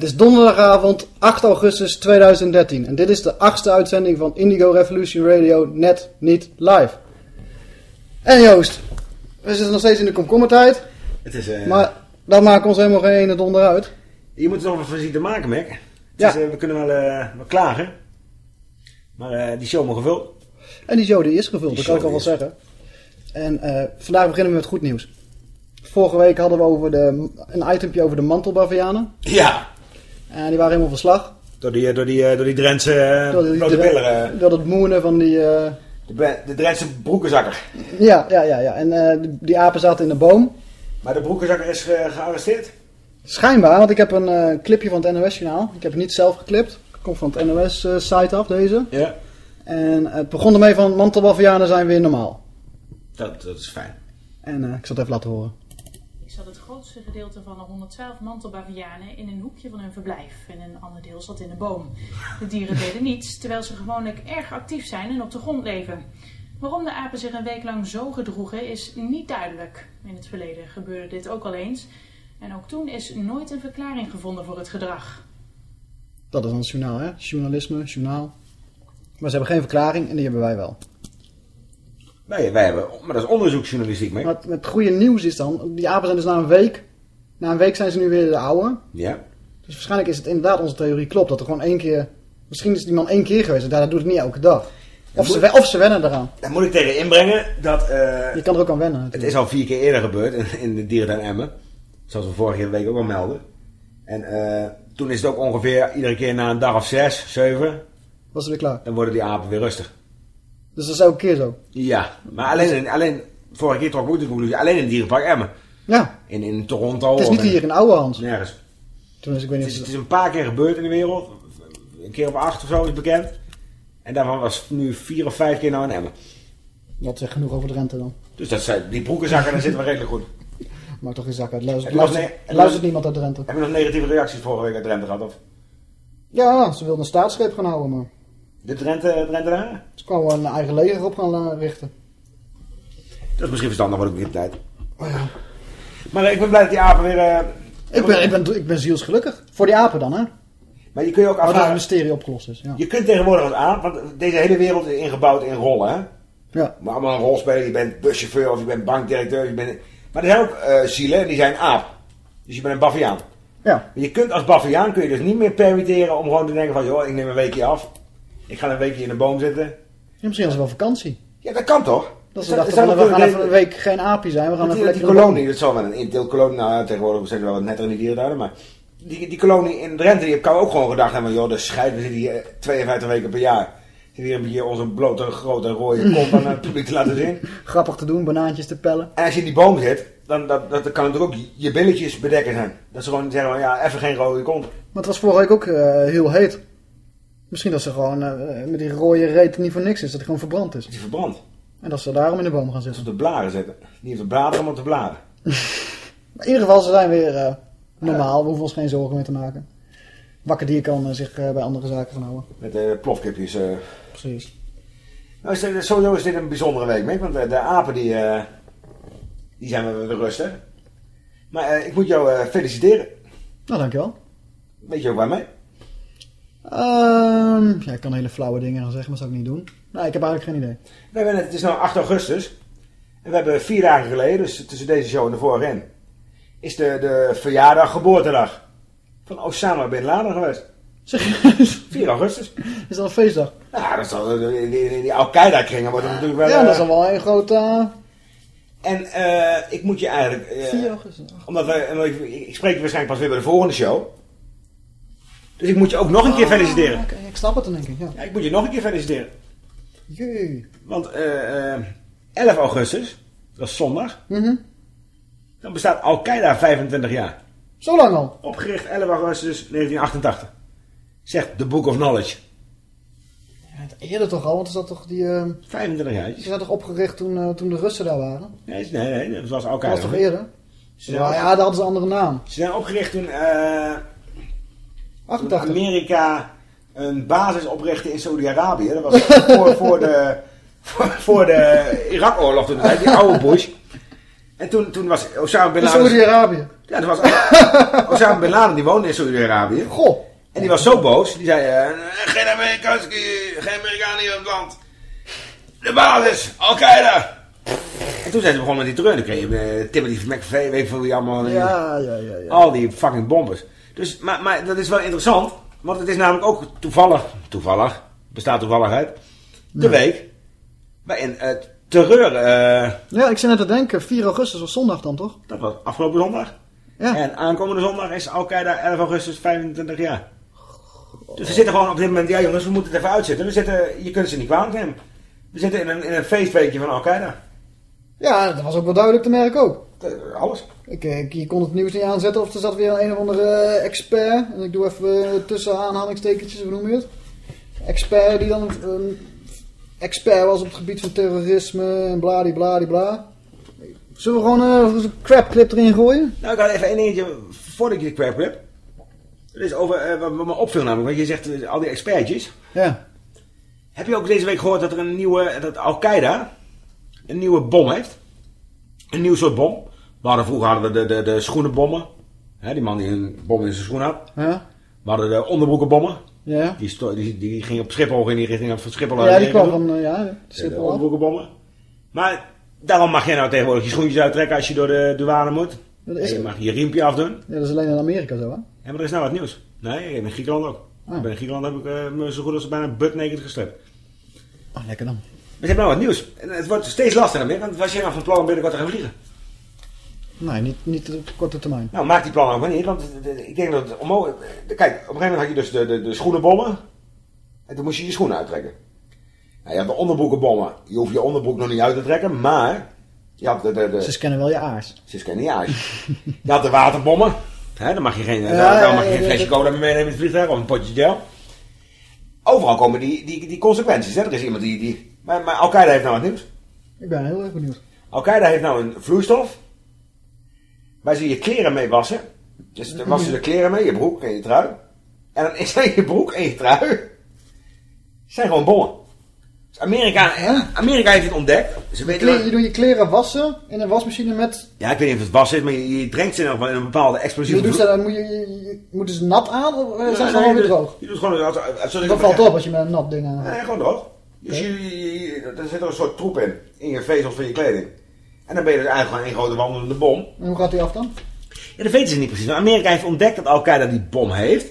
Het is donderdagavond 8 augustus 2013 en dit is de achtste uitzending van Indigo Revolution Radio net niet live. En Joost, we zitten nog steeds in de komkommertijd, Het is, eh, maar dat maakt ons helemaal geen ene donder uit. Je moet er nog wat van zien te maken, Mac. Het Ja. is, eh, we kunnen wel, eh, wel klagen. Maar die show moet gevuld. En die show die is gevuld, Die dat kan ik al wel zeggen. En vandaag beginnen we met goed nieuws. Vorige week hadden we over de, een itempje over de mantelbavianen. Ja. En die waren helemaal verslag. Door die, eh, door die, eh, door die Drentse uh, Door, die- blote billen, eh, door het moenen van die... eh, de, de Drentse broekenzakker. ja, ja, ja, ja. En eh, die- die apen zaten in de boom. Maar de broekenzakker is eh, gearresteerd. Schijnbaar, want ik heb een eh, clipje van het NOS-journaal. Ik heb het niet zelf geklipt. Het komt van het NOS-site af, deze. Ja. En het begon ermee van mantelbavianen zijn weer normaal. Dat, dat is fijn. En eh, ik zal het even laten horen. Zat het grootste gedeelte van de 112 mantelbavianen in een hoekje van hun verblijf en een ander deel zat in de boom. De dieren deden niets, terwijl ze gewoonlijk erg actief zijn en op de grond leven. Waarom de apen zich een week lang zo gedroegen is niet duidelijk. In het verleden gebeurde dit ook al eens en ook toen is nooit een verklaring gevonden voor het gedrag. Dat is ons journaal, hè? Journalisme, journaal. Maar ze hebben geen verklaring en die hebben wij wel. Wij, wij hebben, maar dat is onderzoeksjournalistiek. Maar het, het goede nieuws is dan, die apen zijn dus na een week, na een week zijn ze nu weer de oude. Ja. Dus waarschijnlijk is het inderdaad onze theorie klopt, dat er gewoon één keer, misschien is die man één keer geweest en daar doet het niet elke dag. Of ze, of ze wennen eraan. Daar moet ik tegen inbrengen dat... eh, Je kan er ook aan wennen. Het is al vier keer eerder gebeurd in, in de dierentuin Emmen. Zoals we vorige week ook al melden. En eh, toen is het ook ongeveer iedere keer na een dag of zes, zeven... Was het weer klaar. Dan worden die apen weer rustig. Dus dat is elke keer zo. Ja, maar alleen, alleen vorige keer trok ik ook de conclusie. Alleen in het dierenpark Emmen. Ja, In, in Toronto. het is niet hier in Ouwehans. Nergens. Toen is ik weet Het niet is, of het is een paar keer gebeurd in de wereld. Een keer op acht of zo is bekend. En daarvan was nu vier of vijf keer nou in Emmen. Dat zegt genoeg over de rente dan. Dus dat zijn, die broekenzakken, daar zitten we redelijk goed. Maakt toch geen zak uit. Luistert, was luistert, luistert niemand uit Drenthe. Heb je nog negatieve reacties vorige week uit Drenthe gehad? Of? Ja, ze wilden een staatsgreep gaan houden, maar De Drenthe, daar? ze kwamen een eigen leger op gaan eh, richten. Dat is misschien verstandig, wordt ook weer tijd. Maar eh, ik ben blij dat die apen weer... eh, Ik ben, ik, ben, ik ben zielsgelukkig. Voor die apen dan, hè? Maar je kun je ook dat afvragen... mysterie opgelost is. Ja. Je kunt tegenwoordig als aap, want deze hele wereld is ingebouwd in rollen, hè? ja. Maar allemaal een rol spelen. Je bent buschauffeur of je bent bankdirecteur. Je bent... Maar er zijn ook eh, zielen, die zijn aap. Dus je bent een baviaan. Ja. Maar je kunt als baviaan kun je dus niet meer permitteren om gewoon te denken van... joh, ik neem een weekje af. Ik ga een weekje in de boom zitten. ja. Misschien als ze wel vakantie. Ja, dat kan toch? Dat ze dachten, we gaan even een week geen aapje zijn. We gaan even die lekker in de kolonie, dat zal wel een inteeltkolonie. Nou, tegenwoordig zijn ze wel wat netter in die dierentuinen, maar... Die, die kolonie in Drenthe, die kan ook gewoon gedacht hebben... joh, de scheid, we zitten hier eh, 52 weken per jaar. We zitten hier een beetje onze blote, grote, rode kont aan het publiek te laten zien. Grappig te doen, banaantjes te pellen. En als je in die boom zit, dan dat, dat kan natuurlijk ook je billetjes bedekken zijn. Dat ze gewoon zeggen van, ja, even geen rode kont. Maar het was vorige week ook eh, heel heet. Misschien dat ze gewoon eh, met die rode reet niet voor niks is. Dat hij gewoon verbrand is. Die verbrandt. En dat ze daarom in de boom gaan Dat zitten. ze op de blaren zitten. Niet op de bladeren, maar op de blaren. Maar in ieder geval, ze zijn weer eh, normaal. We hoeven ons geen zorgen meer te maken. Wakker dier kan eh, zich bij andere zaken gaan houden. Met de plofkipjes. Precies. Nou, is dit- sowieso is dit een bijzondere week, Mick, want de apen die, die zijn we weer rustig. Maar eh, ik moet jou feliciteren. Nou, dankjewel. Weet je ook waarmee? Ehm ja, ik kan hele flauwe dingen gaan zeggen, maar dat zou ik niet doen. Nou, ik heb eigenlijk geen idee. We hebben het, het is nu 8 augustus. En we hebben vier dagen geleden, dus tussen deze show en de vorige in, is de, de verjaardag, geboortedag van Osama Bin Laden geweest. Serieus? 4 augustus. Is dat een feestdag? Nou, dat is al, in die, die Al-Qaeda-kringen wordt het natuurlijk wel... ja, dat is eh, al wel een groot... eh En eh, ik moet je eigenlijk... eh, 4 augustus. Omdat we, omdat ik, ik spreek je waarschijnlijk pas weer bij de volgende show. Dus ik moet je ook nog een keer feliciteren. Ah, oké, ik snap het dan denk ik, ja. Ja, ik moet je nog een keer feliciteren. Jee. Want eh, eh, 11 augustus, dat is zondag, Mhm. dan bestaat Al-Qaeda 25 jaar. Zo lang al. Opgericht 11 augustus 1988. Zegt The Book of Knowledge. Ja, eerder toch al, want is dat toch die... eh, 25 jaar. die zijn toch opgericht toen, eh, toen de Russen daar waren? Nee, nee, nee, dat was Dat was Al-Qaeda. toch eerder? Ze Ja, daar hadden ze een andere naam. ze zijn opgericht toen, eh, toen 88. Amerika een basis oprichtte in Saudi-Arabië. Dat was voor, voor de, voor, voor de Irak-oorlog toen, die oude Bush. En toen, toen was Osama Bin In Laden... Saudi-Arabië. Ja, dat was Osama Bin Laden, die woonde in Saudi-Arabië. Goh. En die was zo boos. Die zei, eh, geen Amerikaanse, geen Amerikanen hier in het land. De basis, Al-Qaeda. En toen zijn ze begonnen met die terreur. Dan kreeg je eh, Timothy McVeigh, weet je veel wie allemaal. Ja, ja, ja. ja. Al die fucking bombers. Dus, maar, maar dat is wel interessant. Want het is namelijk ook toevallig, toevallig, bestaat toevalligheid, de week waarin het terreur, eh, Ja, ik zit net te denken, 4 augustus was zondag dan toch? dat was afgelopen zondag. Ja. En aankomende zondag is Al-Qaeda 11 augustus 25 jaar. Dus we zitten gewoon op dit moment, ja jongens, we moeten het even uitzetten. We zitten, je kunt ze niet kwalijk nemen. We zitten in een, in een feestweekje van Al-Qaeda. Ja, dat was ook wel duidelijk te merken ook. Eh, Alles. Ik, ik, je kon het nieuws niet aanzetten of er zat weer een of andere eh, expert. En ik doe even eh, tussen aanhalingstekentjes, hoe noem je het? Expert die dan een expert was op het gebied van terrorisme en bladibladibla. Zullen we gewoon eh, een crap clip erin gooien? Nou, ik had even één dingetje voordat ik je crap heb. Het is over, eh, wat me opviel namelijk, want je zegt eh, al die expertjes. Ja. Heb je ook deze week gehoord dat er een nieuwe, dat Al-Qaeda een nieuwe bom heeft? Een nieuw soort bom. We hadden vroeger hadden we de, de, de schoenenbommen. Hè, die man die een bom in zijn schoen had. Ja. We hadden de onderbroekenbommen. Ja. Die, die, die ging op Schiphol in die richting van Schiphol. Ja, die kwam van, eh, ja, Ja, de Schiphol af. onderbroekenbommen. Maar daarom mag jij nou tegenwoordig je schoentjes uittrekken als je door de douane moet. Dat En is, je ja, mag je riempje afdoen. dat is alleen in Amerika zo, hè? Ja, maar er is nou wat nieuws. Nee, in Griekenland ook. Ah. Bij Griekenland heb ik eh, me zo goed als bijna butt naked geslept. Oh, lekker dan. Maar ze hebben nou wat nieuws. En het wordt steeds lastiger meer, want was jij nou van plan om binnenkort te gaan vliegen? Nee, niet, niet op korte termijn. Nou, maak die plannen ook maar niet, want ik denk dat het onmogelijk... Kijk, op een gegeven moment had je dus de, de, de schoenenbommen. En toen moest je je schoenen uittrekken. Nou, je had de onderbroekenbommen. Je hoeft je onderbroek nog niet uit te trekken, maar... Je had de... de, de Ze scannen wel je aars. ze kennen niet uit. Je had de waterbommen. Hè, dan mag je geen, Ja, dan ja, mag je geen flesje cola meer meenemen in het vliegtuig of een potje gel. Overal komen die, die, die consequenties. Hè? Er is iemand die... die maar, maar Al-Qaeda heeft nou wat nieuws. Ik ben heel erg benieuwd. Al-Qaeda heeft nou een vloeistof. Waar ze je kleren mee wassen. Dus dan wassen ze de kleren mee, je broek en je trui. En dan is je broek en je trui. zijn gewoon bommen. Dus Amerika, Amerika heeft het ontdekt. Ze weten je doet je kleren wassen in een wasmachine met... ja, ik weet niet of het was is, maar je, je drenkt ze in, een bepaalde explosieve Je doet ze, dan moet je, moeten ze nat aan of eh, zijn ze gewoon weer droog? Je doet gewoon, Dat valt op als je met een nat ding aan Nee, gewoon droog. Dus je- er zit er een soort troep in, in je vezels van je kleding. En dan ben je dus eigenlijk gewoon één grote wandelende bom. En hoe gaat die af dan? Ja, dat weten ze niet precies. Maar Amerika heeft ontdekt dat Al-Qaeda die bom heeft.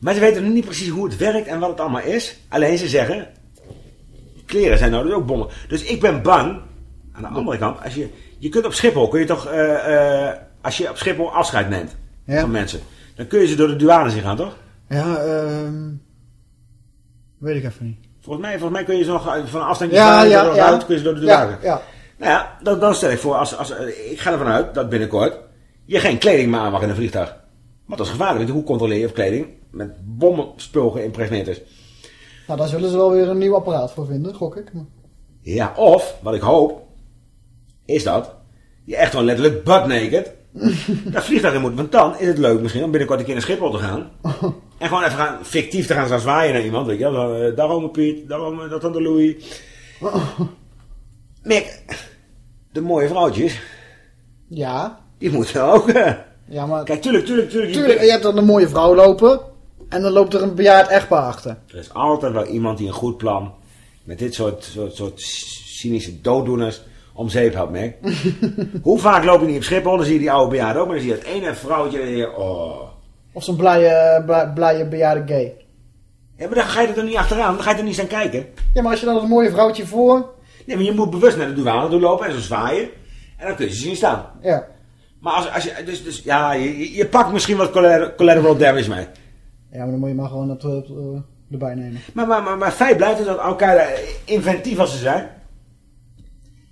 Maar ze weten nog niet precies hoe het werkt en wat het allemaal is. Alleen ze zeggen, kleren zijn nou dus ook bommen. Dus ik ben bang, aan de andere kant, als je, je kunt op Schiphol, kun je toch, eh, eh, als je op Schiphol afscheid neemt Ja. van mensen, dan kun je ze door de douane zien gaan, toch? Ja, ehm... Weet ik even niet. Volgens mij, volgens mij kun je ze nog uit- van een afstandje Ja, ja, door- ja. uit, kun je ze door de douane. Ja, ja. Nou ja, dan, dan stel ik voor, als, als, eh, ik ga ervan uit dat binnenkort je geen kleding meer aan mag in een vliegtuig. Want dat is gevaarlijk, hoe controleer je of kleding met bommenspul geïmpregneerd is? Nou, daar zullen ze wel weer een nieuw apparaat voor vinden, gok ik. Ja, of, wat ik hoop, is dat je echt gewoon letterlijk butt naked dat vliegtuig in moet. Want dan is het leuk misschien om binnenkort een keer naar Schiphol te gaan. En gewoon even gaan, fictief te gaan staan zwaaien naar iemand. Weet je eh, daar ome Piet, daar ome, dat tante Louis. Mick, de mooie vrouwtjes, Ja, die moeten ook... ja maar... Kijk, tuurlijk, tuurlijk, tuurlijk. Tuurlijk, je hebt dan een mooie vrouw lopen. En dan loopt er een bejaard echtpaar achter. Er is altijd wel iemand die een goed plan met dit soort, soort, soort cynische dooddoeners om zeep helpt, Mick. Hoe vaak loop je niet op Schiphol, dan zie je die oude bejaarden ook, maar dan zie je het ene vrouwtje en je, oh. Of zo'n blije, blije, blije bejaarde gay. Ja, maar dan ga je er toch niet achteraan, dan ga je er niet staan kijken. Ja, maar als je dan een mooie vrouwtje voor... Nee, maar je moet bewust naar de douane toe lopen en zo zwaaien. En dan kun je ze zien staan. Ja. Maar als, als je, dus, dus ja, je, je- pakt misschien wat collateral damage mee. Ja, maar dan moet je maar gewoon dat eh, eh, erbij nemen. Maar, maar, maar, maar feit blijft dus dat Al-Qaeda, inventief als ze zijn,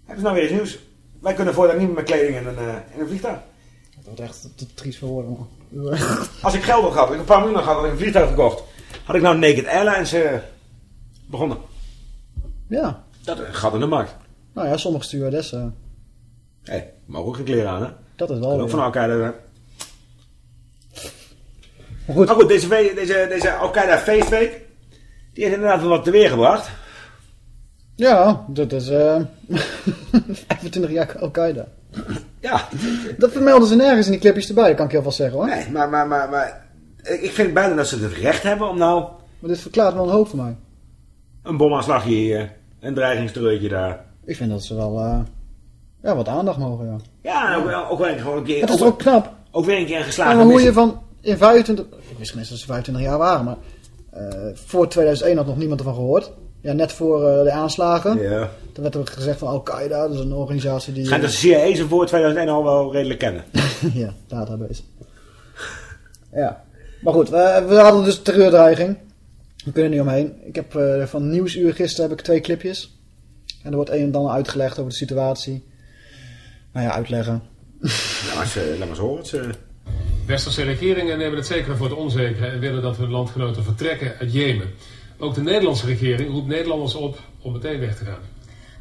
hebben ze nou weer eens nieuws. Wij kunnen voortaan niet meer met kleding in een, eh, in een vliegtuig. Dat wordt echt te triest voor woorden, man. Als ik geld nog had, ik een paar miljoen had, had ik een vliegtuig gekocht. Had ik nou Naked Airlines begonnen. ja. Dat is een gat in de markt. Nou ja, sommige stewardessen. Hé, hey, mogen ook geen kleren aan, hè? Dat is wel... Kan ook van Al-Qaeda. Maar goed, Maar goed, deze, deze, deze Al-Qaeda feestweek, die heeft inderdaad wel wat teweeg gebracht. ja, dat is... eh 25 jaar Al-Qaeda. Ja, Dat vermelden ze nergens in die clipjes erbij, dat kan ik je alvast zeggen hoor. nee, maar, maar, maar, maar ik vind bijna dat ze het recht hebben om nou Maar dit verklaart wel een hoop voor mij. een bomaanslagje hier, een dreigingstreurtje daar. Ik vind dat ze wel eh, ja, wat aandacht mogen, ja. Ja, en ook, wel- ook wel een, gewoon een keer, Het is ook, ook knap. ook weer een keer geslagen maar hoe je van in 25... Ik wist niet eens dat ze 25 jaar waren, maar... eh, voor 2001 had nog niemand ervan gehoord. Ja, net voor eh, de aanslagen. Ja. Toen werd er gezegd van Al-Qaeda, dat is een organisatie die... Dat de CIA ze voor 2001 al wel redelijk kennen. ja, database. Ja. Maar goed, we, we hadden dus terreurdreiging. We kunnen er niet omheen. Ik heb eh, van Nieuwsuur gisteren heb ik twee clipjes. En er wordt een en dan uitgelegd over de situatie. Nou ja, uitleggen. Ja, maar ze, laat maar eens horen. Ze, Westerse regeringen nemen het zekere voor het onzekere en willen dat hun landgenoten vertrekken uit Jemen. Ook de Nederlandse regering roept Nederlanders op om meteen weg te gaan.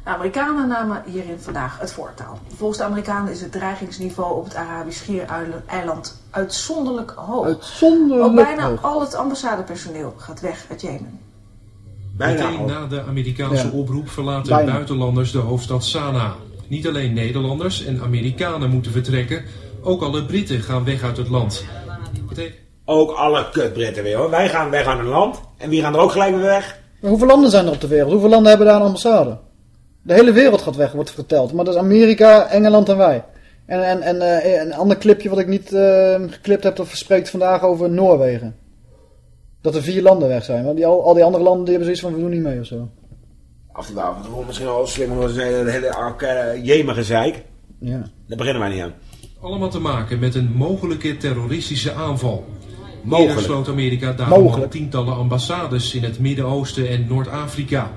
De Amerikanen namen hierin vandaag het voortouw. Volgens de Amerikanen is het dreigingsniveau op het Arabisch Schiereiland uitzonderlijk hoog. Uitzonderlijk bijna hoog. al het ambassadepersoneel gaat weg uit Jemen. bijna Meteen na de Amerikaanse Ja. oproep verlaten Bijna. buitenlanders de hoofdstad Sanaa. Niet alleen Nederlanders en Amerikanen moeten vertrekken, ook alle Britten gaan weg uit het land. Betekent- Ook alle kutbritten weer hoor. Wij gaan weg aan een land. En wie gaan er ook gelijk weer weg? Maar hoeveel landen zijn er op de wereld? Hoeveel landen hebben daar een ambassade? De hele wereld gaat weg, wordt verteld. Maar dat is Amerika, Engeland en wij. En, en, en eh, een ander clipje wat ik niet eh, geklipt heb, dat verspreekt vandaag over Noorwegen. Dat er vier landen weg zijn. Maar die, al, al die andere landen die hebben zoiets van, we doen niet mee of zo. Af en toe af en toe misschien wel slim ze het hele uh, Jemen gezeik. Ja. Daar beginnen wij niet aan. Allemaal te maken met een mogelijke terroristische aanval. Eerder Mogelijk. sloot Amerika daarom al Mogelijk. tientallen ambassades in het Midden-Oosten en Noord-Afrika.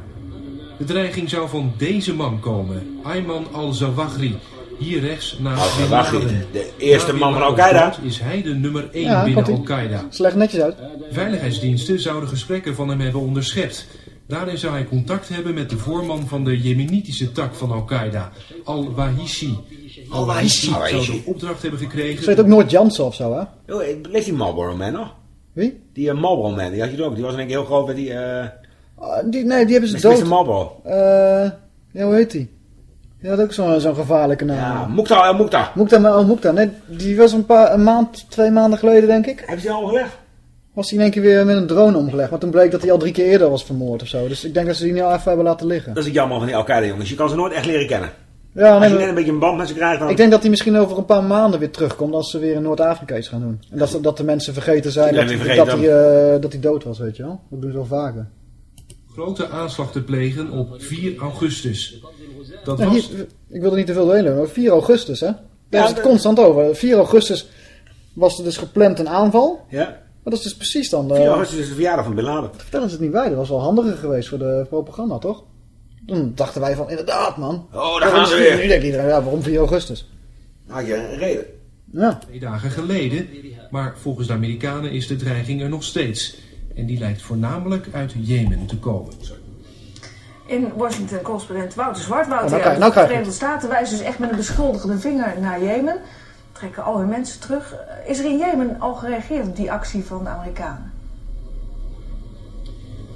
De dreiging zou van deze man komen, Ayman al-Zawahri. Hier rechts naast Bin Al-Zawahri, Laden. de eerste man van Al-Qaeda. Is hij de nummer 1 Ja, binnen. Al-Qaeda. Slecht netjes uit. Veiligheidsdiensten zouden gesprekken van hem hebben onderschept. Daarin zou hij contact hebben met de voorman van de jemenitische tak van Al-Qaeda, Al-Wahishi. Al-Wahishi zou Al-Wahishi. de opdracht hebben gekregen... Ze heet ook Noord Jansen of zo, hè? Yo, leeft die Marlboro Man nog? Wie? Die uh, Marlboro Man, die had je er ook. Die was in één keer heel groot met die... eh Ah, die, nee, die hebben ze Mr. dood. Marlboro. Eh, ja, hoe heet die? Die had ook zo'n zo'n gevaarlijke naam. Ja, Moekta, El Moekta. Moekta, maar oh, Moekta. Nee, die was een, paar, een maand, twee maanden geleden, denk ik. Hebben ze die al gelegd? Was hij in één keer weer met een drone omgelegd. Maar toen bleek dat hij al drie keer eerder was vermoord of zo. Dus ik denk dat ze die nu al even hebben laten liggen. Dat is het jammer van die Al-Qaeda jongens. Je kan ze nooit echt leren kennen. Ja, Als je net een beetje een band met ze krijgt, dan... ik denk dat hij misschien over een paar maanden weer terugkomt als ze weer in Noord-Afrika iets gaan doen. En dat, dat de mensen vergeten zijn dat, dat, hij, eh, dat hij dood was, weet je wel. Dat doen ze wel vaker. grote aanslag te plegen op 4 augustus. Dat Ja, was hier, ik wil er niet te veel delen, maar 4 augustus, hè? Daar Ja, is het de- constant over. 4 augustus was er dus gepland een aanval. Ja? Maar dat is dus precies dan... de- 4 augustus is de verjaardag van Bin Laden. Vertellen ze het niet bij. Dat was wel handiger geweest voor de propaganda, toch? Toen dachten wij van, inderdaad man. Oh, daar gaan ze Nu weer. denkt iedereen, ja, waarom 4 augustus? Had je een reden. Ja. twee dagen geleden, maar volgens de Amerikanen is de dreiging er nog steeds. En die lijkt voornamelijk uit Jemen te komen. In Washington correspondent Wouter Zwartwoud Oh, nou de nou je Verenigde Staten wijst dus echt met een beschuldigende vinger naar Jemen. Trekken al hun mensen terug. Is er in Jemen al gereageerd op die actie van de Amerikanen?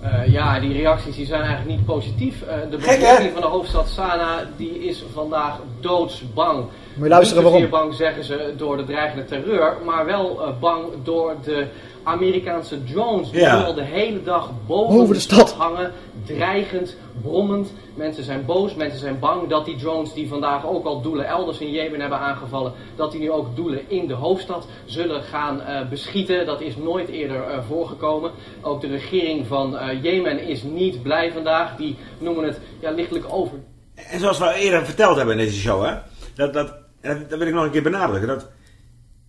Eh, ja, die reacties die zijn eigenlijk niet positief. Eh, de bevolking van de hoofdstad Sanaa die is vandaag doodsbang. Moet je luisteren niet waarom. bang, zeggen ze, door de dreigende terreur, maar wel eh, bang door de Amerikaanse drones die Ja. al de hele dag boven, Boven de stad. hangen, dreigend, brommend. Mensen zijn boos, mensen zijn bang dat die drones die vandaag ook al doelen elders in Jemen hebben aangevallen, dat die nu ook doelen in de hoofdstad zullen gaan eh, beschieten. Dat is nooit eerder eh, voorgekomen. Ook de regering van eh, Jemen is niet blij vandaag. Die noemen het ja, lichtelijk over. En zoals we eerder verteld hebben in deze show, hè. Dat, dat, en dat, dat wil ik nog een keer benadrukken. Dat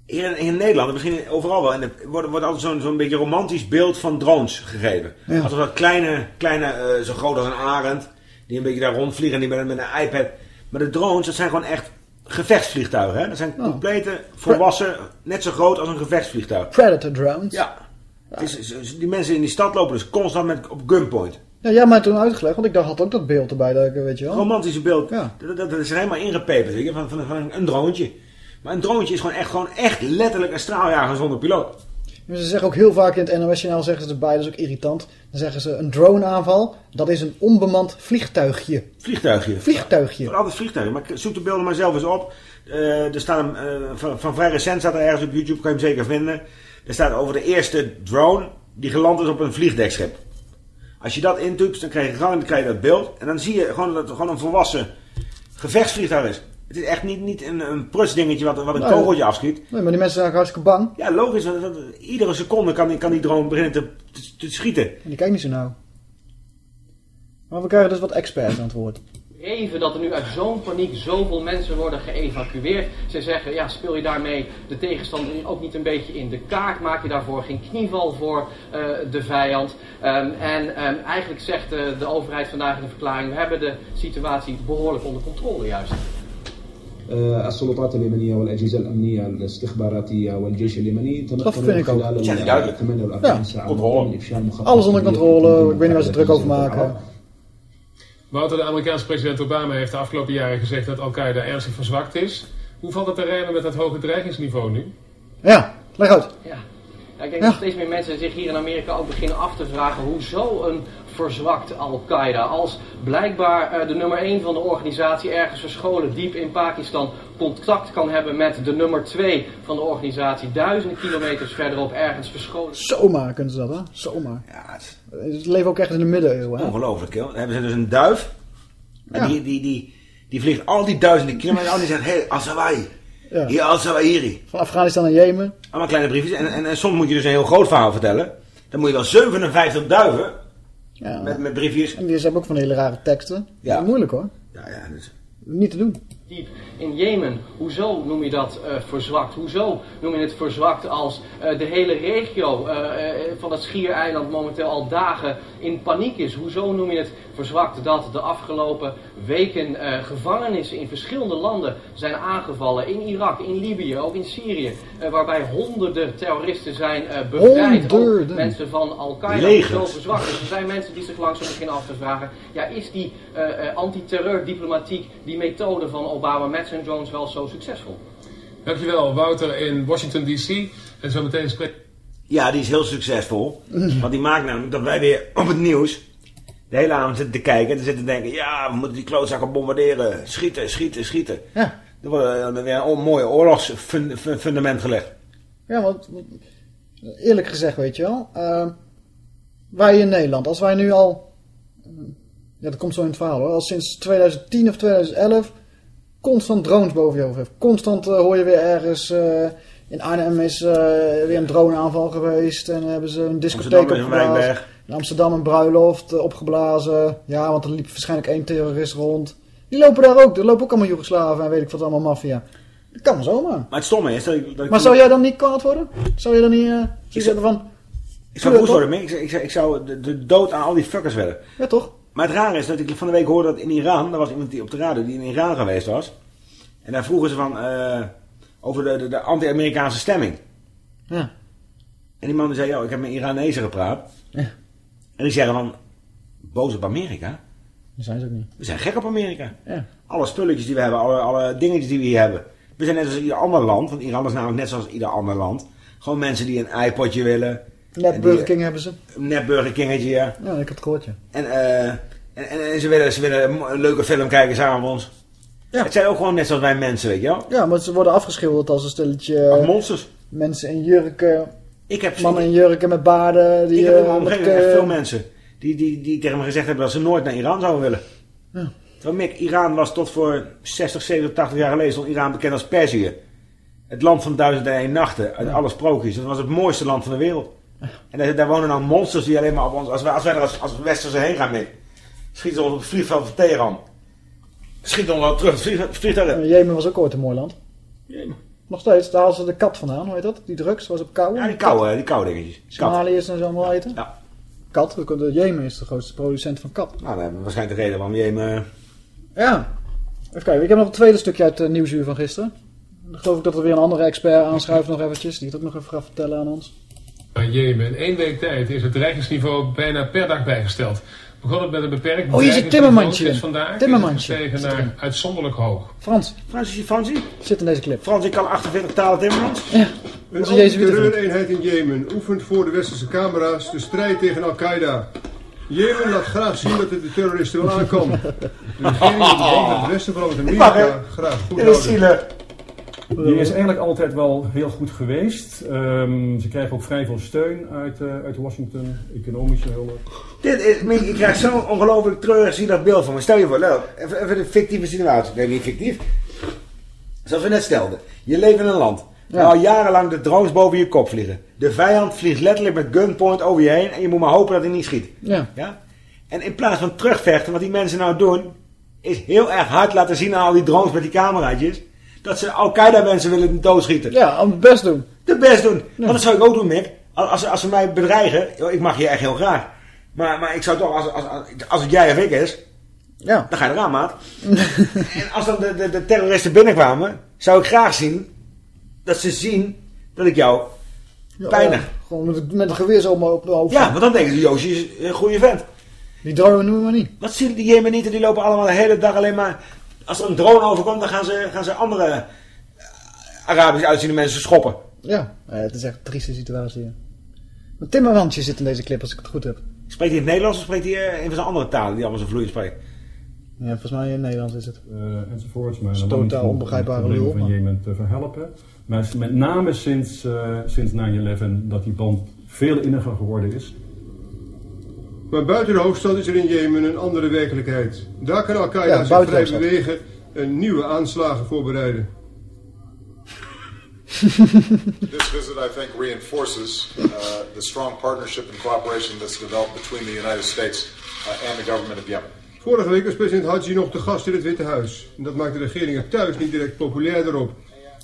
hier in, in Nederland, en misschien overal wel, en er wordt, wordt altijd zo'n zo'n beetje romantisch beeld van drones gegeven. Ja. Alsof dat kleine, kleine eh, zo groot als een arend, die een beetje daar rondvliegen en die met, met een iPad. Maar de drones, dat zijn gewoon echt gevechtsvliegtuigen, hè. Dat zijn complete, volwassen, net zo groot als een gevechtsvliegtuig. Predator drones. Ja. Het is, is- die mensen in die stad lopen dus constant met, op gunpoint. Ja, jij mij toen uitgelegd, want ik dacht, had ook dat beeld erbij, dat weet je wel. romantische beeld. Ja. Dat, dat, dat is helemaal ingepeperd, van, van, van een, een droontje. Maar een droontje is gewoon echt, gewoon echt letterlijk een straaljager zonder piloot. Maar Ze zeggen ook heel vaak in het NOS-journaal, zeggen ze erbij, dat is ook irritant. Dan zeggen ze, een droneaanval, dat is een onbemand vliegtuigje. Vliegtuigje. Vliegtuigje. Wordt altijd vliegtuigen, maar zoek de beelden maar zelf eens op. Eh, er staat een, eh, van, van vrij recent staat er ergens op YouTube, kan je hem zeker vinden. Er staat over de eerste drone die geland is op een vliegdekschip. Als je dat intypt, dan krijg je, gewoon, dan krijg je dat beeld. En dan zie je gewoon dat het gewoon een volwassen gevechtsvliegtuig is. Het is echt niet, niet een, een pruts dingetje wat, wat een Nee. kogeltje afschiet. Nee, maar die mensen zijn hartstikke bang. Ja, logisch. Want, want iedere seconde kan, die- kan die drone beginnen te, te, te schieten. En die kijkt niet zo nauw. Maar we krijgen dus wat experts aan het woord. Even dat er nu uit zo'n paniek zoveel mensen worden geëvacueerd. Ze zeggen, ja, speel je daarmee de tegenstander ook niet een beetje in de kaart? Maak je daarvoor geen knieval voor eh, de vijand? Ehm, en ehm, eigenlijk zegt de, de overheid vandaag in de verklaring, we hebben de situatie behoorlijk onder controle juist. آه، السلطات اليمنية والأجهزة الأمنية الاستخباراتية والجيش اليمني vind تمكنوا ik ook. خلال Ja, duidelijk. 48 Ja, ساعة controle. من إفشال مخطط Alles onder كبير controle. تنظيم Ik weet niet waar ze druk over الأجهزة maken. Wouter, de Amerikaanse president Obama heeft de afgelopen jaren gezegd dat Al-Qaeda ernstig verzwakt is. Hoe valt het te rijmen met het hoge dreigingsniveau nu? Ja, leg uit. Ja. Ja, ik denk Ja. dat steeds meer mensen zich hier in Amerika ook beginnen af te vragen hoezo een verzwakt Al-Qaeda. Als blijkbaar eh, de nummer 1 van de organisatie ergens verscholen diep in Pakistan contact kan hebben met de nummer 2 van de organisatie duizenden kilometers verderop ergens verscholen. Zomaar kunnen ze dat, hè? Zomaar. Ja, het is Ze leven ook echt in de middeleeuwen, hè? ongelooflijk, joh. Dan hebben ze dus een duif. En Ja. die, die, die, die vliegt al die duizenden kilometer aan. Die zegt, hé, hey, Al-Zawai. Ja. Hier, Al-Zawahiri. Van Afghanistan en Jemen. Allemaal kleine briefjes. En, en, en soms moet je dus een heel groot verhaal vertellen. Dan moet je wel 57 duiven Ja. met, met briefjes. En die hebben ook van hele rare teksten. Ja. Moeilijk hoor. Ja, ja, dus. Niet te doen. diep in Jemen. Hoezo noem je dat eh, verzwakt? Hoezo noem je het verzwakt als eh, de hele regio eh, eh, van het Schiereiland momenteel al dagen in paniek is? Hoezo noem je het verzwakt dat de afgelopen weken eh, gevangenissen in verschillende landen zijn aangevallen? In Irak, in Libië, ook in Syrië, eh, waarbij honderden terroristen zijn eh, bevrijd. Honderden. mensen van Al-Qaeda hoezo verzwakt. Dus er zijn mensen die zich langzaam beginnen af te vragen, ja, is die eh, eh, antiterreurdiplomatiek, die methode van Obama met zijn drones wel zo succesvol? Dankjewel, Wouter in Washington DC. En zo meteen spreekt... Ja, die is heel succesvol. Want die maakt namelijk dat wij weer op het nieuws de hele avond zitten te kijken. En zitten te denken, ja, we moeten die klootzakken bombarderen. Schieten, schieten, schieten. Ja. Er wordt eh, weer een mooi oorlogsfundament gelegd. Ja, want eerlijk gezegd, weet je wel. eh, wij in Nederland, als wij nu al. eh, Ja, dat komt zo in het verhaal hoor. Al sinds 2010 of 2011 constant drones boven je hoofd heeft. Constant eh, hoor je weer ergens. in Arnhem is weer een droneaanval geweest. En hebben ze een discotheek opgeblazen. In Amsterdam een bruiloft eh, opgeblazen. Ja, want er liep waarschijnlijk één terrorist rond. Die lopen daar ook. Er lopen ook allemaal Joegoslaven en weet ik wat allemaal maffia. Dat kan maar zomaar. Maar het stomme is dat ik... Dat ik Maar zou jij dan niet kwaad worden? Zou je dan niet... eh zou je zeggen van... Ik zou boos worden, ik, zou- ik, zou- ik zou de, de dood aan al die fuckers willen. Ja, toch? Maar het rare is dat ik van de week hoorde dat in Iran, er was iemand die op de radio die in Iran geweest was. En daar vroegen ze van, eh, over de, de, de anti-Amerikaanse stemming. Ja. En die man die zei, ja, ik heb met Iranezen gepraat. Ja. En die zeggen van, boos op Amerika? Dat zijn ze ook niet. We zijn gek op Amerika. Ja. Alle spulletjes die we hebben, alle, alle dingetjes die we hier hebben. We zijn net als ieder ander land, want Iran is namelijk net zoals ieder ander land. Gewoon mensen die een iPodje willen. Net Burger King hebben ze. Net Burger Kingetje, ja. Ja, ik heb het gehoord, ja. En, eh, en, en, en ze, willen, ze willen een leuke film kijken s'avonds. Ja. Het zijn ook gewoon net zoals wij mensen, weet je wel. Ja, maar ze worden afgeschilderd als een stelletje Als eh, monsters. mensen in jurken. Ik heb, Mannen in jurken met baarden. Die, ik heb eh, moment echt eh, veel mensen die, die, die tegen me gezegd hebben dat ze nooit naar Iran zouden willen. Ja. Terwijl Mick, Iran was tot voor 60, 70, 80 jaar geleden stond Iran bekend als Perzië. Het land van duizend en één nachten, uit alle sprookjes. Dat was het mooiste land van de wereld. En daar, daar wonen dan monsters die alleen maar op ons... Als wij, als wij er als, als westerse heen gaan mee, schieten ze ons op het vliegveld van Teheran. Schieten ons al terug het vlieg- vliegtuig eh, Jemen was ook ooit een mooi land. Jemen. Nog steeds, daar halen ze de kat vandaan, hoe heet dat? Die drugs, was op kou. Ja, die koude, die koude dingetjes. Kat. Somaliërs en zo allemaal eten. Ja. Kat, Jemen is de grootste producent van kat. Nou, hebben we waarschijnlijk de reden waarom Jemen... Ja. Even kijken, ik heb nog een tweede stukje uit de nieuwsuur van gisteren. Dan geloof ik dat er weer een andere expert aanschuift nog eventjes. Die het ook nog even gaat vertellen aan ons. Jemen. In één week tijd is het dreigingsniveau bijna per dag bijgesteld. Begon het met een beperkt Oh, hier vandaag is het zit erin. naar uitzonderlijk hoog. Frans, Fransie, Fransie? zit in deze clip. Frans, ik kan 48 talen Timmermans. Ja. Een antiterreureenheid in Jemen oefent voor de westerse camera's de strijd tegen Al-Qaeda. Jemen laat graag zien dat het de terroristen wel aankomt. De regering met het westen, hè? Amerika, graag goed is houden. Die is eigenlijk altijd wel heel goed geweest. Ehm, ze krijgen ook vrij veel steun uit, eh, uit Washington, economische hulp. Dit is, ik krijg zo'n ongelooflijk treurig zie dat beeld van me. Stel je voor, nou, even, even een fictieve situatie. Nee, niet fictief. Zoals we net stelden. Je leeft in een land. Waar al jarenlang de drones boven je kop vliegen. De vijand vliegt letterlijk met gunpoint over je heen. En je moet maar hopen dat hij niet schiet. Ja. Ja? En in plaats van terugvechten, wat die mensen nou doen, is heel erg hard laten zien aan al die drones met die cameraatjes, dat ze Al-Qaeda mensen willen doodschieten. Ja, aan het best doen. De best doen. Want dat zou ik ook doen, Mick. Als, als, ze mij bedreigen, ik mag je echt heel graag. Maar, maar ik zou toch, als, als, als, het jij of ik is, Ja. dan ga je eraan, maat. en als dan de, de, de terroristen binnenkwamen, zou ik graag zien dat ze zien dat ik jou pijnig. Ja, gewoon met, met een geweer zo op de hoofd. Ja, want dan denken ze, Joosje is een goede vent. Die drone noemen we niet. Wat zien die Jemenieten, die lopen allemaal de hele dag alleen maar... Als er een drone overkomt, dan gaan ze, gaan ze andere eh, Arabisch uitziende mensen schoppen. Ja, eh, het is echt een trieste situatie. Maar Timmermantje zit in deze clip, als ik het goed heb. Spreekt hij in het Nederlands of spreekt hij eh, een van zijn andere talen die allemaal zo vloeiend spreken? Ja, volgens mij in het Nederlands is het. eh, enzovoorts. Maar is totaal onbegrijpbare lul, van maar- Jemen te verhelpen. Maar met name sinds, eh, sinds 9-11 dat die band veel inniger geworden is. Maar buiten de hoofdstad is er in Jemen een andere werkelijkheid. Daar kan Al-Qaeda Ja, zich vrij bewegen en nieuwe aanslagen voorbereiden. This visit, I think, reinforces uh, the strong partnership and cooperation that's developed between the United States uh, and the government of Yemen. Vorige week was president Hadji nog te gast in het Witte Huis. En dat maakt de regering er thuis niet direct populair erop.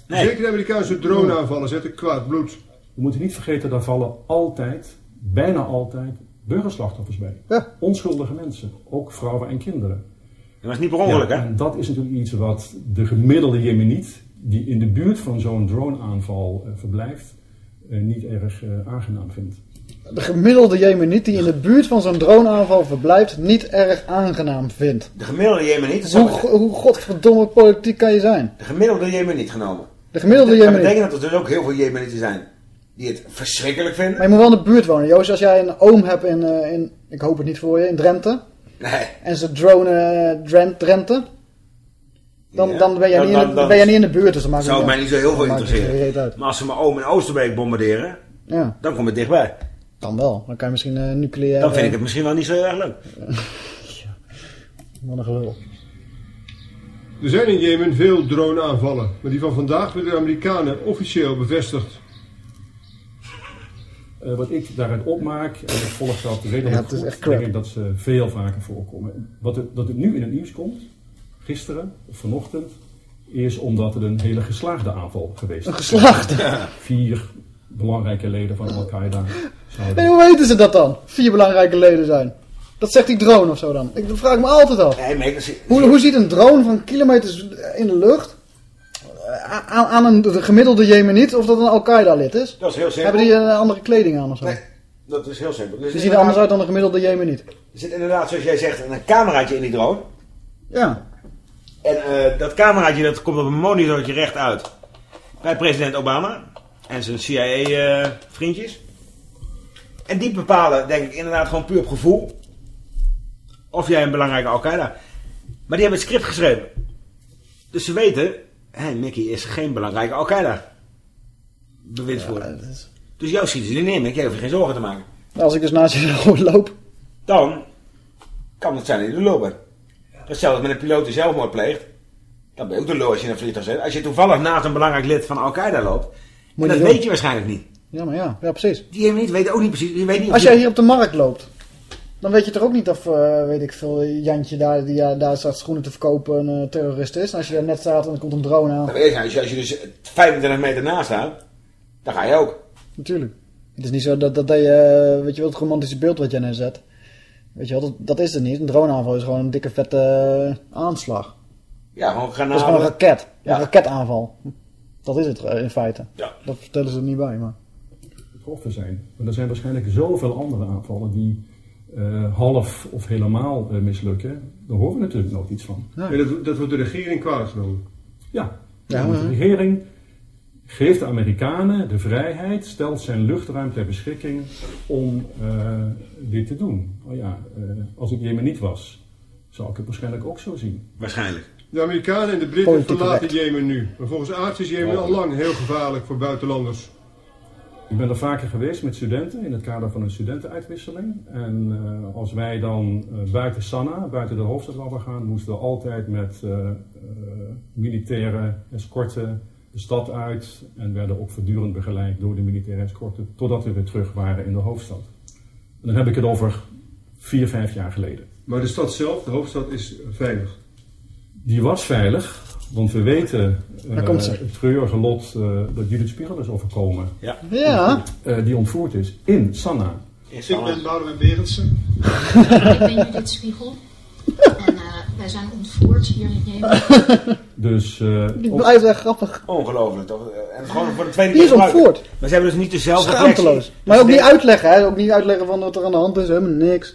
Nee. Zeker de Amerikaanse droneaanvallen zetten kwaad bloed. We moeten niet vergeten, daar vallen altijd, bijna altijd, burgerslachtoffers bij. Ja. Onschuldige mensen, ook vrouwen en kinderen. Dat was niet per ongeluk, Ja, hè? En dat is natuurlijk iets wat de gemiddelde Jemeniet, die in de buurt van zo'n droneaanval eh, verblijft, eh, niet erg eh, aangenaam vindt. De gemiddelde Jemeniet die in de buurt van zo'n droneaanval verblijft, niet erg aangenaam vindt. De gemiddelde Jemeniet, Hoe, hoe godverdomme politiek kan je zijn? de gemiddelde Jemeniet genomen. De gemiddelde Dat Jemeniet. betekent dat er dus ook heel veel Jemenieten zijn die het verschrikkelijk vinden. Maar je moet wel in de buurt wonen. Joost, als jij een oom hebt in, eh, in ik hoop het niet voor je, in Drenthe. Nee. En ze dronen eh, Dren- Drenthe. Dan, Ja. dan, ben jij Dan- niet in de, ben jij niet in de buurt. Dus maakt Zou mij niet zo heel veel interesseren. Maar als ze mijn oom in Oosterbeek bombarderen, Ja, dan kom ik dichtbij. dan wel. Dan kan je misschien eh nucleair... Dan vind ik het misschien wel niet zo heel erg leuk. Wat een gelul. Er zijn in Jemen veel droneaanvallen. Maar die van vandaag werden de Amerikanen officieel bevestigd. Eh, wat ik daaruit opmaak, en ik volg dat redelijk Ja, is goed, denk ik dat ze veel vaker voorkomen. Wat het, dat het nu in het nieuws komt, gisteren of vanochtend, is omdat het een hele geslaagde aanval geweest is. Een geslaagde? Vier belangrijke leden van Al-Qaeda zouden... En hoe weten ze dat dan? Vier belangrijke leden zijn. Dat zegt die drone of zo dan. Ik vraag me altijd af. Nee, maar ik- Hoe, hoe ziet een drone van kilometers in de lucht aan, aan een de gemiddelde Jemeniet of dat een Al-Qaeda lid is? Dat is heel simpel. Hebben die een andere kleding aan of zo? Nee, dat is heel simpel. Dus Die zien er anders uit dan een gemiddelde Jemeniet. Er zit inderdaad, zoals jij zegt, een cameraatje in die drone. Ja. En eh, dat cameraatje dat komt op een monitortje recht uit. Bij president Obama en zijn CIA-vriendjes. en die bepalen, denk ik, inderdaad gewoon puur op gevoel. Of jij een belangrijke Al-Qaeda. Maar die hebben het script geschreven. Dus ze weten, hé, Mickey is geen belangrijke Al-Qaeda. Bewindsvoerder. Dus jou schieten ze niet Mick. Jij hoeft je geen zorgen te maken. Als ik dus naast je gewoon loop. Dan kan het zijn dat je de lul bent. Hetzelfde met een piloot die zelfmoord pleegt. Dan ben je ook de lul als je in een vliegtuig zit. Als je toevallig naast een belangrijk lid van Al-Qaeda loopt. Dat doen. weet je waarschijnlijk niet. Ja, maar ja, ja precies. Die hebben niet, weten ook niet precies. Die weet niet Als jij hier op de markt loopt, dan weet je toch ook niet of, eh, weet ik veel, Jantje daar, die ja, daar staat schoenen te verkopen een eh, terrorist is. En als je daar net staat en er komt een drone aan. Dat weet je, als je, als je dus 25 meter naast staat, dan ga je ook. Natuurlijk. Het is niet zo dat, dat je, eh, weet je wel, het romantische beeld wat jij neerzet. Weet je wel, dat, dat is het niet. Een droneaanval is gewoon een dikke vette aanslag. Ja, gewoon Dat granaten. is gewoon een raket. Ja. Een raketaanval. Dat is het in feite. Ja. Dat vertellen ze er niet bij, maar... getroffen zijn. Maar er zijn waarschijnlijk zoveel andere aanvallen die eh, half of helemaal eh, mislukken. Daar horen we natuurlijk nooit iets van. En dat, dat wordt de regering kwalijk genomen. Ja, Ja, ja. de regering geeft de Amerikanen de vrijheid, stelt zijn luchtruim ter beschikking om eh, dit te doen. Oh ja, eh, als ik Jemeniet was, zou ik het waarschijnlijk ook zo zien. Waarschijnlijk. De Amerikanen en de Britten Politiek verlaten. Jemen nu. Maar volgens artsen is Jemen al lang heel gevaarlijk voor buitenlanders. Ik ben er vaker geweest met studenten in het kader van een studentenuitwisseling. En eh, als wij dan eh, buiten Sanaa, buiten de hoofdstad wilden gaan, moesten we altijd met eh, militaire escorten de stad uit. En werden ook voortdurend begeleid door de militaire escorten totdat we weer terug waren in de hoofdstad. En dan heb ik het over vier, vijf jaar geleden. Maar de stad zelf, de hoofdstad, is veilig. Die was veilig, want we weten eh, Daar komt ze. het treurige lot eh, dat Judith Spiegel is overkomen. Ja. Ja. Eh, die ontvoerd is in Sanaa. Ik ben Boudewijn Berendsen. Ik ben Judith Spiegel. En eh, wij zijn ontvoerd hier in Jemen. Dus eh, Die blijft echt grappig. Ongelooflijk. toch? En gewoon voor de tweede Die is keer ontvoerd. Maar ze hebben dus niet dezelfde Schaamteloos. Maar ook niet uitleggen, hè. Ook niet uitleggen van wat er aan de hand is. Helemaal niks.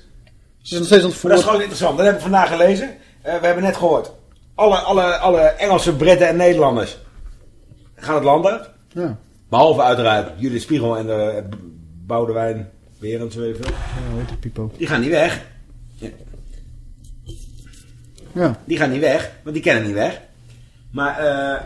Ze is nog steeds Maar dat is ontvoerd. gewoon interessant. Dat heb ik vandaag gelezen. Eh, we hebben net gehoord. Alle, alle, alle Engelse, Britten en Nederlanders gaan het land uit. Ja. Behalve uiteraard Judith Spiegel en de Boudewijn Berends, weet ik veel. Ja, die pipo? Die gaan niet weg. Ja. Die gaan niet weg, want die kennen niet weg. Maar eh,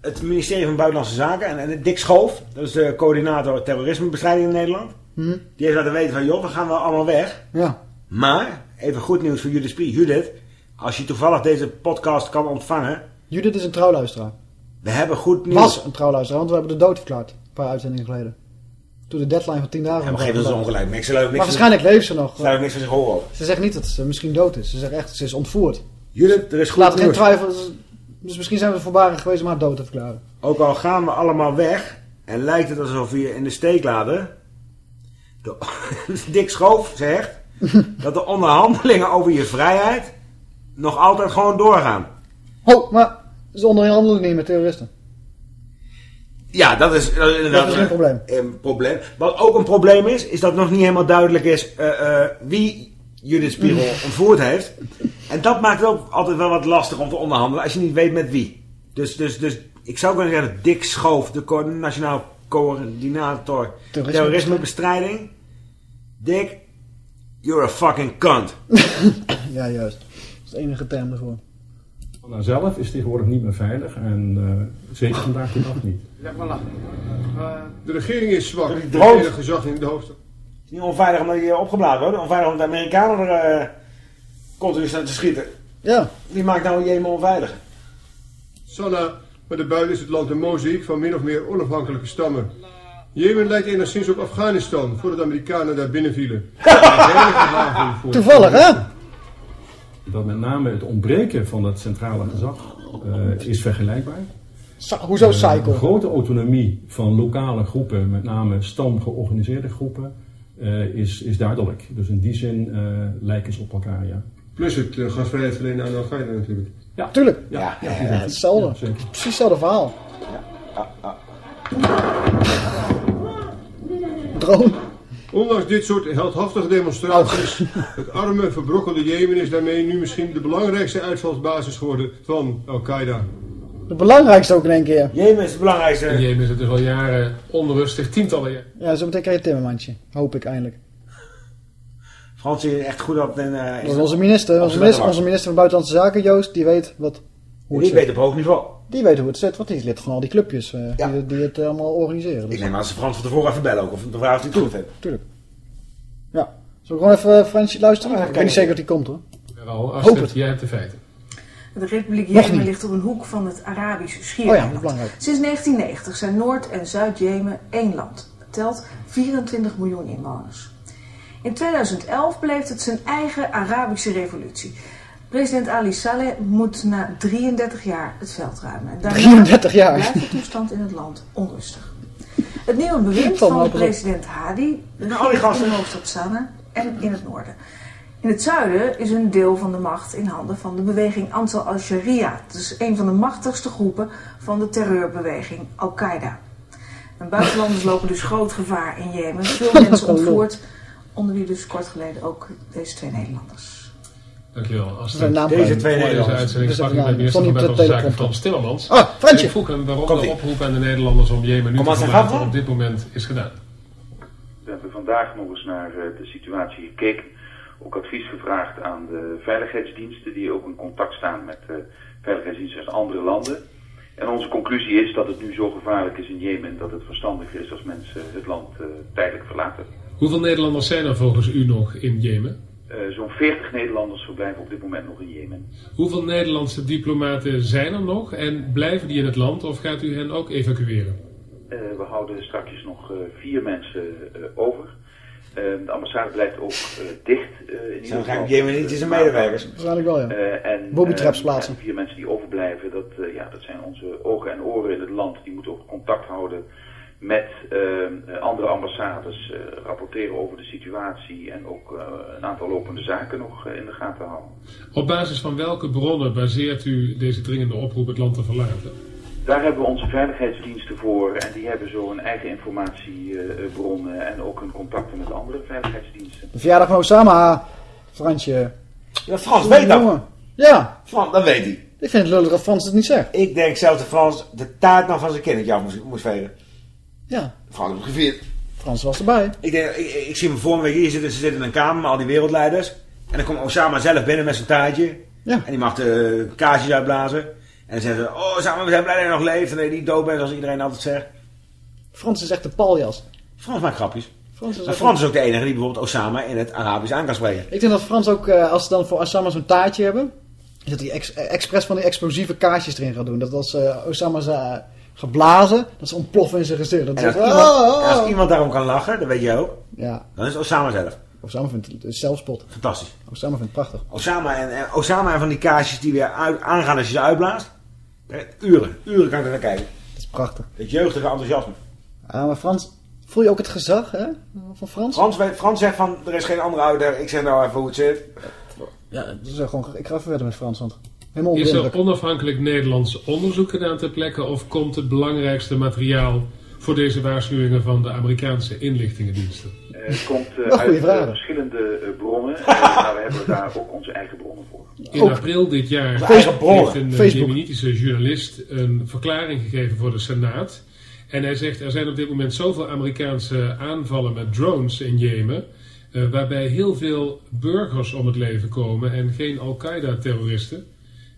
het ministerie van Buitenlandse Zaken en, en Dick Schoof, dat is de coördinator terrorismebestrijding in Nederland. Hm. Die heeft laten weten van, joh, we gaan wel allemaal weg. Ja. Maar, even goed nieuws voor Judith Spiegel. Judith, als je toevallig deze podcast kan ontvangen, Judith is een trouwluisteraar. we hebben goed nieuws. Was een trouwluisteraar, want we hebben de dood verklaard. Een paar uitzendingen geleden. Toen de deadline van 10 dagen Ja, maar was geef ons voorbij. ongelijk. Niks, ze Maar waarschijnlijk leeft ze nog. Ze niks van zich horen. Ze zegt niet dat ze misschien dood is. Ze zegt echt, ze is ontvoerd. Judith, er is goed Laat geen nieuws. twijfel. Dus misschien zijn we voorbarig geweest om haar dood te verklaren. Ook al gaan we allemaal weg en lijkt het alsof we je in de steek laten. De, Dick Schoof zegt dat de onderhandelingen over je vrijheid nog altijd gewoon doorgaan. Oh, maar ze onderhandelen niet met terroristen. Ja, dat is, dat is inderdaad Dat is een probleem. een probleem. Wat ook een probleem is, is dat nog niet helemaal duidelijk is eh, eh, wie Judith Spiegel ontvoerd heeft. En dat maakt het ook altijd wel wat lastig om te onderhandelen als je niet weet met wie. Dus, dus, dus ik zou kunnen zeggen, Dick Schoof, de nationaal coördinator Terrorisme- terrorismebestrijding. Dick, you're a fucking cunt. Ja, juist. Is de enige term ervoor. Sanaa zelf is tegenwoordig niet meer veilig en eh, zeker vandaag de dag niet. Ja, voilà. De regering is zwak. Droomt. weinig gezag in de hoofdstad. Het is niet onveilig omdat je opgeblazen wordt. Onveilig omdat de Amerikanen er eh, continu staan te schieten. Ja. Wie maakt nou Jemen onveilig? Sanaa, maar de buiten is het land een mozaïek van min of meer onafhankelijke stammen. Jemen lijkt enigszins op Afghanistan, voordat de Amerikanen daar binnenvielen. Voor- Toevallig, hè? Dat met name het ontbreken van dat centrale gezag eh, is vergelijkbaar. Sa- hoezo Eh, cycle? De grote autonomie van lokale groepen, met name stamgeorganiseerde groepen, eh, is, is duidelijk. Dus in die zin eh, lijken ze op elkaar, ja. Plus het uh, gasvrijheid verlenen aan Al-Qaeda natuurlijk. Ja, Tuurlijk. Ja, ja, ja, Ja, hetzelfde. Ja. Precies hetzelfde verhaal. Drone. Ondanks dit soort heldhaftige demonstraties, het arme, verbrokkelde Jemen is daarmee nu misschien de belangrijkste uitvalsbasis geworden van Al-Qaeda. De belangrijkste ook in één keer. Jemen is het belangrijkste. In Jemen is het dus al jaren onrustig, tientallen jaar. Ja, zo meteen krijg je Timmermandje. Hoop ik eindelijk. Frans is echt goed op. En, eh, Dat is onze minister, onze minister, onze minister van Buitenlandse Zaken, Joost, die weet wat, hoe Die zit. weet op hoog niveau. Die weet hoe het zit, want die is lid van al die clubjes eh, Ja. die, die het eh, allemaal organiseren. Dus, Ik neem aan ze Frans van tevoren even bellen ook. Of de vraag of hij het goed heeft. tuurlijk. Ja. Zullen we gewoon even eh, Fransje luisteren? Ja, ik weet niet zeker of die komt hoor. Al, Hoop het. jij hebt de feiten. De Republiek Jemen ligt op een hoek van het Arabisch Oh ja, Schiereiland. dat is belangrijk. Sinds 1990 zijn Noord- en Zuid-Jemen één land. Het telt 24 miljoen inwoners. In 2011 beleeft het zijn eigen Arabische revolutie. President Ali Saleh moet na 33 jaar het veld ruimen. En daarna 33 jaar. blijft de toestand in het land onrustig. Het nieuwe bewind van president Hadi regeert in de hoofdstad Sanaa en in het noorden. In het zuiden is een deel van de macht in handen van de beweging Ansar al-Sharia. Is een van de machtigste groepen van de terreurbeweging Al-Qaeda. En buitenlanders lopen dus groot gevaar in Jemen. Veel mensen ontvoerd, onder wie dus kort geleden ook deze twee Nederlanders. Dankjewel, naam Deze twee Nederlanders. uitzending sprak ik even met naam. minister van Buitenlandse Zaken. Frans Timmermans. Ah, Fransje! Ik vroeg hem waarom de oproep aan de Nederlanders om Jemen nu te verlaten op dit moment is gedaan. We hebben vandaag nog eens naar eh, de situatie gekeken. Ook advies gevraagd aan de veiligheidsdiensten die ook in contact staan met eh, veiligheidsdiensten uit andere landen. En onze conclusie is dat het nu zo gevaarlijk is in Jemen dat het verstandiger is als mensen het land eh, tijdelijk verlaten. Hoeveel Nederlanders zijn er volgens u nog in Jemen? Eh, Zo'n 40 Nederlanders verblijven op dit moment nog in Jemen. Hoeveel Nederlandse diplomaten zijn er nog en blijven die in het land of gaat u hen ook evacueren? Eh, we houden straks nog eh, vier mensen eh, over. De ambassade blijft ook eh, dicht. eh, in Zijn waarschijnlijk Jemenitische medewerkers. Waarschijnlijk wel, ja. Eh, en, plaatsen. vier mensen die overblijven, dat, eh, ja, dat zijn onze ogen en oren in het land. Die moeten ook contact houden met eh, eh, andere ambassades, eh, rapporteren over de situatie en ook eh, een aantal lopende zaken nog eh, in de gaten houden. Op basis van welke bronnen baseert u deze dringende oproep het land te verlaten? Daar hebben we onze veiligheidsdiensten voor en die hebben zo een eigen informatiebronnen en ook hun contacten met andere veiligheidsdiensten. De verjaardag van Osama, Fransje. Ja, Frans weet dat. Ja. Frans, dat weet hij. Ik vind het lullig dat Frans het niet zegt. Ik denk zelfs dat Frans de taart nog van zijn kindertje af moest, moest vegen. Ja. Frans heeft gevierd. Frans was erbij. Ik, denk, ik, zie hem voor me hier zitten. Ze zitten in een kamer met al die wereldleiders. En dan komt Osama zelf binnen met zijn taartje. Ja. En die mag de kaarsjes uitblazen. En dan zeggen ze, oh Osama, we zijn blij dat je nog leeft. En dat je niet dood bent, zoals iedereen altijd zegt. Frans is echt een paljas. Frans maakt grapjes. Frans is Frans is ook de enige die bijvoorbeeld Osama in het Arabisch aan kan spreken. Ik denk dat Frans ook, eh, als ze dan voor Osama zo'n taartje hebben, dat hij ex eh, expres van die explosieve kaarsjes erin gaat doen. Dat als eh, Osama ze eh, gaat blazen, dat ze ontploffen in zijn gezicht. Dat En als, iemand, Oh, als iemand daarom kan lachen, dat weet je ook. Ja. Dan is Osama zelf. Osama vindt het is zelfspot. Fantastisch. Osama vindt het prachtig. Osama en, en, Osama en van die kaarsjes die weer uit, aangaan als je ze uitblaast. Uren, uren kan ik er naar kijken. Dat is prachtig. Het jeugdige enthousiasme. Ja, maar Frans, voel je ook het gezag hè, van Frans? Frans, Frans zegt van, er is geen andere uitleg. Ik zeg nou even hoe het zit. Ja, dat is gewoon, ik ga even verder met Frans, want helemaal Is er onafhankelijk Nederlands onderzoek gedaan ter plekke of komt het belangrijkste materiaal voor deze waarschuwingen van de Amerikaanse inlichtingendiensten? Eh, Het komt eh, uit vragen. eh, verschillende bronnen, maar we hebben daar ook onze eigen bronnen voor. In april dit jaar heeft een Facebook. Jemenitische journalist een verklaring gegeven voor de Senaat. En hij zegt er zijn op dit moment zoveel Amerikaanse aanvallen met drones in Jemen. waarbij heel veel burgers om het leven komen en geen Al-Qaeda-terroristen.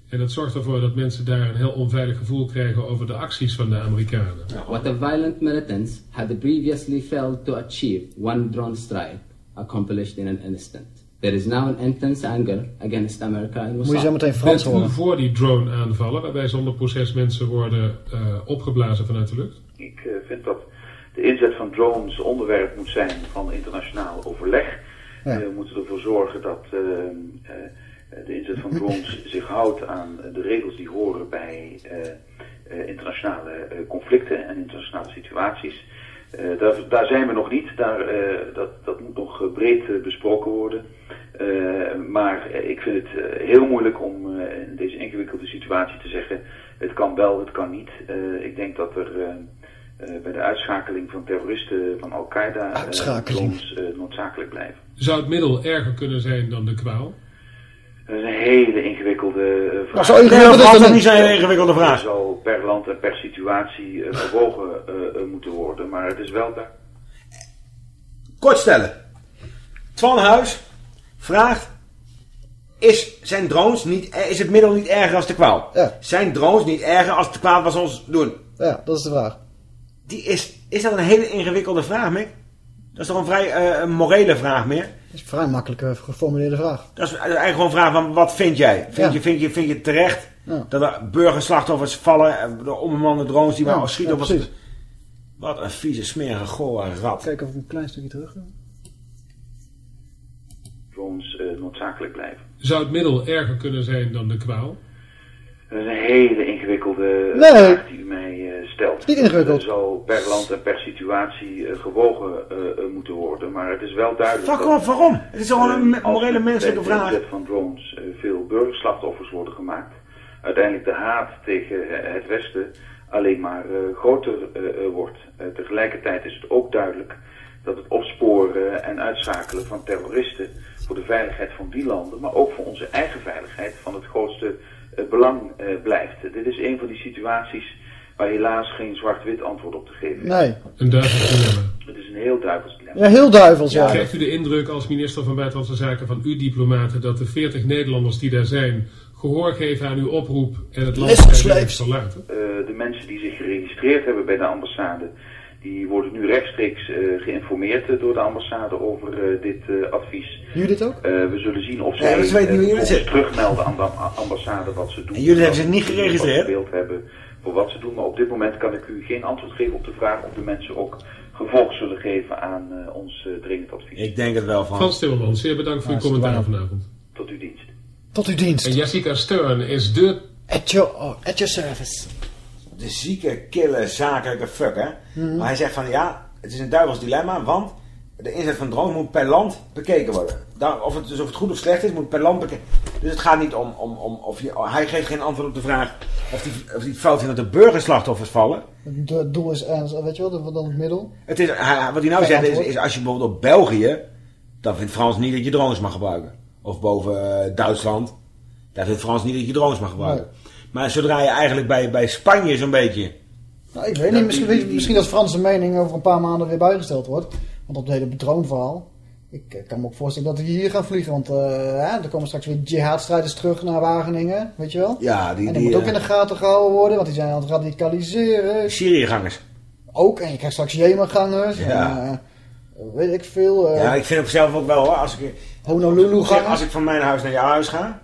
En dat zorgt ervoor dat mensen daar een heel onveilig gevoel krijgen over de acties van de Amerikanen. What the violent militants had previously failed to achieve, one drone strike accomplished in an instant. There is now an intense anger against America and Moet je zo Mossad. meteen Frans u voor die drone-aanvallen, waarbij zonder proces mensen worden eh, opgeblazen vanuit de lucht? Ik eh, vind dat de inzet van drones onderwerp moet zijn van internationaal overleg. Ja. Eh, we moeten ervoor zorgen dat eh, eh, de inzet van drones zich houdt aan de regels die horen bij eh, eh, internationale eh, conflicten en internationale situaties. Eh, daar, daar zijn we nog niet. Daar, eh, dat, dat moet nog eh, breed eh, besproken worden. Eh, maar eh, ik vind het eh, heel moeilijk om eh, in deze ingewikkelde situatie te zeggen: het kan wel, het kan niet. Eh, ik denk dat er eh, eh, bij de uitschakeling van terroristen van Al-Qaeda eh, drones, eh, noodzakelijk blijven. Zou het middel erger kunnen zijn dan de kwaal? Dat is een hele ingewikkelde eh, vraag. Zo ingewikkeld is Frans dat is niet. zo'n ingewikkelde Het vraag. zal per land en per situatie eh, gewogen eh, eh, moeten worden, maar het is wel daar. Kort stellen. Twan Huis vraagt... Is, zijn drones niet, is het middel niet erger als de kwaal? Ja. Zijn drones niet erger als de kwaal wat ze ons doen? Ja, dat is de vraag. Die is, is dat een hele ingewikkelde vraag, Mick? Dat is toch een vrij eh, een morele vraag meer? Dat is een vrij makkelijk eh, geformuleerde vraag. Dat is eigenlijk gewoon een vraag van wat vind jij? Vind, Ja. je, vind, je, vind je het terecht Ja. dat er burgerslachtoffers vallen eh, door onbemande drones die Ja, maar schieten ja, op precies. Wat een vieze, smerige, gore rat. Kijk of ik een klein stukje terug ga. Drones eh, noodzakelijk blijven. Zou het middel erger kunnen zijn dan de kwaal? Dat is een hele ingewikkelde Nee. vraag die u mij stelt. Niet ingewikkeld. Het zal per land en per situatie eh, gewogen eh, eh, moeten worden, maar het is wel duidelijk. Fuck dat- off, waarom? Het is gewoon een morele menselijke bij de vraag. van drones veel burgerslachtoffers worden gemaakt. Uiteindelijk de haat tegen het Westen alleen maar groter wordt. Tegelijkertijd is het ook duidelijk dat het opsporen en uitschakelen van terroristen voor de veiligheid van die landen, maar ook voor onze eigen veiligheid van het grootste belang blijft. Dit is een van die situaties waar helaas geen zwart-wit antwoord op te geven is. Nee. Een duivels dilemma. Het is een heel duivels dilemma. Ja, heel duivels, ja. Krijgt u de indruk als minister van Buitenlandse Zaken van uw diplomaten dat de 40 Nederlanders die daar zijn gehoor geven aan uw oproep en het land verlaten? Eh, de mensen die zich geregistreerd hebben bij de ambassade, die worden nu rechtstreeks eh, geïnformeerd door de ambassade over eh, dit eh, advies. Nu dit ook? Eh, we zullen zien of Ja, zij jullie vervolgens zijn. terugmelden aan de ambassade wat ze doen. En jullie hebben zich niet geregistreerd? beeld hebben voor wat ze doen. Maar op dit moment kan ik u geen antwoord geven op de vraag of de mensen ook gevolg zullen geven aan eh, ons eh, dringend advies. Ik denk het wel van. Frans Timmermans, zeer bedankt voor uw commentaar vanavond. Tot uw dienst. Tot uw dienst. En Jessica Stern is de... At your, oh, at your service. De zieke, kille, zakelijke fuck, hè. Mhm. Maar hij zegt van, ja, het is een duivels dilemma, want de inzet van drones moet per land bekeken worden. Daar, of, het, dus of het goed of slecht is, moet per land bekeken Dus het gaat niet om, om, om of je, hij geeft geen antwoord op de vraag of die, of die fout vindt dat de burgerslachtoffers vallen. Het do- doel is ernstig, weet je wel, dat- dan het middel. Het is, wat hij nou zegt is, als je bijvoorbeeld op België, dan vindt Frans niet dat je drones mag gebruiken. Of boven eh, Duitsland, daar vindt Frans niet dat je drones mag gebruiken. Maar zodra je eigenlijk bij, bij Spanje zo'n beetje... Nou, ik weet niet, misschien, misschien dat Franse mening over een paar maanden weer bijgesteld wordt. Want op het hele droneverhaal. Ik eh, kan me ook voorstellen dat die hier gaan vliegen. Want eh, ja, er komen straks weer jihadstrijders terug naar Wageningen, weet je wel. Ja, die, en die, die moet ook eh, in de gaten gehouden worden, want die zijn aan het radicaliseren. Syriëgangers. Ook, en je krijgt straks Jemengangers. Ja. En, weet ik veel. Ja, ik vind het zelf ook wel hoor. Als ik, Honolulu-gangers. als ik van mijn huis naar jouw huis ga,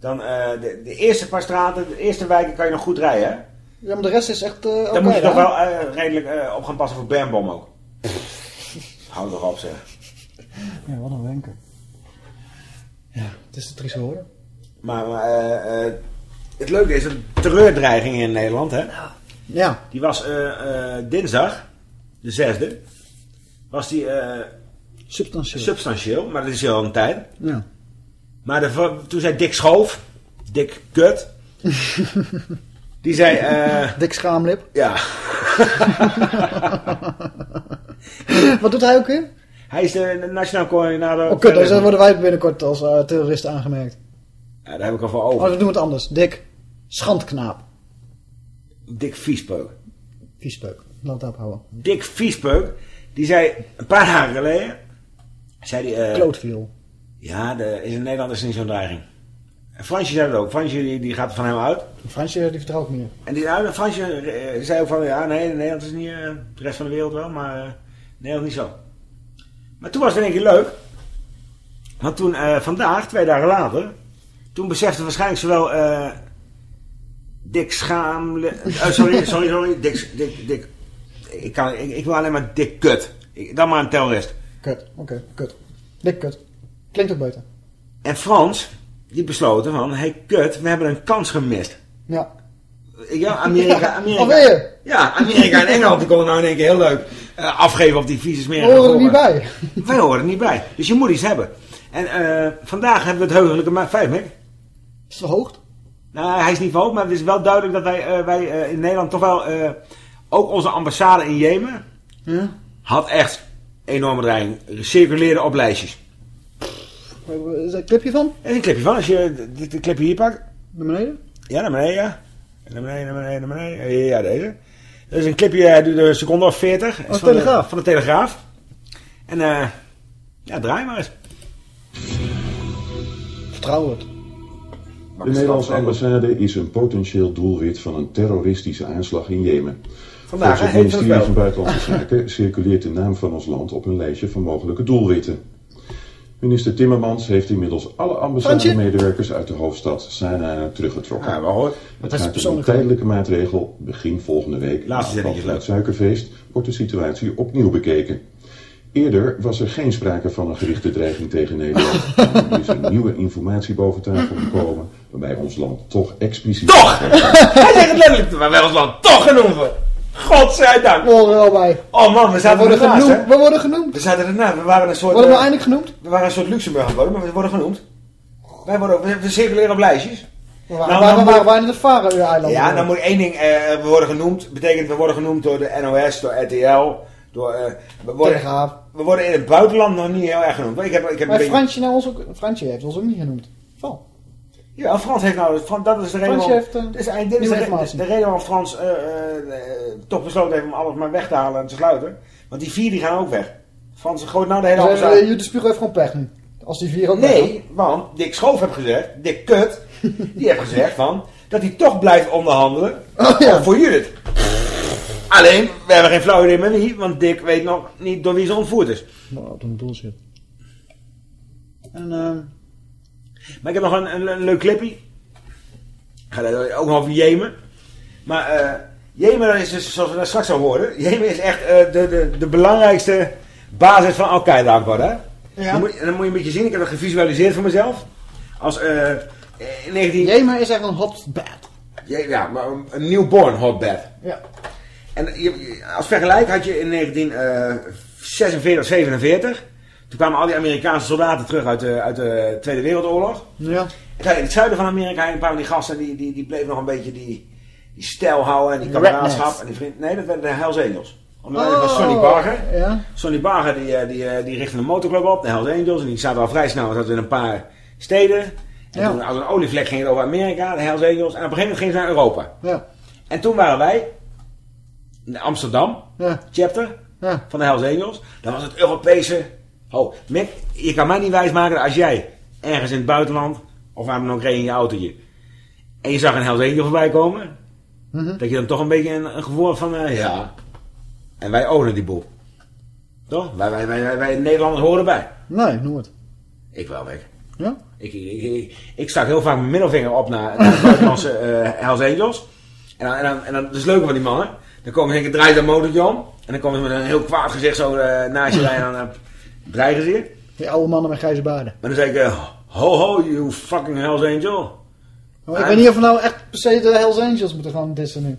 dan de, de eerste paar straten, de eerste wijken kan je nog goed rijden. Hè? Ja, maar de rest is echt... Dan moet je toch hè? wel redelijk op gaan passen voor bermbom ook. Hou toch op zeg. Ja, wat een wenker. Ja, het is te triest horen. Maar, maar eh, eh, het leuke is, de terreurdreiging in Nederland, hè? Ja. Die was eh, eh, dinsdag, de zesde, was die eh, Substantieel. substantieel, maar dat is al een tijd. Ja. Maar de, toen zei Dick Schoof, Dick Kut, die zei... eh Dik schaamlip. ja. Wat doet hij ook weer? Hij is de nationaal coördinator. Oh, kut, dus dan worden wij binnenkort als eh, terroristen aangemerkt. Ja, daar heb ik al voor Oh, over. we doen het anders. Dik schandknaap. Dick Viespeuk. Viespeuk. Laat het ophouden. Dick Viespeuk, die zei een paar dagen geleden... Zei die, eh, Klootviel. Ja, de, in Nederland is niet zo'n dreiging. En Fransje zei het ook. Fransje die, die gaat van hem uit. Fransje, die vertrouw ik meer. En die, nou, Fransje eh, zei ook van... Ja, nee, Nederland is niet... de rest van de wereld wel, maar eh, Nederland niet zo. Maar toen was het in één keer leuk. Want toen, eh, vandaag, twee dagen later... Toen besefte waarschijnlijk zowel... eh Dick Schaamle... eh, sorry, sorry, sorry. Dick... Dick, Dick ik, kan, ik, ik wil alleen maar Dick Kut. Ik, dan maar een terrorist. Kut. Oké, kut. Dik kut. Klinkt ook beter. En Frans, die besloten van... Hé, hey, kut, we hebben een kans gemist. Ja. Ja, Amerika... Ja, Amerika alweer? Ja, Amerika en Engeland die konden nou in één keer heel leuk eh, afgeven op die vieze We smerige horen er niet bij. Wij horen er niet bij. Dus je moet iets hebben. En eh, vandaag hebben we het heugelijke feit, Mick. Is het verhoogd? Nou, hij is niet verhoogd, maar het is wel duidelijk dat wij, eh, wij in Nederland toch wel... ook onze ambassade in Jemen Ja. had echt enorme dreiging. Circuleerde op lijstjes. Is er een clipje van? Er is een clipje van. Als je dit dit clipje hier pakt. Naar beneden? Ja, naar beneden, ja. Naar beneden, naar beneden, naar beneden. Ja, deze. Dat is een clipje, hij duurt een seconde of 40. Van Is de van de Telegraaf. En eh ja, draai maar eens. Vertrouw het. De Nederlandse ambassade is een potentieel doelwit van een terroristische aanslag in Jemen. Vandaag, Volgens het ministerie van van Buitenlandse Zaken circuleert de naam van ons land op een lijstje van mogelijke doelwitten. Minister Timmermans heeft inmiddels alle ambassademedewerkers uit de hoofdstad Sanaa teruggetrokken. Ja, wel hoor. Het Dat is gaat om een tijdelijke maatregel. Begin volgende week, na Laatste leuk. het suikerfeest, wordt de situatie opnieuw bekeken. Eerder was er geen sprake van een gerichte dreiging tegen Nederland. Er is een nieuwe informatie boven tafel gekomen, waarbij ons land toch expliciet... Toch! Hij zegt het letterlijk, waar wij ons land toch genoemd. Godzijdank. Er al bij. Oh man, we We zaten worden, ernaast, hè? genoemd. we worden genoemd. We zaten ernaast. We waren een soort... Worden we eh, eindelijk genoemd? we waren een soort Luxemburg aan het worden, maar we worden genoemd. Wij worden, we, we circuleren op lijstjes. We waren, Nou, nou we waren de Faroe-eilanden. Ja, dan moet één ding, eh, we worden genoemd, betekent we worden genoemd door de NOS, door RTL, door, eh, we, worden, we worden in het buitenland nog niet heel erg genoemd. Ik heb, ik heb een Maar beetje- Fransje, nou ons ook, Fransje heeft ons ook niet genoemd. Ja, Frans heeft nou, Frans, dat is de reden waarom, heeft, dit is eigenlijk, dit is de, de, de reden waarom Frans eh, eh, eh, toch besloten heeft om alles maar weg te halen en te sluiten. Want die vier die gaan ook weg. Frans gooit nou de hele Dus, Jutta Spiegel heeft gewoon pech nu. Als die vier ook Nee, want Dick Schoof heeft gezegd, Dick Kut, die heeft gezegd van, dat hij toch blijft onderhandelen Oh, voor Judith. Alleen, we hebben geen flauw idee met wie, want Dick weet nog niet door wie ze ontvoerd is. Wat een bullshit. En, ehm, Maar ik heb nog een, een, een leuk clipje. Ik ga ook nog over Jemen. Maar eh Jemen is dus, zoals we straks al hoorden, Jemen is echt eh, de, de, de belangrijkste basis van Al-Qaeda geworden. hè? Ja. Dan, moet, je- dan moet je een beetje zien, ik heb dat gevisualiseerd voor mezelf. Als eh in 19... Jemen is echt een hotbed. Ja, ja, maar een, newborn hotbed. Ja. En je, je- als vergelijk had je in 1946, 47... Toen kwamen al die Amerikaanse soldaten terug uit de, uit de Tweede Wereldoorlog. Ja. Kijk, in het zuiden van Amerika een paar van die gasten die, die, die bleven nog een beetje die, die stijl houden en die kameraadschap. En die vriend, nee, dat werden de Hells Angels. Onder Oh, van Sonny Barger. Ja. Sonny Barger die, eh, die, eh, die richtte een motorclub op, de Hells Angels. En die zaten al vrij snel, zaten in een paar steden. En Ja. toen, als een olievlek ging het over Amerika, de Hells Angels. En op een gegeven moment gingen ze naar Europa. Ja. En toen waren wij in Amsterdam, Ja. chapter Ja. van de Hells Angels. Dan was het Europese... Oh, Mick, je kan mij niet wijsmaken als jij ergens in het buitenland... of waar dan ook reed in je autootje... en je zag een Hells Angel voorbij komen... Mhm. dat je dan toch een beetje een, een gevoel van... eh, ja, en wij ownen die boel. Toch? Wij, wij, wij, wij, Nederlanders horen erbij. Nee, het. Ik wel, weg. Ja? Ik, ik, ik, ik stak heel vaak mijn middelvinger op naar, naar de buitenlandse Hells Angels. En dan, en, dan, en dan, dat is het leuke van die mannen. Dan komen ze een keer draaien dat motortje om. En dan komen ze met een heel kwaad gezicht zo eh, naast je rijden en dan dreigen ze je. Die oude mannen met grijze baarden. Maar dan zeg ik, eh, ho ho, you fucking Hells Angel. Maar ik weet niet of we nou echt per se de Hells Angels moeten gaan dissen nu.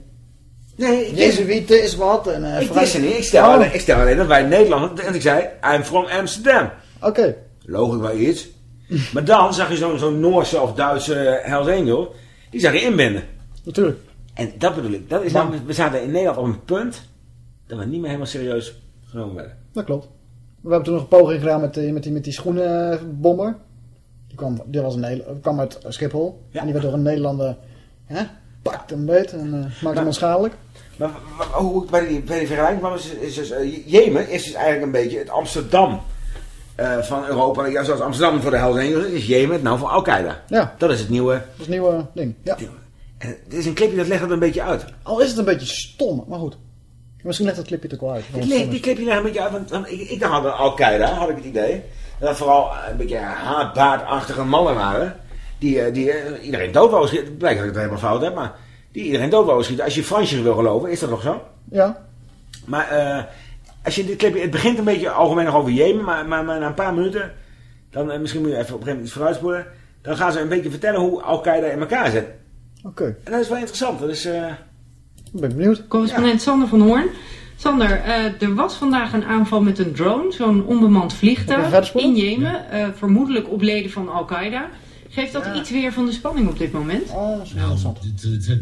Nee, ik Jezuïeten is wat. En, eh, Ik vrij- niet. Ik stel, Oh, alleen, ik stel alleen dat wij Nederlanders... En ik zei, I'm from Amsterdam. Oké. Logisch wel iets. Maar dan zag je zo'n zo'n Noorse of Duitse Hells Angel. Die zag je inbinden. Natuurlijk. En dat bedoel ik. Dat is namelijk- we zaten in Nederland op een punt... dat we niet meer helemaal serieus genomen werden. Dat klopt. We hebben toen nog een poging gedaan met, die- met, die, met die schoenenbomber. Die kwam, die was een kwam uit Schiphol. En die werd door een Nederlander... Hè, pakt hem beet en eh, maakt hem onschadelijk. Maar, maar hoe ik bij die, bij die vergelijking kwam, is, is dus, eh, Jemen is dus eigenlijk een beetje het Amsterdam eh, van Europa. Ja, zoals Amsterdam voor de Hells Angels is, is Jemen het nou voor Al-Qaeda. Ja. Dat is het nieuwe. Dat is een nieuwe ding. Ja. En dit is een clipje dat legt het een beetje uit. Al is het een beetje stom, maar goed. Misschien legt het clipje er ook wel uit. Die, clipje legt een beetje uit, want, want ik, ik dacht aan Al-Qaeda, had ik het idee. Dat het vooral een beetje haatbaardachtige mannen waren. Die, eh, die eh, iedereen dood wou schieten. Het blijkt dat ik het helemaal fout heb, maar die iedereen dood wou schieten. Als je Fransjes wil geloven, is dat nog zo? Ja. Maar eh, als je dit clipje, het begint een beetje algemeen nog over Jemen, maar, maar, maar na een paar minuten, dan misschien moet je even op een gegeven moment iets vooruitspoelen. Dan gaan ze een beetje vertellen hoe Al-Qaeda in elkaar zit. Oké. En dat is wel interessant. Dat is, eh, ben benieuwd. Correspondent Sander van Hoorn. Sander, eh, er was vandaag een aanval met een drone, zo'n onbemand vliegtuig in Jemen, eh, vermoedelijk op leden van Al-Qaeda. Geeft dat iets weer van de spanning op dit moment? Oh, dat is Nou,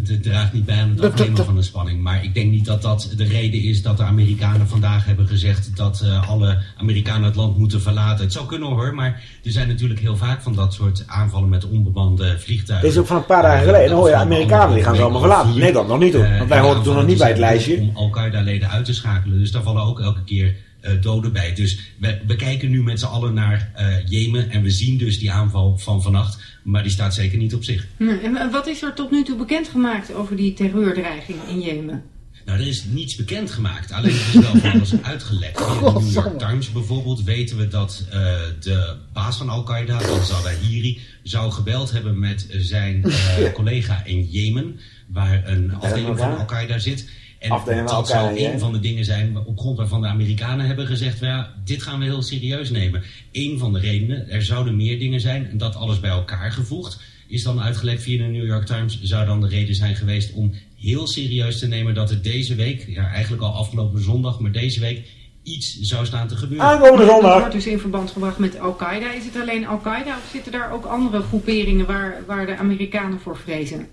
het, draagt niet bij aan het afnemen van de spanning. Maar ik denk niet dat dat de reden is dat de Amerikanen vandaag hebben gezegd dat eh, alle Amerikanen het land moeten verlaten. Het zou kunnen hoor, maar er zijn natuurlijk heel vaak van dat soort aanvallen met onbemande vliegtuigen. Dit is ook van een paar dagen geleden. Dan hoor je de Amerikanen, die gaan ze allemaal verlaten. Nederland nog niet toe. Want wij hoorden toen nog niet bij het lijstje. Om Al-Qaeda-leden uit te schakelen. Dus daar vallen ook elke keer eh, doden bij. Dus we, we kijken nu met z'n allen naar eh, Jemen. En we zien dus die aanval van vannacht. Maar die staat zeker niet op zich. Nee, en wat is er tot nu toe bekendgemaakt over die terreurdreiging in Jemen? Nou, er is niets bekendgemaakt. Alleen er is wel van alles uitgelekt. Via de New York Times bijvoorbeeld weten we dat eh, de baas van Al-Qaeda, al-Zawahiri, zou gebeld hebben met zijn eh, collega in Jemen, waar een afdeling van Al-Qaeda zit. En dat zou een van de dingen zijn op grond waarvan de Amerikanen hebben gezegd, "Wel ja, dit gaan we heel serieus nemen. Eén van de redenen, er zouden meer dingen zijn, en dat alles bij elkaar gevoegd, is dan uitgelegd via de New York Times, zou dan de reden zijn geweest om heel serieus te nemen dat er deze week, ja eigenlijk al afgelopen zondag, maar deze week iets zou staan te gebeuren. Dat wordt dus in verband gebracht met Al-Qaeda. Is het alleen Al-Qaeda of zitten daar ook andere groeperingen waar, waar de Amerikanen voor vrezen?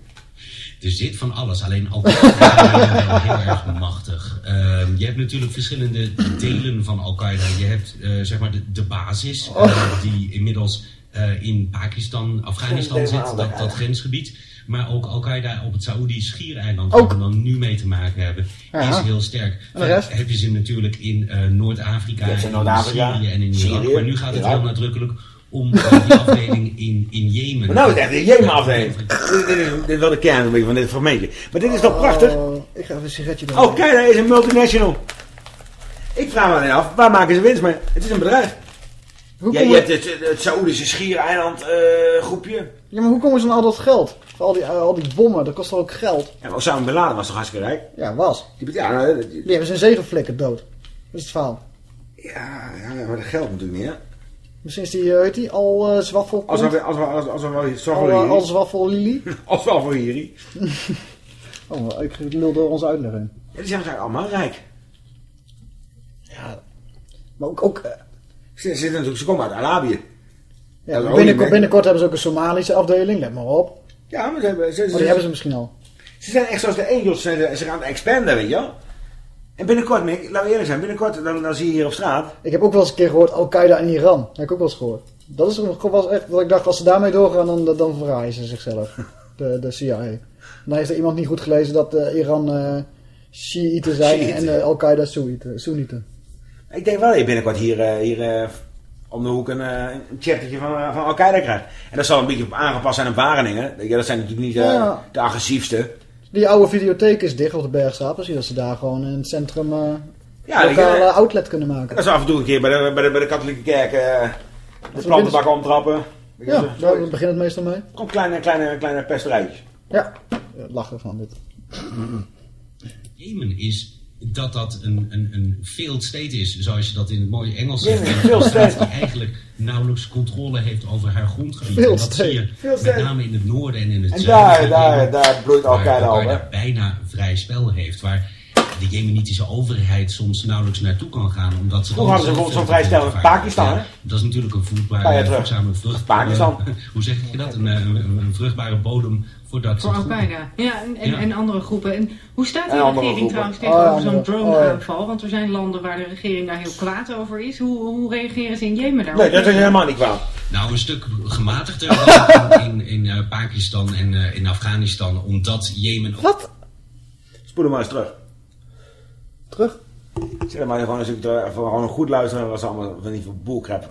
Er zit van alles, alleen Al-Qaeda is wel heel erg machtig. Ehm, je hebt natuurlijk verschillende delen van Al-Qaeda. Je hebt eh, zeg maar de, de basis, eh, die inmiddels eh, in Pakistan, Afghanistan zit, dat, dat grensgebied. Maar ook Al-Qaeda op het Saoedisch schiereiland, waar we dan nu mee te maken hebben, is heel sterk. Heb je ze natuurlijk in Noord-Afrika, in Noord-Afrika, Syrië en in Irak. Maar nu gaat het heel nadrukkelijk om eh, die afdeling in, in Jemen... Maar nou is het echt een Jemen-afdeling. dit, dit, is, wel de kern een beetje van dit fragmentje. Maar dit is toch prachtig? Oh, ik ga even een sigaretje doen. Oh, kijk, daar is een multinational. Ik vraag me alleen af, waar maken ze winst mee? Het is een bedrijf. Hoe Ja, je je- hebt het, het Saoedische schiereiland eh groepje. Ja, maar hoe komen ze aan al dat geld? Voor al die, al die bommen, dat kost toch ook geld? En Osama Bin Laden was toch hartstikke rijk? Ja, was. Die, ja, nou, die- Die hebben zijn zegen flikker dood. Dat is het verhaal. ja, ja, maar dat geldt natuurlijk niet, hè? Misschien is die, eh, weet die, al eh zwaffel Als we, als we, als we, als we hier, al, eh, al zwaffel Lili. Als we al hier. Oh, ik lul door ons uitleg heen. Ja, die zijn eigenlijk allemaal rijk. Maar ook, ook eh, Ze, ze, zitten natuurlijk, ze komen uit Arabië. ja, binnenkort, binnenkort hebben ze ook een Somalische afdeling, let maar op. Ja, maar ze hebben... Ze, Maar die hebben ze misschien al. Ze zijn echt zoals de Angels, ze gaan expanden, weet je wel. En binnenkort, Mick, laten we eerlijk zijn, binnenkort dan, dan zie je hier op straat... Ik heb ook wel eens een keer gehoord Al-Qaeda in Iran. Dat heb ik ook wel eens gehoord. Dat is was echt, dat ik dacht, als ze daarmee doorgaan, dan, dan verraaien ze zichzelf. De, de CIA. Dan heeft er iemand niet goed gelezen dat eh, Iran eh Shiiten zijn Shiiten. en eh, Al-Qaeda Soenieten. Ik denk wel dat je binnenkort hier, hier om de hoek een, een van, van Al-Qaeda krijgt. En dat zal een beetje op aangepast zijn op Wageningen. Ja, dat zijn natuurlijk niet Ja. de agressiefste. Die oude videotheek is dicht op de Bergstraat. Misschien dat ze daar gewoon in het centrum eh Ja, lokale outlet kunnen maken. Dat is af en toe een keer bij de, bij de, bij de katholieke kerk eh, de plantenbak omtrappen. Ja, zo- daar begint het meestal mee. Gewoon kleine, kleine, kleine pesterijtjes. Ja, Ja, lachen van dit. Jemen is dat dat een, een, een failed state is, zoals je dat in het mooie Engels zegt. is een state. Die eigenlijk nauwelijks controle heeft over haar grondgebied. Failed en dat zie je. Failed met name in het noorden en in het En zuiden. daar, van daar, Jemen, daar bloeit waar al, hè? Al-Qaeda bijna vrij spel heeft. Waar de Jemenitische overheid soms nauwelijks naartoe kan gaan. Omdat ze Vroeger hadden ze bijvoorbeeld zo'n vrij stel in Pakistan, hè? Dat is natuurlijk een terug. voedzame vrucht. Pakistan. hoe zeg je dat? Een, eh, een, een vruchtbare bodem voor dat Voor soort groepen. Al-Qaeda. Ja, en, en, Ja. en andere groepen. En hoe staat die regering groepen. trouwens Oh, ja, tegenover zo'n andere- drone-aanval? Want er zijn landen waar de regering daar heel kwaad over is. Hoe, hoe reageren ze in Jemen daarop? Nee, dat is helemaal niet kwaad. Nou, een stuk gematigder dan in, in, in eh, Pakistan en eh, in Afghanistan, omdat Jemen... Wat? Spoel hem maar eens terug. Terug? Zeg maar gewoon terug, voor gewoon een goed luisteren, was allemaal van die boelkrap.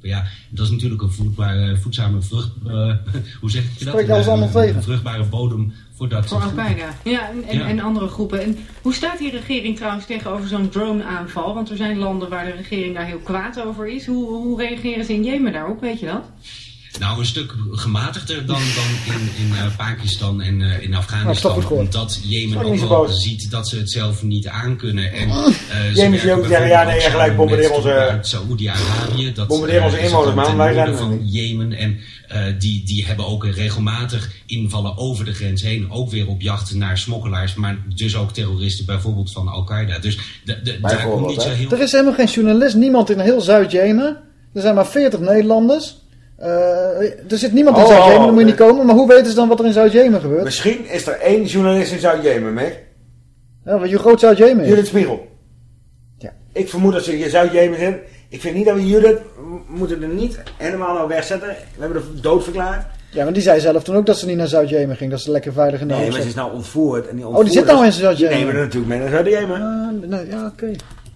Ja, dat is natuurlijk een voedbare, voedzame vrucht... eh, hoe zeg je dat? Spreek alles allemaal een, tegen. een vruchtbare bodem voor dat Voor. Al-Qaeda. Ja, en, en, Ja. en andere groepen. En hoe staat die regering trouwens tegenover zo'n drone-aanval? Want er zijn landen waar de regering daar heel kwaad over is. Hoe, hoe reageren ze in Jemen daarop? Weet je dat? Nou, een stuk gematigder dan, dan in, in eh, Pakistan en eh, in Nou, Afghanistan. goed gehoord. omdat Jemen ook wel ziet dat ze het zelf niet aankunnen. En, eh, ze Jemen zie je ook zeggen, ja, nee, gelijk bombardeer met onze- Saoedi-Arabië. Bombardeer eh, onze inwoners, man. Wij rennen van Jemen. En eh, die, die hebben ook regelmatig invallen over de grens heen. Ook weer op jacht naar smokkelaars. Maar dus ook terroristen, bijvoorbeeld van Al-Qaeda. Dus de, de, daar komt niet zo heel Er is helemaal geen journalist, niemand in heel Zuid-Jemen. Er zijn maar 40 Nederlanders. Eh, er zit niemand in Oh, Zuid-Jemen, dan moet je niet komen. Maar hoe weten ze dan wat er in Zuid-Jemen gebeurt? Misschien is er één journalist in Zuid-Jemen, Mick. Ja, weet je groot Zuid-Jemen is? Judith Spiegel. Ja. Ik vermoed dat ze in Zuid-Jemen zit. Ik vind niet dat we Judith moeten er niet helemaal nou wegzetten. We hebben er dood verklaard. Ja, maar die zei zelf toen ook dat ze niet naar Zuid-Jemen ging. Dat ze lekker veilig in de Nee, maar ze is nou ontvoerd. En die Oh, die zit nou in Zuid-Jemen. Nemen er natuurlijk mee naar Zuid-Jemen. Nee, ja, oké.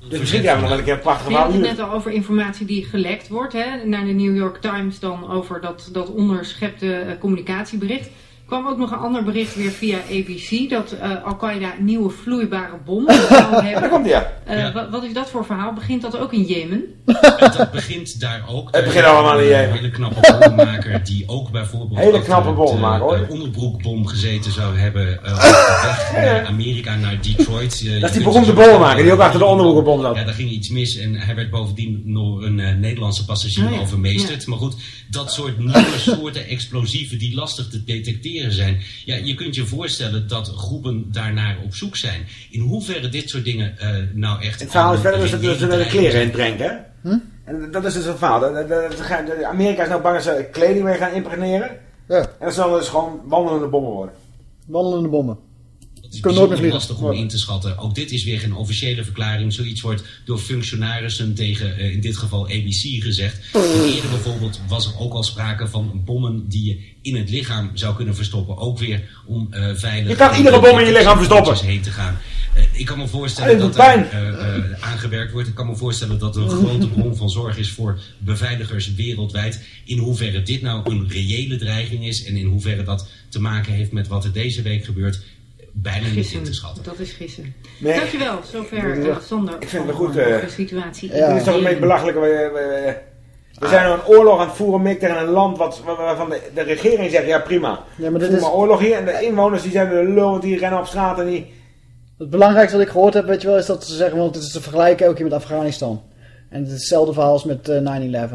Dus misschien krijgen we nog wel een keer een prachtige Je had verhaal. het net al over informatie die gelekt wordt hè, naar de New York Times dan over dat, dat onderschepte eh, communicatiebericht. Kwam ook nog een ander bericht weer via ABC dat eh, Al-Qaeda nieuwe vloeibare bommen zou hebben. Daar komt hij, ja. Eh, Ja. Wat is dat voor verhaal? Begint dat ook in Jemen? Dat begint daar ook. Het begint allemaal in Een Jemen. hele knappe bommenmaker die ook bijvoorbeeld Hele knappe bommenmaker, eh, hoor. eh, onderbroekbom gezeten zou hebben eh, weg naar Amerika, naar Detroit. Eh, Dat is die beroemde zo- bommenmaker die ook achter de onderbroekenbom zat. Ja, daar ging iets mis en hij werd bovendien door een eh, Nederlandse passagier Oh ja, overmeesterd. Maar goed, dat soort nieuwe soorten explosieven die lastig te detecteren zijn. Ja, je kunt je voorstellen dat groepen daarnaar op zoek zijn. In hoeverre dit soort dingen eh, nou echt... Het verhaal is een verder dus dat ze er de kleren zijn. in drinken. En dat is dus het verhaal. Dat- dat- dat- dat- dat- Amerika is nou bang dat ze kleding weer gaan impregneren. Ja. En dat zullen dus gewoon wandelende bommen worden. Wandelende bommen. Het is bijzonder lastig om in te schatten. Ook dit is weer geen officiële verklaring. Zoiets wordt door functionarissen tegen, eh, in dit geval ABC, gezegd. En eerder bijvoorbeeld was er ook al sprake van bommen die je in het lichaam zou kunnen verstoppen. Ook weer om eh veilig... Je kan iedere bom in je lichaam verstoppen. heen te gaan. Eh, ik kan me voorstellen dat er aangewerkt wordt. Ik kan me voorstellen dat er een grote bron van zorg is voor beveiligers wereldwijd. In hoeverre dit nou een reële dreiging is en in hoeverre dat te maken heeft met wat er deze week gebeurt, bijna niet in te Gissen, schatten. dat is gissen. Nee. Dankjewel, zover Ja. uh, Sander. Ik vind het goed, de situatie. Het is toch een beetje belachelijk. We, we, we, we zijn een oorlog aan het voeren Mick, tegen een land wat, waar- waarvan de, de regering zegt, ja prima. Ja, maar dit is- maar oorlog hier. En de inwoners die zijn de lul, want die rennen op straat en die... Het belangrijkste wat ik gehoord heb, weet je wel, is dat ze zeggen, want het is te vergelijken ook hier met Afghanistan. En het is hetzelfde verhaal als met eh, 9-11.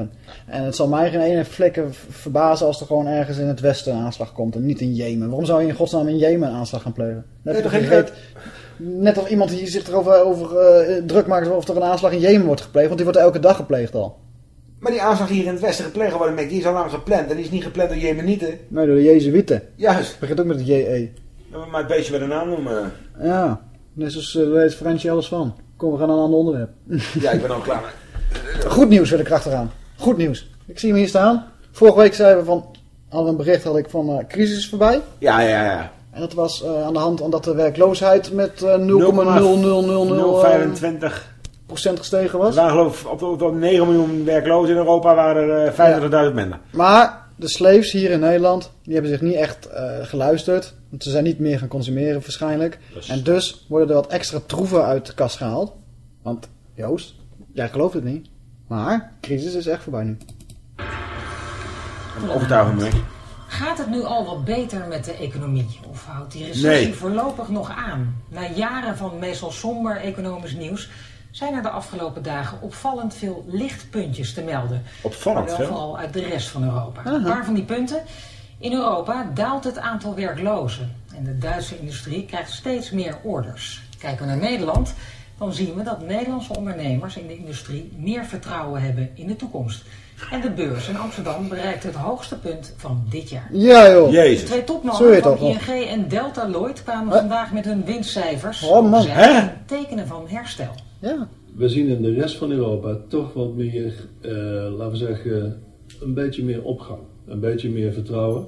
En het zal mij geen ene flikker verbazen als er gewoon ergens in het westen een aanslag komt en niet in Jemen. Waarom zou je in godsnaam in Jemen een aanslag gaan plegen? Net, Nee, of toch geen weet- net of iemand die zich erover over, eh, druk maakt of er een aanslag in Jemen wordt gepleegd, want die wordt elke dag gepleegd al. Maar die aanslag hier in het westen gepleegd worden, Mick, die is al lang gepland. En die is niet gepland door Jemenieten. Nee, door de Jezuïeten. Juist. Het begint ook met het JE. Maar het beestje met een naam noemen. Ja, net zoals uh, weet Fransje alles van. Kom, we gaan naar een ander onderwerp. Ja, ik ben al klaar. Goed nieuws wil ik erachteraan. Goed nieuws. Ik zie hem hier staan. Vorige week zeiden we van, hadden we een bericht had ik van eh, crisis is voorbij. Ja, ja, ja. En dat was eh, aan de hand omdat de werkloosheid met eh 0,0000 0,25 procent gestegen was. Er waren geloof ik op, op, op 9 miljoen werklozen in Europa waren er eh, 25.000 minder. Maar de slaves hier in Nederland, die hebben zich niet echt eh, geluisterd. Want ze zijn niet meer gaan consumeren waarschijnlijk. En dus worden er wat extra troeven uit de kast gehaald. Want Joost, jij gelooft het niet. Maar de crisis is echt voorbij nu. Overtuigend mee. Gaat het nu al wat beter met de economie? Of houdt die recessie Nee. voorlopig nog aan? Na jaren van meestal somber economisch nieuws zijn er de afgelopen dagen opvallend veel lichtpuntjes te melden. Opvallend Maar wel veel? vooral uit de rest van Europa. Aha. Een paar van die punten. In Europa daalt het aantal werklozen. En de Duitse industrie krijgt steeds meer orders. Kijken we naar Nederland, dan zien we dat Nederlandse ondernemers in de industrie meer vertrouwen hebben in de toekomst. En de beurs in Amsterdam bereikt het hoogste punt van dit jaar. Ja, joh. De Jezus. twee Zo topmannen van nog. ING en Delta Lloyd kwamen vandaag met hun winstcijfers. Oh, man. Hè? tekenen van herstel. Ja. We zien in de rest van Europa toch wat meer, eh, laten we zeggen, een beetje meer opgang. Een beetje meer vertrouwen.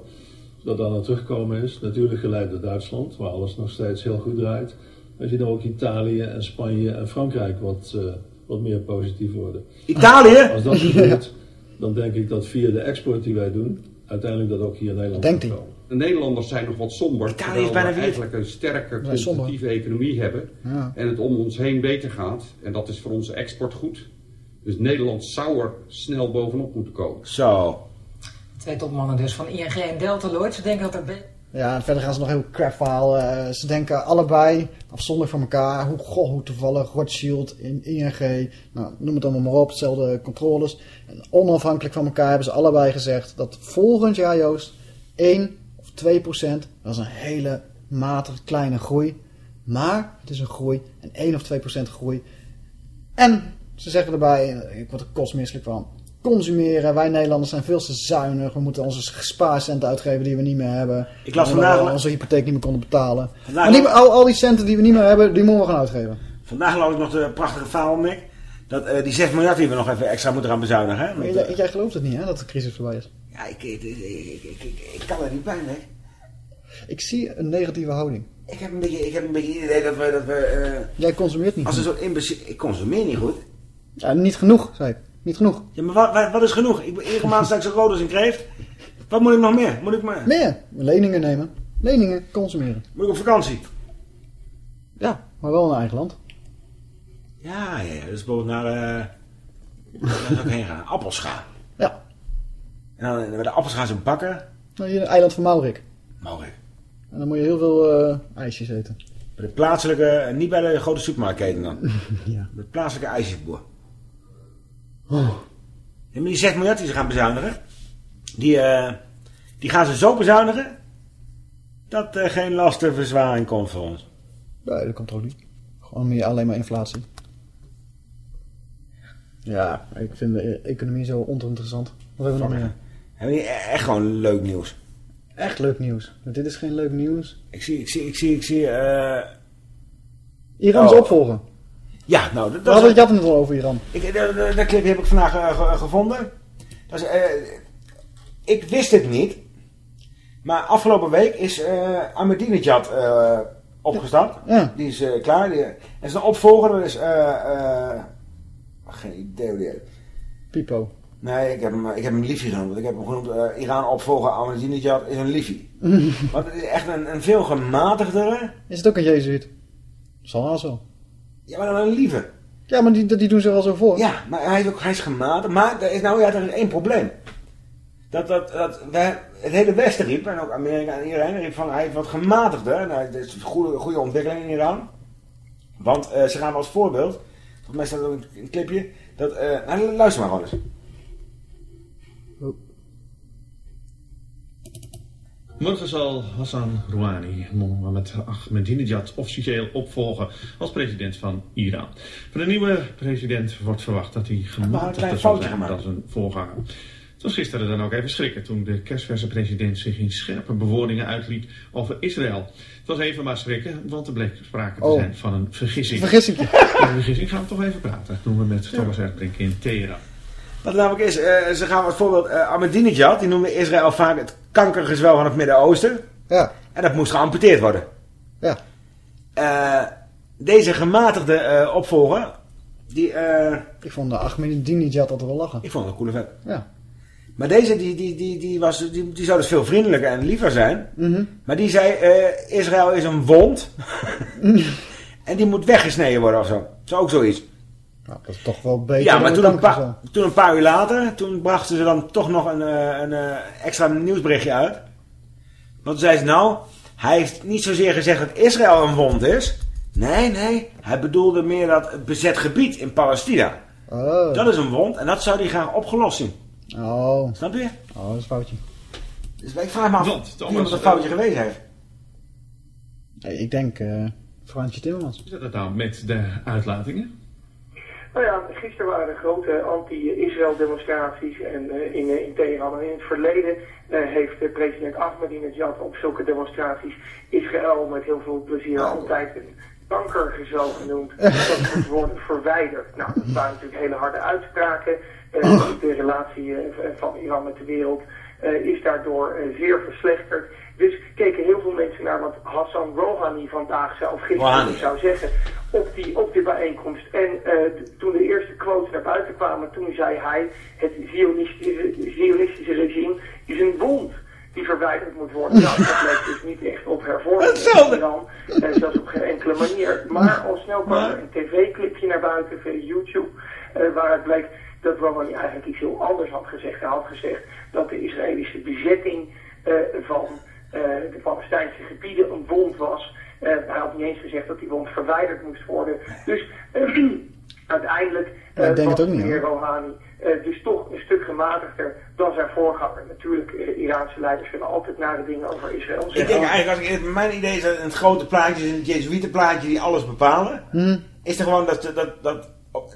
Dat dan aan het terugkomen is. Natuurlijk geleid door Duitsland, waar alles nog steeds heel goed draait. We zien ook Italië en Spanje en Frankrijk wat, eh, wat meer positief worden. Italië? Als dat gebeurt, dan denk ik dat via de export die wij doen, uiteindelijk dat ook hier in Nederland Denkt komen. De Nederlanders zijn nog wat somber, Italië is terwijl bijna we weer- eigenlijk een sterke, competitieve economie hebben. Ja. En het om ons heen beter gaat. En dat is voor onze export goed. Dus Nederland zou er snel bovenop moeten komen. Zo. Twee topmannen dus van ING en Delta Lloyd. Ze denken dat er... Ja, verder gaan ze nog heel crap verhaal. eh, ze denken allebei afzonderlijk van elkaar. Hoe, goh, hoe toevallig. Rothschild, in ING. Nou, noem het allemaal maar op. Hetzelfde controles. En onafhankelijk van elkaar hebben ze allebei gezegd dat volgend jaar, Joost, 1 of 2 procent. Dat is een hele matig kleine groei. Maar het is een groei. En 1 of 2 procent groei. En ze zeggen erbij, ik word er kostmisselijk van. Consumeren, wij Nederlanders zijn veel te zuinig. We moeten onze spaarcenten uitgeven die we niet meer hebben. Ik las Omdat we vandaag- onze hypotheek niet meer konden betalen. Vandaag- maar niet, al, al die centen die we niet meer hebben, die moeten we gaan uitgeven. Vandaag las ik nog de prachtige verhaal, Mick. Dat eh, die 6 miljard die we nog even extra moeten gaan bezuinigen. Hè? Maar Met, jij, eh, jij gelooft het niet, hè, dat de crisis voorbij is. ja, ik, ik, ik, ik, kan er niet bij, Mick. Ik zie een negatieve houding. Ik heb een beetje, ik heb een beetje het idee dat we... Dat we eh, Jij consumeert niet als een soort imbecile... Ik consumeer niet goed. Ja, niet genoeg, zei ik. Niet genoeg. Ja, maar wat, wat, wat is genoeg? Ik ben iedere maand ik zo rood als een kreeft. Wat moet ik nog meer? Moet ik, maar, Meer. Leningen nemen. Leningen consumeren. moet ik op vakantie? Ja, maar wel een eigen land. Ja, ja, ja. Dus bijvoorbeeld naar... eh zou ik heen gaan? Appelscha. Ja. En dan bij de appelscha zo'n bakker. Nou, hier in het eiland van Maurik. Maurik. En dan moet je heel veel eh, ijsjes eten. Bij de plaatselijke... Niet bij de grote supermarktketen dan. Ja. De plaatselijke ijsjesboer. Oh. Ja, maar die 6 miljard die ze gaan bezuinigen, die, eh, die gaan ze zo bezuinigen dat er geen lastenverzwaring komt voor ons. Nee, dat komt ook niet. Gewoon meer alleen maar inflatie. Ja, ik vind de economie zo oninteressant. Wat hebben we nog meer? Hebben we niet e- echt gewoon leuk nieuws? Echt leuk nieuws. Dit is geen leuk nieuws. Ik zie, ik zie, ik zie, ik zie... eh Iran is Oh. opvolgen. Ja, nou... Dat, dat het had het al over Iran. ik, dat, dat- dat clipje heb ik vandaag eh, ge- gevonden. Dat is, eh, ik wist het niet. Maar afgelopen week is eh Ahmadinejad eh, opgestapt. Ja. Die is eh, klaar. Die, en zijn opvolger dat is... eh eh, geen idee hoe die heet. Pipo. Nee, ik heb hem, ik heb hem Liefie genoemd. want Ik heb hem genoemd eh, Iran opvolger Ahmadinejad is een het is echt een, een veel gematigdere... Is het ook een jezuïet? Zal wel zo. Ja, maar dan een lieve. Ja, maar die, die doen ze wel zo voor. Ja, maar hij is, ook, hij is gematigd. Maar er is nou ja, er is één probleem. Dat, dat, dat wij, het hele Westen riep, en ook Amerika en iedereen riep van hij is wat gematigder. Nou, dit is een goede, goede ontwikkeling in Iran. Want eh, ze gaan als voorbeeld, volgens mij staat er ook een, een clipje, dat, eh, nou, luister maar gewoon eens. Morgen zal Hassan Rouhani Mohammed Ahmadinejad officieel opvolgen als president van Iran. Van de nieuwe president wordt verwacht dat hij gematigder klein zal zijn dan zijn voorganger. Het was gisteren dan ook even schrikken toen de kerstverse president zich in scherpe bewoordingen uitliet over Israël. Het was even maar schrikken, want er bleek sprake te Oh. zijn van een vergissing. Vergissing. Over een vergissing gaan we toch even praten. Dat doen we met Thomas Erdbrink in Teheran. Wat namelijk is, eh, ze gaan als voorbeeld eh Ahmadinejad, die noemde Israël vaak het kankergezwel van het Midden-Oosten. Ja. En dat moest geamputeerd worden. Ja. Eh, deze gematigde eh, opvolger, die... eh, Ik vond de Ahmadinejad altijd wel lachen. ik vond het een coole vet. Ja. Maar deze, die, die, die, die, was, die, die zou dus veel vriendelijker en liever zijn. Mhm. Maar die zei, Israël is een wond. en die moet weggesneden worden of zo. Dat is ook zoiets. Nou, dat is toch wel beter Ja, dan maar toen een, paar, toen een paar uur later, toen brachten ze dan toch nog een, eh, een eh, extra nieuwsberichtje uit. Want toen zei ze, nou, hij heeft niet zozeer gezegd dat Israël een wond is. Nee, nee, hij bedoelde meer dat het bezet gebied in Palestina. Oh. Dat is een wond en dat zou hij graag opgelost zien. Oh. Snap je? Oh, dat is een foutje. Dus ik vraag me af of Thomas, iemand een foutje geweest heeft. Nee, ik denk eh Fransje Timmermans. Hoe zit het nou met de uitlatingen? Nou ja, gisteren waren er grote anti-Israël demonstraties en, eh, in, eh, in Teheran. En in het verleden eh, heeft president Ahmadinejad op zulke demonstraties Israël met heel veel plezier altijd een kankergezwel genoemd. Dat moet worden verwijderd. Nou, dat waren natuurlijk hele harde uitspraken. De relatie van Iran met de wereld is daardoor zeer verslechterd. Dus keken heel veel mensen naar wat Hassan Rouhani vandaag zou, of gisteren zou zeggen op die, op die bijeenkomst. En t- toen de eerste quotes naar buiten kwamen, toen zei hij, het zionistische, zionistische regime is een wond die verwijderd moet worden. Nou, dat leek dus niet echt op hervorming in Iran, eh, zelfs op geen enkele manier. Maar al snel kwam er een tv-clipje naar buiten via YouTube, eh, waaruit bleek dat Rouhani eigenlijk iets heel anders had gezegd. Hij had gezegd dat de Israëlische bezetting eh, van de Palestijnse gebieden een wond was. Eh, hij had niet eens gezegd dat die wond verwijderd moest worden. Dus eh, uiteindelijk Ja, ik eh, denk was het ook niet, de heer hoor. Rouhani eh, dus toch een stuk gematigder dan zijn voorganger. Natuurlijk, eh, Iraanse leiders kunnen altijd nare dingen over Israël zeggen. Ik denk eigenlijk, als ik, mijn idee is dat het grote plaatje is een Jezuïetenplaatje die alles bepalen. Hm. Is er gewoon dat, dat, dat,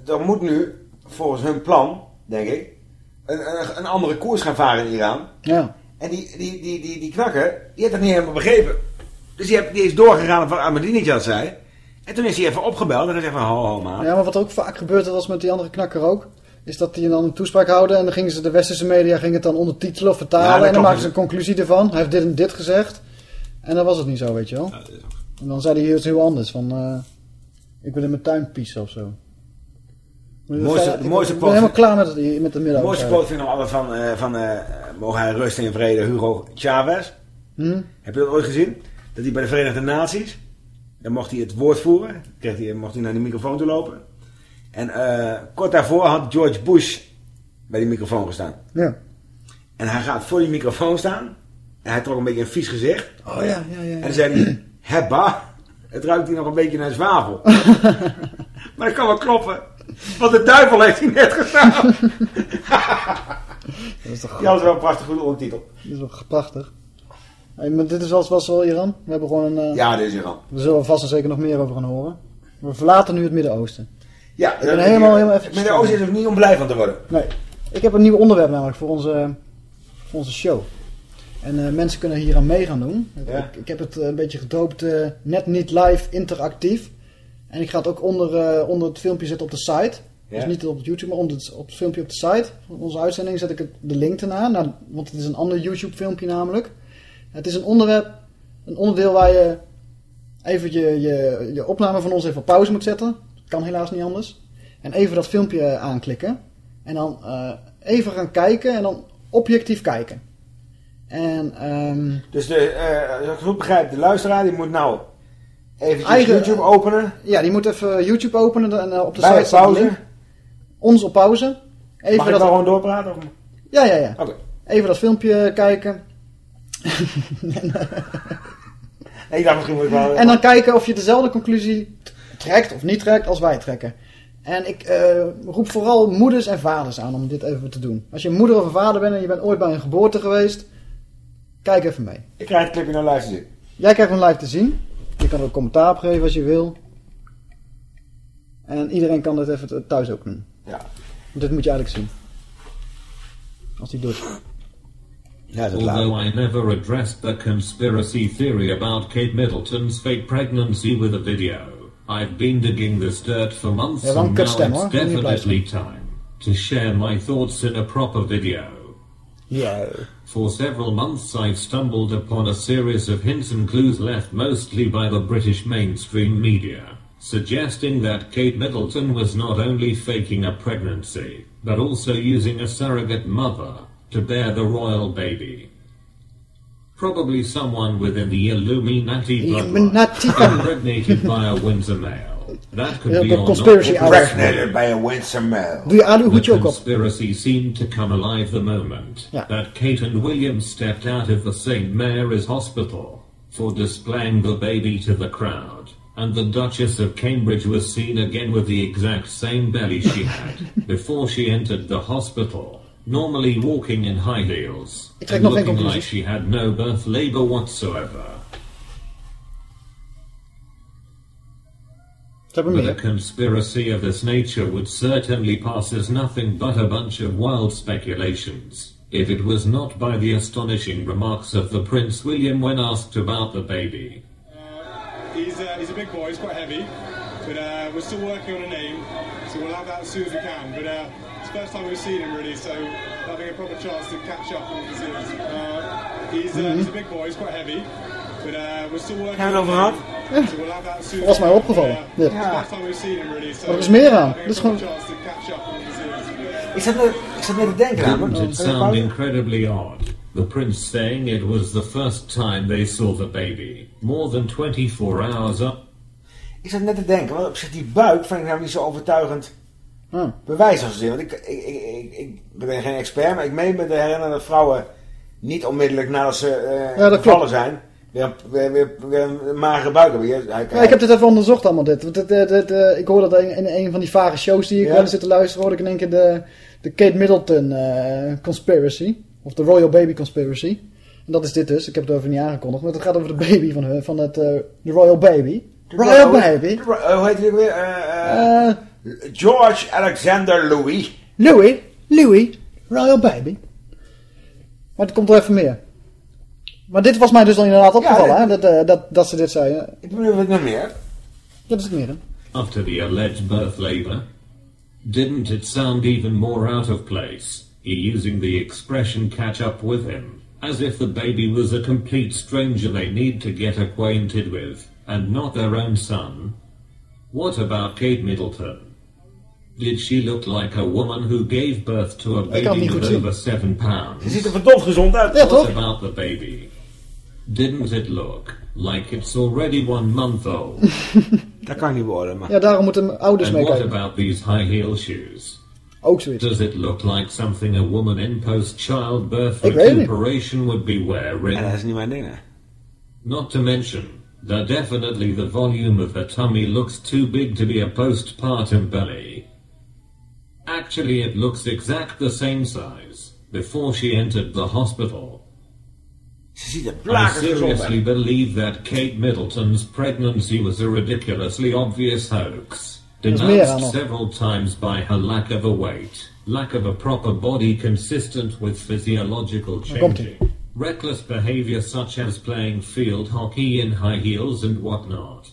er moet nu, volgens hun plan, denk ik, een, een, een andere koers gaan varen in Iran. Ja. En die, die, die, die, die knakker, die heeft dat niet helemaal begrepen. Dus die, heeft, die is doorgegaan op wat Ahmadinejad zei. En toen is hij even opgebeld en hij zegt van, ho, ho, man. Ja, maar wat ook vaak gebeurt, dat was met die andere knakker ook, is dat die dan een toespraak houden en dan gingen ze de westerse media gingen het dan ondertitelen of vertalen en dan maken ze een conclusie ervan. Hij heeft dit en dit gezegd. En dan was het niet zo, weet je wel. En dan zei hij iets heel anders, van eh, ik wil in mijn tuin piezen of zo. Mooiste, Ik mooiste ben helemaal klaar met, het, met de De midden. mooiste quote vind ik nog altijd van, eh, van eh, mogen hij rusten in vrede, Hugo Chavez. Hm? Heb je dat ooit gezien? Dat hij bij de Verenigde Naties, dan mocht hij het woord voeren, kreeg hij, mocht hij naar die microfoon toe lopen. En eh, kort daarvoor had George Bush bij die microfoon gestaan. Ja. En hij gaat voor die microfoon staan. En hij trok een beetje een vies gezicht. Oh ja, ja, ja. En dan zei hij, hebba, het ruikt hier nog een beetje naar zwavel. maar dat kan wel kloppen. Want de duivel heeft hij net gestaan. Dat is toch Ja, dat is wel een prachtig goede ondertitel. Dat is wel prachtig. Hey, maar dit is was, was wel Iran. We hebben gewoon een... eh, Ja, dit is Iran. We zullen vast en zeker nog meer over gaan horen. We verlaten nu het Midden-Oosten. Ja, ik ben helemaal, helemaal even... Het Midden-Oosten is er niet om blij van te worden. Nee. Ik heb een nieuw onderwerp namelijk voor onze, voor onze show. En eh, mensen kunnen hier aan mee gaan doen. Ja. Ik, ik heb het eh, een beetje gedoopt net niet live interactief. En ik ga het ook onder, onder het filmpje zetten op de site. Ja. Dus niet op het YouTube, maar het, op het filmpje op de site van onze uitzending zet ik het, de link ernaar. Nou, want het is een ander YouTube filmpje namelijk. Het is een onderwerp, een onderdeel waar je even je, je, je opname van ons even op pauze moet zetten. Kan helaas niet anders. En even dat filmpje aanklikken. En dan eh, even gaan kijken en dan objectief kijken. En, ehm, Dus de, als ik het goed begrijp, de luisteraar die moet nou even YouTube openen. Ja, die moet even YouTube openen en eh, op de Bij site pauze? Ons op pauze. Even Mag ik dat... gewoon doorpraten? Of? Ja, ja, ja. Oké. Even dat filmpje kijken. Nee, misschien moet ik wel... En dan kijken of je dezelfde conclusie trekt of niet trekt als wij trekken. En ik eh, roep vooral moeders en vaders aan om dit even te doen. Als je moeder of een vader bent en je bent ooit bij een geboorte geweest, kijk even mee. Ik krijg het clipje naar luisteren. Jij krijgt hem live te zien. Je kan er een commentaar op geven als je wil. En iedereen kan dit even thuis ook doen. Ja. Dit moet je eigenlijk zien. Als hij doet. Although I never addressed the conspiracy theory about Kate Middleton's fake pregnancy with a video, I've been digging this dirt for months Ja, and now kutstem, it's hoor. Definitely time to share my thoughts in a proper video. Ja. For several months I've stumbled upon a series of hints and clues left mostly by the British mainstream media, suggesting that Kate Middleton was not only faking a pregnancy, but also using a surrogate mother to bear the royal baby. Probably someone within the Illuminati bloodline, impregnated by a Windsor male. That could be de or conspiracy not. Impregnated by a Windsor male. Doe je aluhoedje The conspiracy seemed to come alive the moment Yeah. that Kate and William stepped out of the St. Mary's Hospital for displaying the baby to the crowd. And the Duchess of Cambridge was seen again with the exact same belly she had before she entered the hospital, normally walking in high heels Ik trek and nog looking like she had no birth labor whatsoever. Ze hebben But a meer. conspiracy of this nature would certainly pass as nothing but a bunch of wild speculations, if it was not by the astonishing remarks of the Prince William when asked about the baby. He's, uh, he's a big boy, he's quite heavy, but uh, we're still working on a name, so we'll have that as soon as we can. But uh, it's the first time we've seen him really, so having a proper chance to catch up and see him. Uh, he's, uh, he's a big boy, he's quite heavy, but uh, we're still working Hebben we on a over name, gehad? so we'll have that as soon Dat was mij opgevallen. But, uh, Dit. it's the first time we've seen him really, so Maar er is meer aan. having is a proper gewoon... chance to catch up and see him. Ik zat net, ik zat net te denken aan. It sound incredibly odd? The prince saying it was the first time they saw the baby, more than 24 hours up. Ik zat net te denken, want op zich die buik vind ik nou niet zo overtuigend bewijs als zin. Want ik, ik, ik, ik, ik ben geen expert, maar ik meen me te herinneren dat vrouwen niet onmiddellijk nadat ze eh Ja, dat gevallen klopt. zijn, weer, weer, weer, weer een magere buik hebben. Je- hij- Ja, ik heb dit even onderzocht allemaal dit. Want dit, dit, dit, eh, ik hoorde dat in, in een van die vage shows die ik Ja. wel eens zit te luisteren, hoorde ik in één keer de, de Kate Middleton eh, conspiracy. Of de Royal Baby conspiracy. En dat is dit dus. Ik heb het over niet aangekondigd. Maar het gaat over de baby van, hun, van het, eh, de Royal Baby. Royal Baby. De eh, hoe heet hij ook weer? Eh, George Alexander Louis. Louis. Louis. Royal Baby. Maar het komt er even meer. Maar dit was mij dus dan inderdaad opgevallen, hè? Dat, eh, dat, dat ze dit zeiden. Ik bedoel, wat nog meer? Dat is het meer, hè? After the alleged birth labor, didn't it sound even more out of place? He using the expression catch up with him, as if the baby was a complete stranger they need to get acquainted with, and not their own son. What about Kate Middleton? Did she look like a woman who gave birth to a Ik kan het baby niet with goed zien. over seven pounds? Ze ziet er verdomd gezond uit. What about the baby? Didn't it look like it's already one month old? Dat kan niet worden, maar... Ja, daarom moeten ouders and what meekijken. about these high heel shoes? Ook zoiets. Does it look like something a woman in post-childbirth Ik weet het niet. recuperation would be wearing? Ja, dat is niet mijn ding, hè. Not to mention that definitely the volume of her tummy looks too big to be a postpartum belly. Actually, it looks exact the same size before she entered the hospital. Ze ziet er I seriously believe that Kate Middleton's pregnancy was a ridiculously obvious hoax, is meer aan denounced several times by her lack of a weight, lack of a proper body consistent with physiological Daar changing, reckless behavior such as playing field hockey in high heels and whatnot.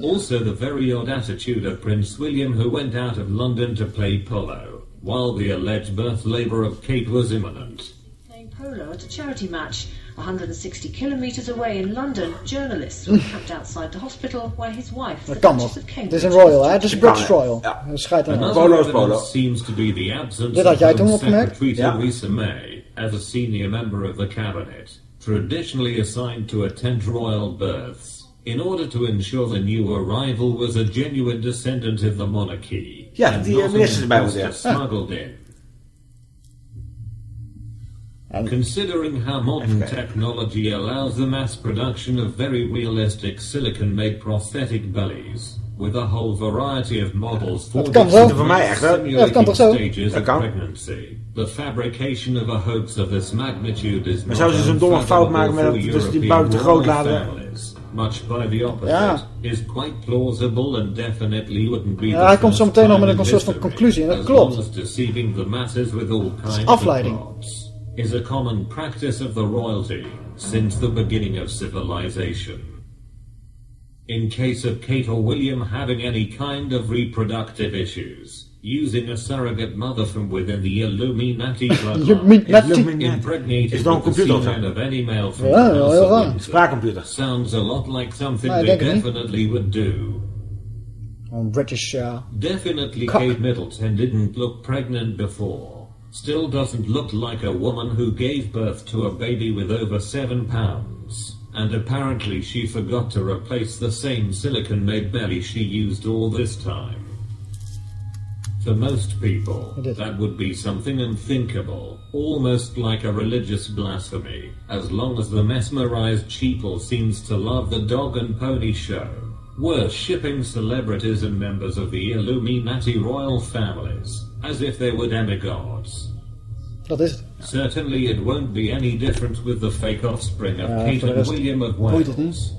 Also, the very odd attitude of Prince William, who went out of London to play polo, while the alleged birth labour of Kate was imminent. playing polo at a charity match. 160 kilometres away in London, journalists were camped outside the hospital where his wife, Dat the kan nog. Duchess of Het is Cambridge, een Royal, hè? Het is was British treated. Royal. Dat schijt aan. Another evidence seems to be the absence Dit had of jij toen Home opgemerkt? Secretary Ja. Theresa May as a senior member of the cabinet, traditionally assigned to attend royal births, in order to ensure the new arrival was a genuine descendant of the monarchy. Ja, and die, not an ministers erbij moeten, imposter ja. smuggled in. Considering how modern technology allows the mass production of very realistic silicon-made prosthetic bellies, with a whole variety of models for kan zo. Voor mij echt, hè? Ja, dat kan toch zo? stages of pregnancy. The fabrication of a hoax of this magnitude is Maar zouden ze zo'n domme fout maken met dat- dat ze die buik te groot laten? Much by the opposite, Ja. is quite plausible and definitely wouldn't be Ja, the hij komt zo first meteen nog time met een soort van conclusie en dat klopt. long as deceiving the masses with all kinds afleiding. of plots is a common practice of the royalty since the beginning of civilization. In case of Kate or William having any kind of reproductive issues, using a surrogate mother from within the Illuminati bloodline Illuminati. impregnated Is dat een with the computer of semen of any male from Ja, the heel house of raar. Windsor Spraakcomputer. sounds a lot like something Nee, they denk ik definitely would do. Een British, ja. Definitely Cock. Kate Middleton didn't look pregnant before. Still doesn't look like a woman who gave birth to a baby with over seven pounds. And apparently she forgot to replace the same silicon made belly she used all this time. For most people, that would be something unthinkable, almost like a religious blasphemy, as long as the mesmerized sheeple seems to love the dog and pony show, worshipping celebrities and members of the Illuminati royal families, as if they were demigods. Dat is het. Certainly it won't be any different with the fake offspring of Ja, Kate and rest William of boeit het Wales.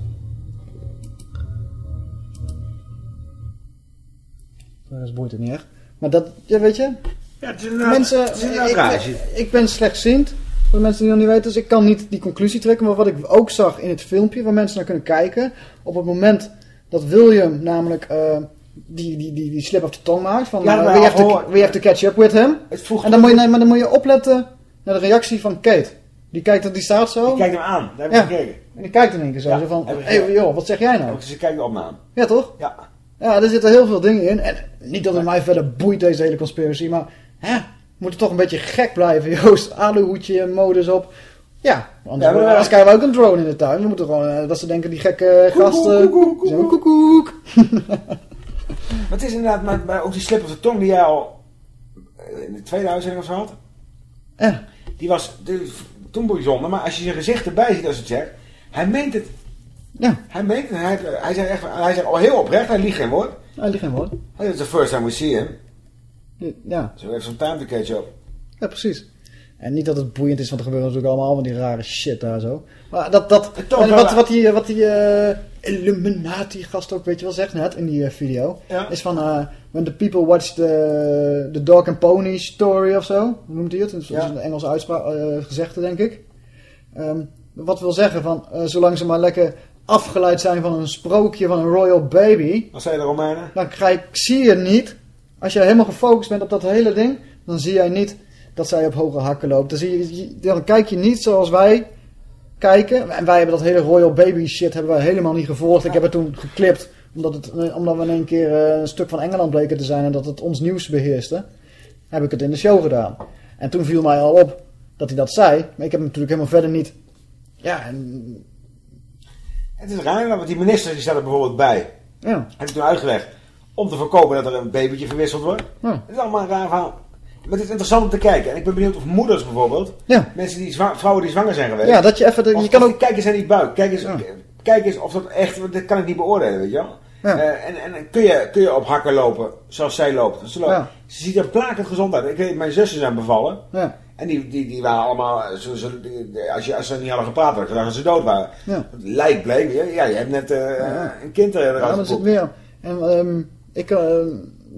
Dat is boeit het niet echt. Maar dat, ja, weet je... Ja, het is inderdaad- mensen, het is inderdaad ik, ben slechtziend. Voor de mensen die nog niet weten. Dus ik kan niet die conclusie trekken. Maar wat ik ook zag in het filmpje waar mensen naar kunnen kijken. Op het moment dat William namelijk eh, die, die, die, die slip of de tong maakt. Van Ja, eh, we, have to, gehoord. we have to catch up with him. En dan moet, je, nee, maar dan moet je opletten naar de reactie van Kate. Die kijkt, die staat zo. Die kijkt hem aan, daar heb ik ja. gekeken. En die kijkt in één keer zo. Ja, zo van, hey, joh, wat zeg jij nou? Ze kijken op me aan. Ja, toch? Ja. Ja, er zitten heel veel dingen in. En niet dat het mij verder boeit, deze hele conspiracy. Maar hè, we moeten toch een beetje gek blijven, Joost. Aluhoedje en modus op. Ja, anders, Ja, maar- anders krijgen we ook een drone in de tuin. We moeten gewoon, eh, dat ze denken, die gekke gasten... die zijn ook koekoek. Maar het is inderdaad, maar, maar ook die slip op de tong die jij al eh, in de tweede uitzending of zo had. Ja. Die was toen bijzonder, maar als je zijn gezicht erbij ziet als het zegt, hij meent het. Ja. Hij meent het. Hij, hij zegt echt, hij zegt al heel oprecht, hij liegt geen woord. Hij liegt geen woord. Hey, It's the first time we see him. Ja. We have some time to catch up. Ja, precies. En niet dat het boeiend is, want er gebeuren natuurlijk allemaal van die rare shit daar zo. Maar dat, dat en wat, wat die, wat die eh, Illuminati-gast ook, weet je wel, zegt net in die eh, video. Ja. Is van, eh when the people watch the, the dog and pony story of zo. Hoe noemt hij het? Dat is Ja. een Engelse uitspraak, gezegde, denk ik. Ehm, wat wil zeggen van, zolang ze maar lekker afgeleid zijn van een sprookje van een royal baby. Wat zei de Romeinen? Dan krijg, zie je niet, als je helemaal gefocust bent op dat hele ding, dan zie jij niet dat zij op hoge hakken loopt. Dan, zie je, dan kijk je niet zoals wij kijken. En wij hebben dat hele royal baby shit hebben wij helemaal niet gevolgd. Ik heb het toen geklipt, omdat, het, eh, omdat we in één keer eh, een stuk van Engeland bleken te zijn en dat het ons nieuws beheerste. Heb ik het in de show gedaan. En toen viel mij al op dat hij dat zei. Maar ik heb hem natuurlijk helemaal verder niet... Ja, en, Het is raar, want die minister die staat er bijvoorbeeld bij. ja. Heb ik toen uitgelegd. Om te voorkomen dat er een babytje verwisseld wordt. Ja. Het is allemaal een raar verhaal. Maar het is interessant om te kijken. En ik ben benieuwd of moeders bijvoorbeeld. Ja. Mensen die vrouwen die zwanger zijn geweest. Ja, dat je even... De, je kan ook... Kijk eens naar die buik. Kijk eens, kijk eens of dat echt... Dat kan ik niet beoordelen, weet je wel. Ja. Eh, en en kun, je, kun je op hakken lopen zoals zij loopt. Ze, loopt. Ja. ze ziet er plakend gezond uit. Ik weet, mijn zussen zijn bevallen. Ja. En die, die, die waren allemaal... Zo, zo, als, je, als ze niet hadden gepraat, gedacht dat ze dood waren. Ja. Het lijkt bleek. Ja, je hebt net eh, een kind er- Ja, eruit dat is het weer. En ehm, ik, eh,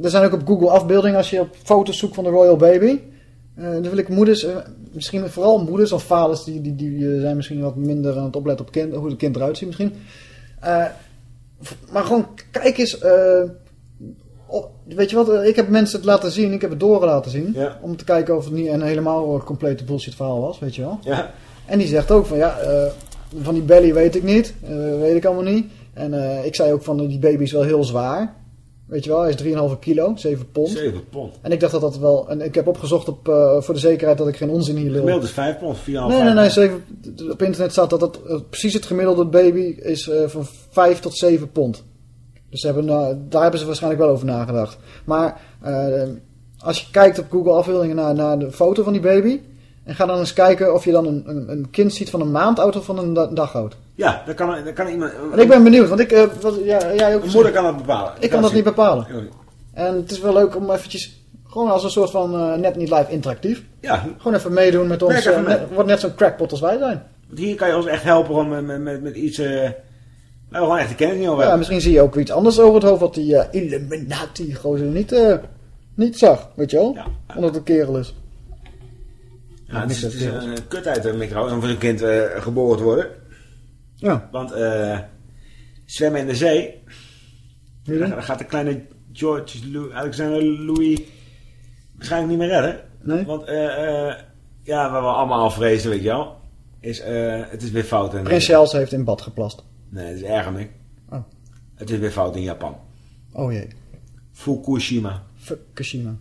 er zijn ook op Google afbeeldingen als je op foto's zoekt van de Royal Baby. Eh dan wil ik moeders, eh, misschien vooral moeders of vaders, die, die, die eh, zijn misschien wat minder aan het opletten op kind, hoe het kind eruit ziet misschien. Maar gewoon kijk eens, op- weet je wat, ik heb mensen het laten zien, ik heb het door laten zien. Ja. Om te kijken of het niet een helemaal complete bullshit verhaal was, weet je wel. Ja. En die zegt ook van ja, van die belly weet ik niet. weet ik allemaal niet. En ik zei ook van die baby is wel heel zwaar. Weet je wel, hij is 3,5 kilo, 7 pond. 7 pond. En ik dacht dat dat wel... En ik heb opgezocht op, eh, voor de zekerheid dat ik geen onzin hier lul. Gemiddeld is 5 pond, 4,5 Nee, nee, nee. 7, op internet staat dat het, eh, precies het gemiddelde baby is eh, van 5 tot 7 pond. Dus hebben, nou, daar hebben ze waarschijnlijk wel over nagedacht. Maar als je kijkt op Google afbeeldingen naar, naar de foto van die baby... En ga dan eens kijken of je dan een, een, een kind ziet van een maand oud of van een da- dag oud. Ja, dan kan, dan kan iemand... En ik ben benieuwd, want ik... wat, ja, jij ook Een moeder kan dat bepalen. Ik kan dat niet bepalen. En het is wel leuk om eventjes... Gewoon als een soort van eh, net niet live interactief. Ja. Gewoon even meedoen met ons. Mee. net- wordt net zo'n crackpot als wij zijn. Want hier kan je ons echt helpen om met, met, met, iets... we gewoon echt de kennis niet over Ja, misschien zie je ook iets anders over het hoofd wat die eh, Illuminati gozer niet, niet zag. Weet je wel? Omdat het een kerel is. Ja, het is, het is een kut uit de micro om voor een kind eh, geboren te worden. Ja. Want eh, zwemmen in de zee... Wie dan? Dan gaat de kleine George Lou- Alexander Louis waarschijnlijk niet meer redden. Nee? Want eh, eh, ja, waar we allemaal al vrezen, weet je wel, is eh, het is weer fout. In, Prins Charles heeft in bad geplast. Nee, het is erger, Mick. Oh. Het is weer fout in Japan. Oh jee. Fukushima. Fukushima.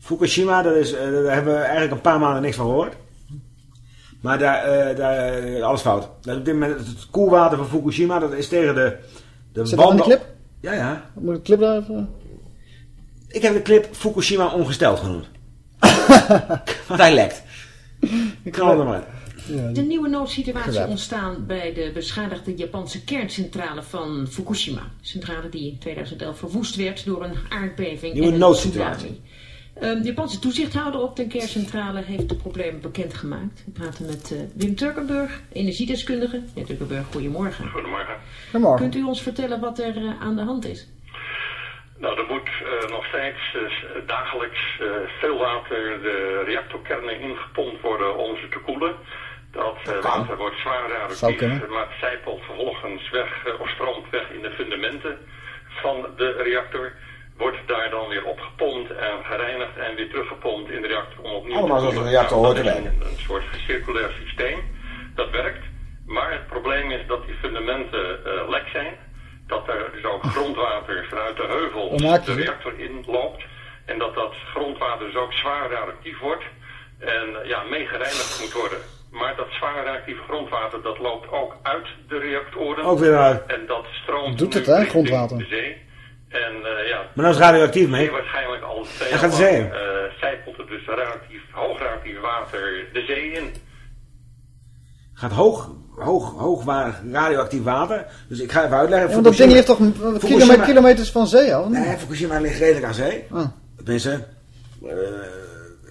Fukushima, dat is, eh, daar hebben we eigenlijk een paar maanden niks van gehoord. Maar daar, eh, daar eh, alles fout. Dat op dit moment het koelwater van Fukushima, dat is tegen de, de Zit de clip? Ja, ja. Moet ik de clip daar even... Ik heb de clip Fukushima ongesteld genoemd. Want hij lekt. Ik knal er maar. De nieuwe noodsituatie ontstaan bij de beschadigde Japanse kerncentrale van Fukushima. Centrale die in 2011 verwoest werd door een aardbeving Nieuwe en een noodsituatie. Ehm, de Japanse toezichthouder op de kerncentrale heeft de problemen bekendgemaakt. We praten met eh, Wim Turkenburg, energiedeskundige. Meneer Turkenburg, goedemorgen. Goedemorgen. Goedemorgen. Kunt u ons vertellen wat er eh, aan de hand is? Nou, er moet eh, nog steeds eh, dagelijks eh, veel water de reactorkernen ingepompt worden om ze te koelen. Dat eh, water wordt zwaar radioactief, maar het zijpelt vervolgens weg of stroomt weg in de fundamenten van de reactor. Wordt daar dan weer opgepompt en gereinigd en weer teruggepompt in de reactor om opnieuw Allemaal te zoals een reactor Nou, hoort te werken. Een, een soort circulair systeem. Dat werkt. Maar het probleem is dat die fundamenten eh, lek zijn. Dat er dus ook grondwater vanuit de heuvel de reactor inloopt. En dat dat grondwater dus ook zwaar radioactief wordt. En eh, ja, mee gereinigd moet worden. Maar dat zwaar radioactieve grondwater dat loopt ook uit de reactoren. Ook weer uit. En dat stroomt Doet het, hè, grondwater? de zee. En eh, ja, Maar dat is radioactief, mee. waarschijnlijk al twee jaar de zee lang, in. eh, zijpelt er dus radioactief, hoog radioactief water de zee in. Gaat hoog, hoog, hoogwaardig radioactief water. Dus ik ga even uitleggen. Ja, want dat ding ligt toch kilometer, kilometers van zee al? Nee, Fukushima ligt redelijk aan zee. Ah. Tenminste, eh,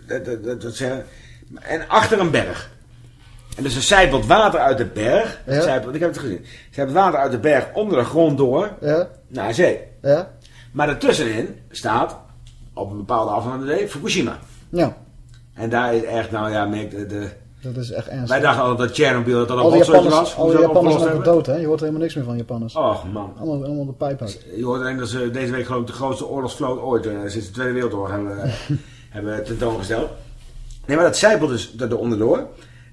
dat, dat, dat, dat zeggen. En achter een berg. En dus er zijpelt water uit de berg. Ja. Zijpelt, ik heb het gezien. Er zijpelt water uit de berg onder de grond door Ja. naar zee. Ja. Maar ertussenin staat, op een bepaalde afstand van de Fukushima. Ja. En daar is echt, nou ja, Mick, de, de, Dat is echt ernstig. wij dachten altijd dat Chernobyl dat een rotzootje was. al die Japanners zijn dood, hè? Je hoort helemaal niks meer van Japanners. Och man. Allemaal, allemaal de pijp uit. Je hoort alleen dat ze deze week geloof ik de grootste oorlogsvloot ooit eh, sinds de Tweede Wereldoorlog hebben, eh, hebben tentoongesteld. Nee, maar dat zijpelt dus er onderdoor.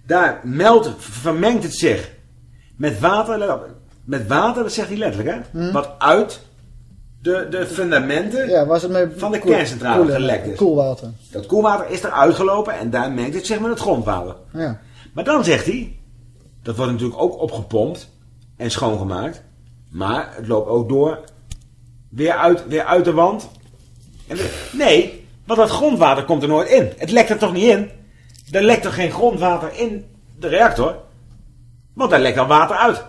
Daar meldt, vermengt het zich met water, met water, dat zegt hij letterlijk hè, Hm. wat uit de, de fundamenten Ja, ze het mee van de kerncentrale gelekt is. Koelwater. Dat koelwater is eruit gelopen en daar mengt het zich met het grondwater. Ja. Maar dan zegt hij, dat wordt natuurlijk ook opgepompt en schoongemaakt. Maar het loopt ook door, weer uit, weer uit de wand. En weer- nee, want dat grondwater komt er nooit in. Het lekt er toch niet in? Er lekt er geen grondwater in de reactor. Want daar lekt al water uit.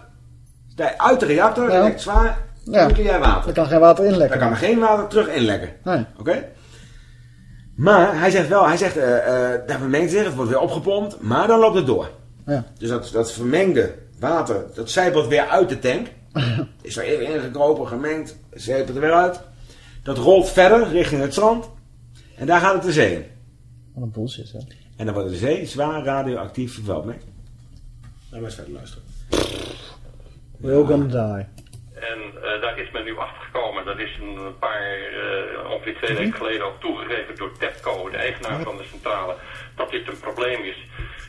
Uit de reactor Ja. lekt zwaar Ja. nucleair water. Er kan geen water inlekken. Daar kan er geen water terug inlekken. Nee. Oké? Maar hij zegt wel, hij zegt, eh eh daar vermengt zich, het wordt weer opgepompt, maar dan loopt het door. Ja. Dus dat, dat vermengde water, dat zijpelt weer uit de tank. Is er even ingekropen, gemengd, zijpelt er weer uit. Dat rolt verder richting het strand. En daar gaat het de zee in. Wat een bullshit, hè? En dan wordt de zee zwaar radioactief vervuild mee. Laten we eens verder luisteren. We're all gonna die. En eh, daar is men nu achter gekomen. Dat is een paar, eh, ongeveer twee weken geleden ook toegegeven door TEPCO, de eigenaar van de centrale, dat dit een probleem is.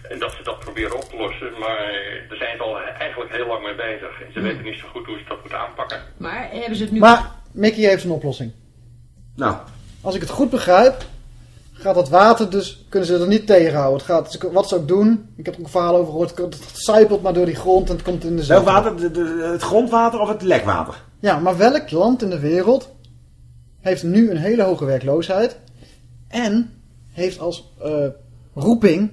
En dat ze dat proberen op te lossen. Maar daar zijn ze al eigenlijk heel lang mee bezig. En ze weten niet zo goed hoe ze dat moeten aanpakken. Maar hebben ze het nu... Maar Mickey heeft een oplossing. Nou. Als ik het goed begrijp, gaat het water dus, kunnen ze er niet tegenhouden. Het gaat, wat ze ook doen, ik heb er ook een verhaal over gehoord, het zijpelt maar door die grond en het komt in de zee. Welk water? De- de- het grondwater of het lekwater? Ja, maar welk land in de wereld heeft nu een hele hoge werkloosheid en heeft als eh, roeping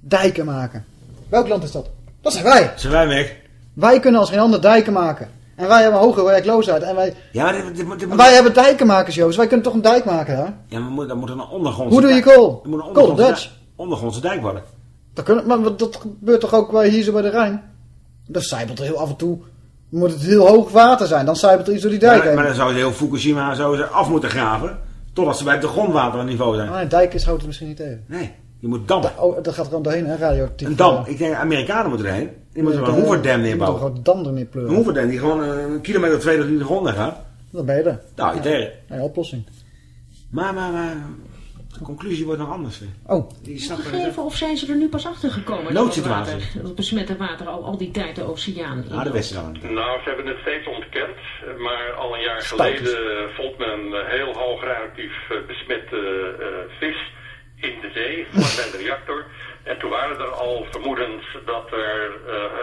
dijken maken? Welk land is dat? Dat zijn wij. Zijn wij weg? Wij kunnen als geen ander dijken maken. En wij hebben hoge werkloosheid. En wij, Ja, maar dit, dit, dit moet- wij hebben dijkenmakers, Joost. Wij kunnen toch een dijk maken, hè? Ja, maar moet, dan moet er een ondergrondse... Hoe doe je kool? Er moet een Kool, ondergrondse, Dutch. ondergrondse dijk worden. Dat, kunnen, maar dat gebeurt toch ook hier zo bij de Rijn? Dat zijpelt er heel af en toe. Moet het heel hoog water zijn, dan zijpelt er iets door die dijk Maar, heen. maar dan zou ze heel Fukushima zo ze af moeten graven. Totdat ze bij het grondwaterniveau zijn. Maar een dijk is, houdt het misschien niet tegen. Nee, je moet dam. Oh, dat gaat gewoon doorheen, hè, radioactief. Een dam. Ik denk, Amerikanen moeten erheen. Die moeten wel een Hoeverdam neerbouwen. gewoon dam er niet Een pleuren. Hoeverdam die gewoon eh, een kilometer of twee die grond gaat. Dan ben je er. Nou, je tegen. Nee, oplossing. Maar, maar, maar... De conclusie wordt nog anders. Oh. Die snap ik Gegeven of zijn ze er nu pas achter gekomen? Noodsituatie. Dat dat besmette water al, al die tijd de oceaan. in Ah, de? Westland. Nou, ze hebben het steeds ontkend, maar al een jaar Spuiters. geleden vond men een heel hoog radioactief eh, besmette eh, vis in de zee, vlakbij de reactor. En toen waren er al vermoedens dat er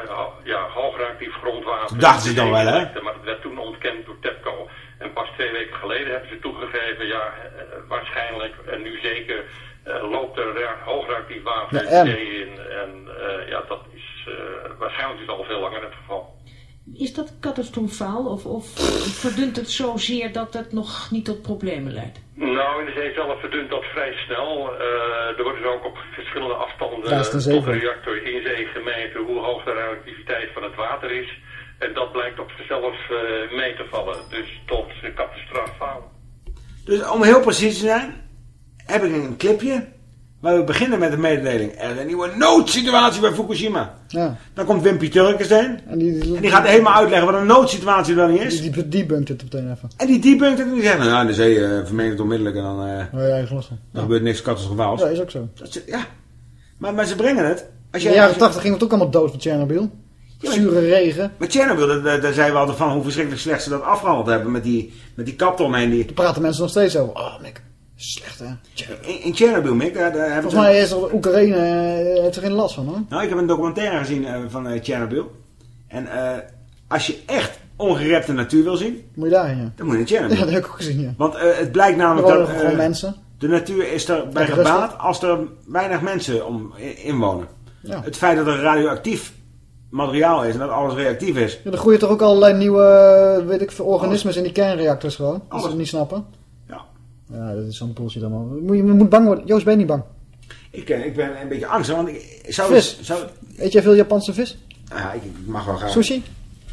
ho- ja, hoog radioactief grondwater... Dachten ze dan wel, hè? Maar dat werd toen ontkend door TEPCO. En pas twee weken geleden hebben ze toegegeven, ja, eh, waarschijnlijk en nu zeker... eh, loopt er ra- hoog radioactief water in en? de zee in. En ja, dat is waarschijnlijk is al veel langer het geval. Is dat catastrofaal of, of verdunt het zozeer dat het nog niet tot problemen leidt? Nou, in de zee zelf verdunt dat vrij snel. Eh, er wordt dus ook op verschillende afstanden tot de reactor in zee gemeten hoe hoog de radioactiviteit van het water is. En dat blijkt op zichzelf eh, mee te vallen. Dus tot catastrofaal. Dus om heel precies te zijn, heb ik een clipje. Waar we beginnen met de mededeling. Er is een nieuwe noodsituatie bij Fukushima. Ja. Dan komt Wimpy Turkens heen. En die, En die gaat helemaal uitleggen wat een noodsituatie wel niet is. Die, die debunkt het meteen even. En die debunkt het en die zegt, nou in de zee vermengt het onmiddellijk en dan, eigen last van. dan gebeurt niks catastrofaals. Ja, is ook zo. Dat ja. Maar, maar ze brengen het. Als In jij, de jaren 80 ging het ook allemaal dood met Chernobyl. Zure regen. Maar Chernobyl, daar, daar- zeiden we altijd van hoe verschrikkelijk slecht ze dat afgehandeld hebben met die, met die kap omheen. Die... Daar praten mensen nog steeds over. Oh, Mick. Slecht, hè? In, in Chernobyl, Mick, daar, hebben Volgens mij is er Oekraïne eh, heeft er geen last van, hoor. Nou, ik heb een documentaire gezien eh, van Chernobyl. En eh, als je echt ongerepte natuur wil zien, Moet je daarheen, ja. dan moet je in Chernobyl. Ja, dat heb ik ook gezien, ja. Want het blijkt namelijk dat gewoon mensen. de natuur is er bij gebaat als er weinig mensen om in, in wonen. Ja. Het feit dat er radioactief materiaal is en dat alles reactief is. Ja, er groeien toch ook allerlei nieuwe, weet ik organismes in die kernreactors gewoon. Als ze het niet snappen. Ja. Dat is zo'n bullshit allemaal. Moet je, je moet bang worden. Joost, ben je niet bang? Ik, eh, ik ben een beetje angstig, want ik zou... Vis. zou Eet jij veel Japanse vis? ja, ik, ik mag wel graag. Sushi?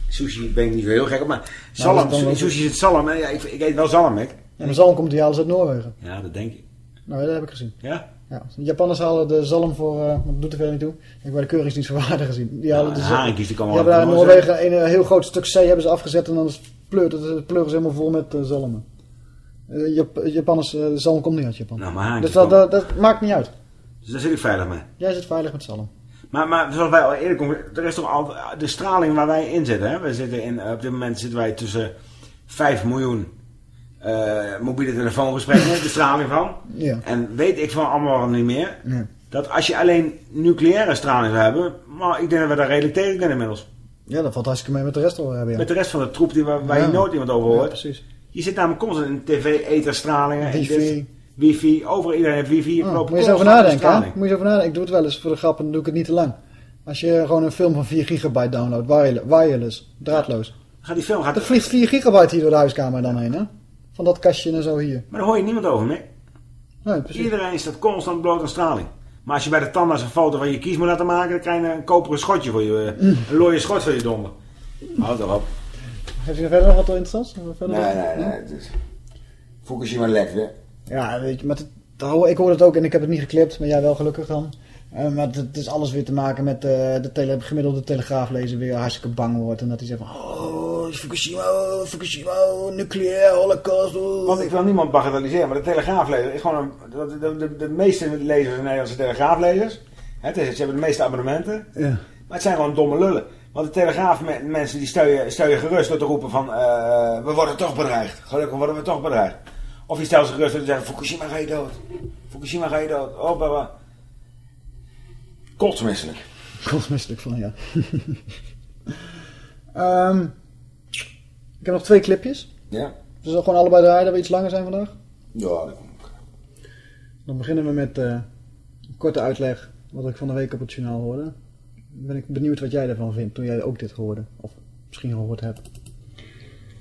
Sushi ben ik niet zo heel gek op, maar Nou, zalm, dat is sushi zit zalm. hè. Ja, ik, ik eet wel zalm, hè. Ja, de zalm komt die ze uit Noorwegen. Ja, dat denk ik. Nou, dat heb ik gezien. Ja? Ja, de Japanners halen de zalm voor, eh dat doet er verder niet toe. Ik heb bij de keuringsdienst voor waarde gezien. Die halen Ja, de zalm- die komen hebben daar in Noorwegen een, eh, heel groot stuk zee hebben ze afgezet en dan is pleurt het, pleuren ze helemaal vol met zalmen. Eh, Jap Japanners, eh, de zalm komt niet uit Japan. Nou, maar dus dat, dat, dat maakt niet uit. Dus daar zit ik veilig mee. Jij zit veilig met zalm. Maar, maar zoals wij al eerder komen, er is toch al de straling waar wij in zitten. Hè? We zitten in, op dit moment zitten wij tussen 5 miljoen eh, mobiele telefoongesprekken, de straling van. Ja. En weet ik van allemaal niet meer. Dat als je alleen nucleaire straling zou hebben, maar ik denk dat we daar redelijk tegen zijn inmiddels. Ja, dat valt hartstikke mee met de rest al hebben. Ja. Met de rest van de troep die, waar, waar Ja. je nooit iemand over hoort. precies. Je zit namelijk constant in tv, etherstralingen. en Wifi. Wifi, overal iedereen heeft wifi. Je Oh, moet je eens over nadenken, hè? Moet je eens over nadenken. Ik doe het wel eens voor de grap en dan doe ik het niet te lang. Als je gewoon een film van 4 gigabyte downloadt, wireless, draadloos. Gaat die film, gaat Er vliegt 4 gigabyte hier door de huiskamer dan heen, hè? Van dat kastje en zo hier. Maar daar hoor je niemand over, nee. Nee, precies. Iedereen staat constant bloot aan straling. Maar als je bij de tandarts een foto van je kies moet laten maken, dan krijg je een koperen schotje voor je, eh, Mm. een looie schot voor je donder. Houd toch Heeft u verder nog wat interessants? Verder Nee, nee, nee. Het is... Fukushima lekt weer. Ja, weet je, maar het, ik hoor het ook en ik heb het niet geklipt, maar jij wel gelukkig dan. Eh, maar het, is alles weer te maken met eh, de tele, gemiddelde telegraaflezer weer hartstikke bang wordt. En dat hij zegt van, oh, Fukushima, oh, Fukushima, oh, nucleair, holocaust. oh. Want ik wil niemand bagatelliseren, maar de telegraaflezer is gewoon een, de, de, de, de meeste lezers, de Nederlandse telegraaflezers, Hè, het is, ze hebben de meeste abonnementen. Ja. Maar het zijn gewoon domme lullen. Want de Telegraaf, me- mensen die stel je, stel je gerust door te roepen van... eh, we worden toch bedreigd. Gelukkig worden we toch bedreigd. Of je stelt ze gerust door te zeggen... Fukushima ga je dood. Fukushima ga je dood. Oh, baba. Kotsmisselijk. Kotsmisselijk van, ja. Ehm, ik heb nog twee clipjes. Ja. We zullen gewoon allebei draaien dat we iets langer zijn vandaag. Ja, dat. Dan beginnen we met eh, een korte uitleg wat ik van de week op het journaal hoorde. Ben ik benieuwd wat jij ervan vindt toen jij ook dit hoorde. Of misschien gehoord hebt.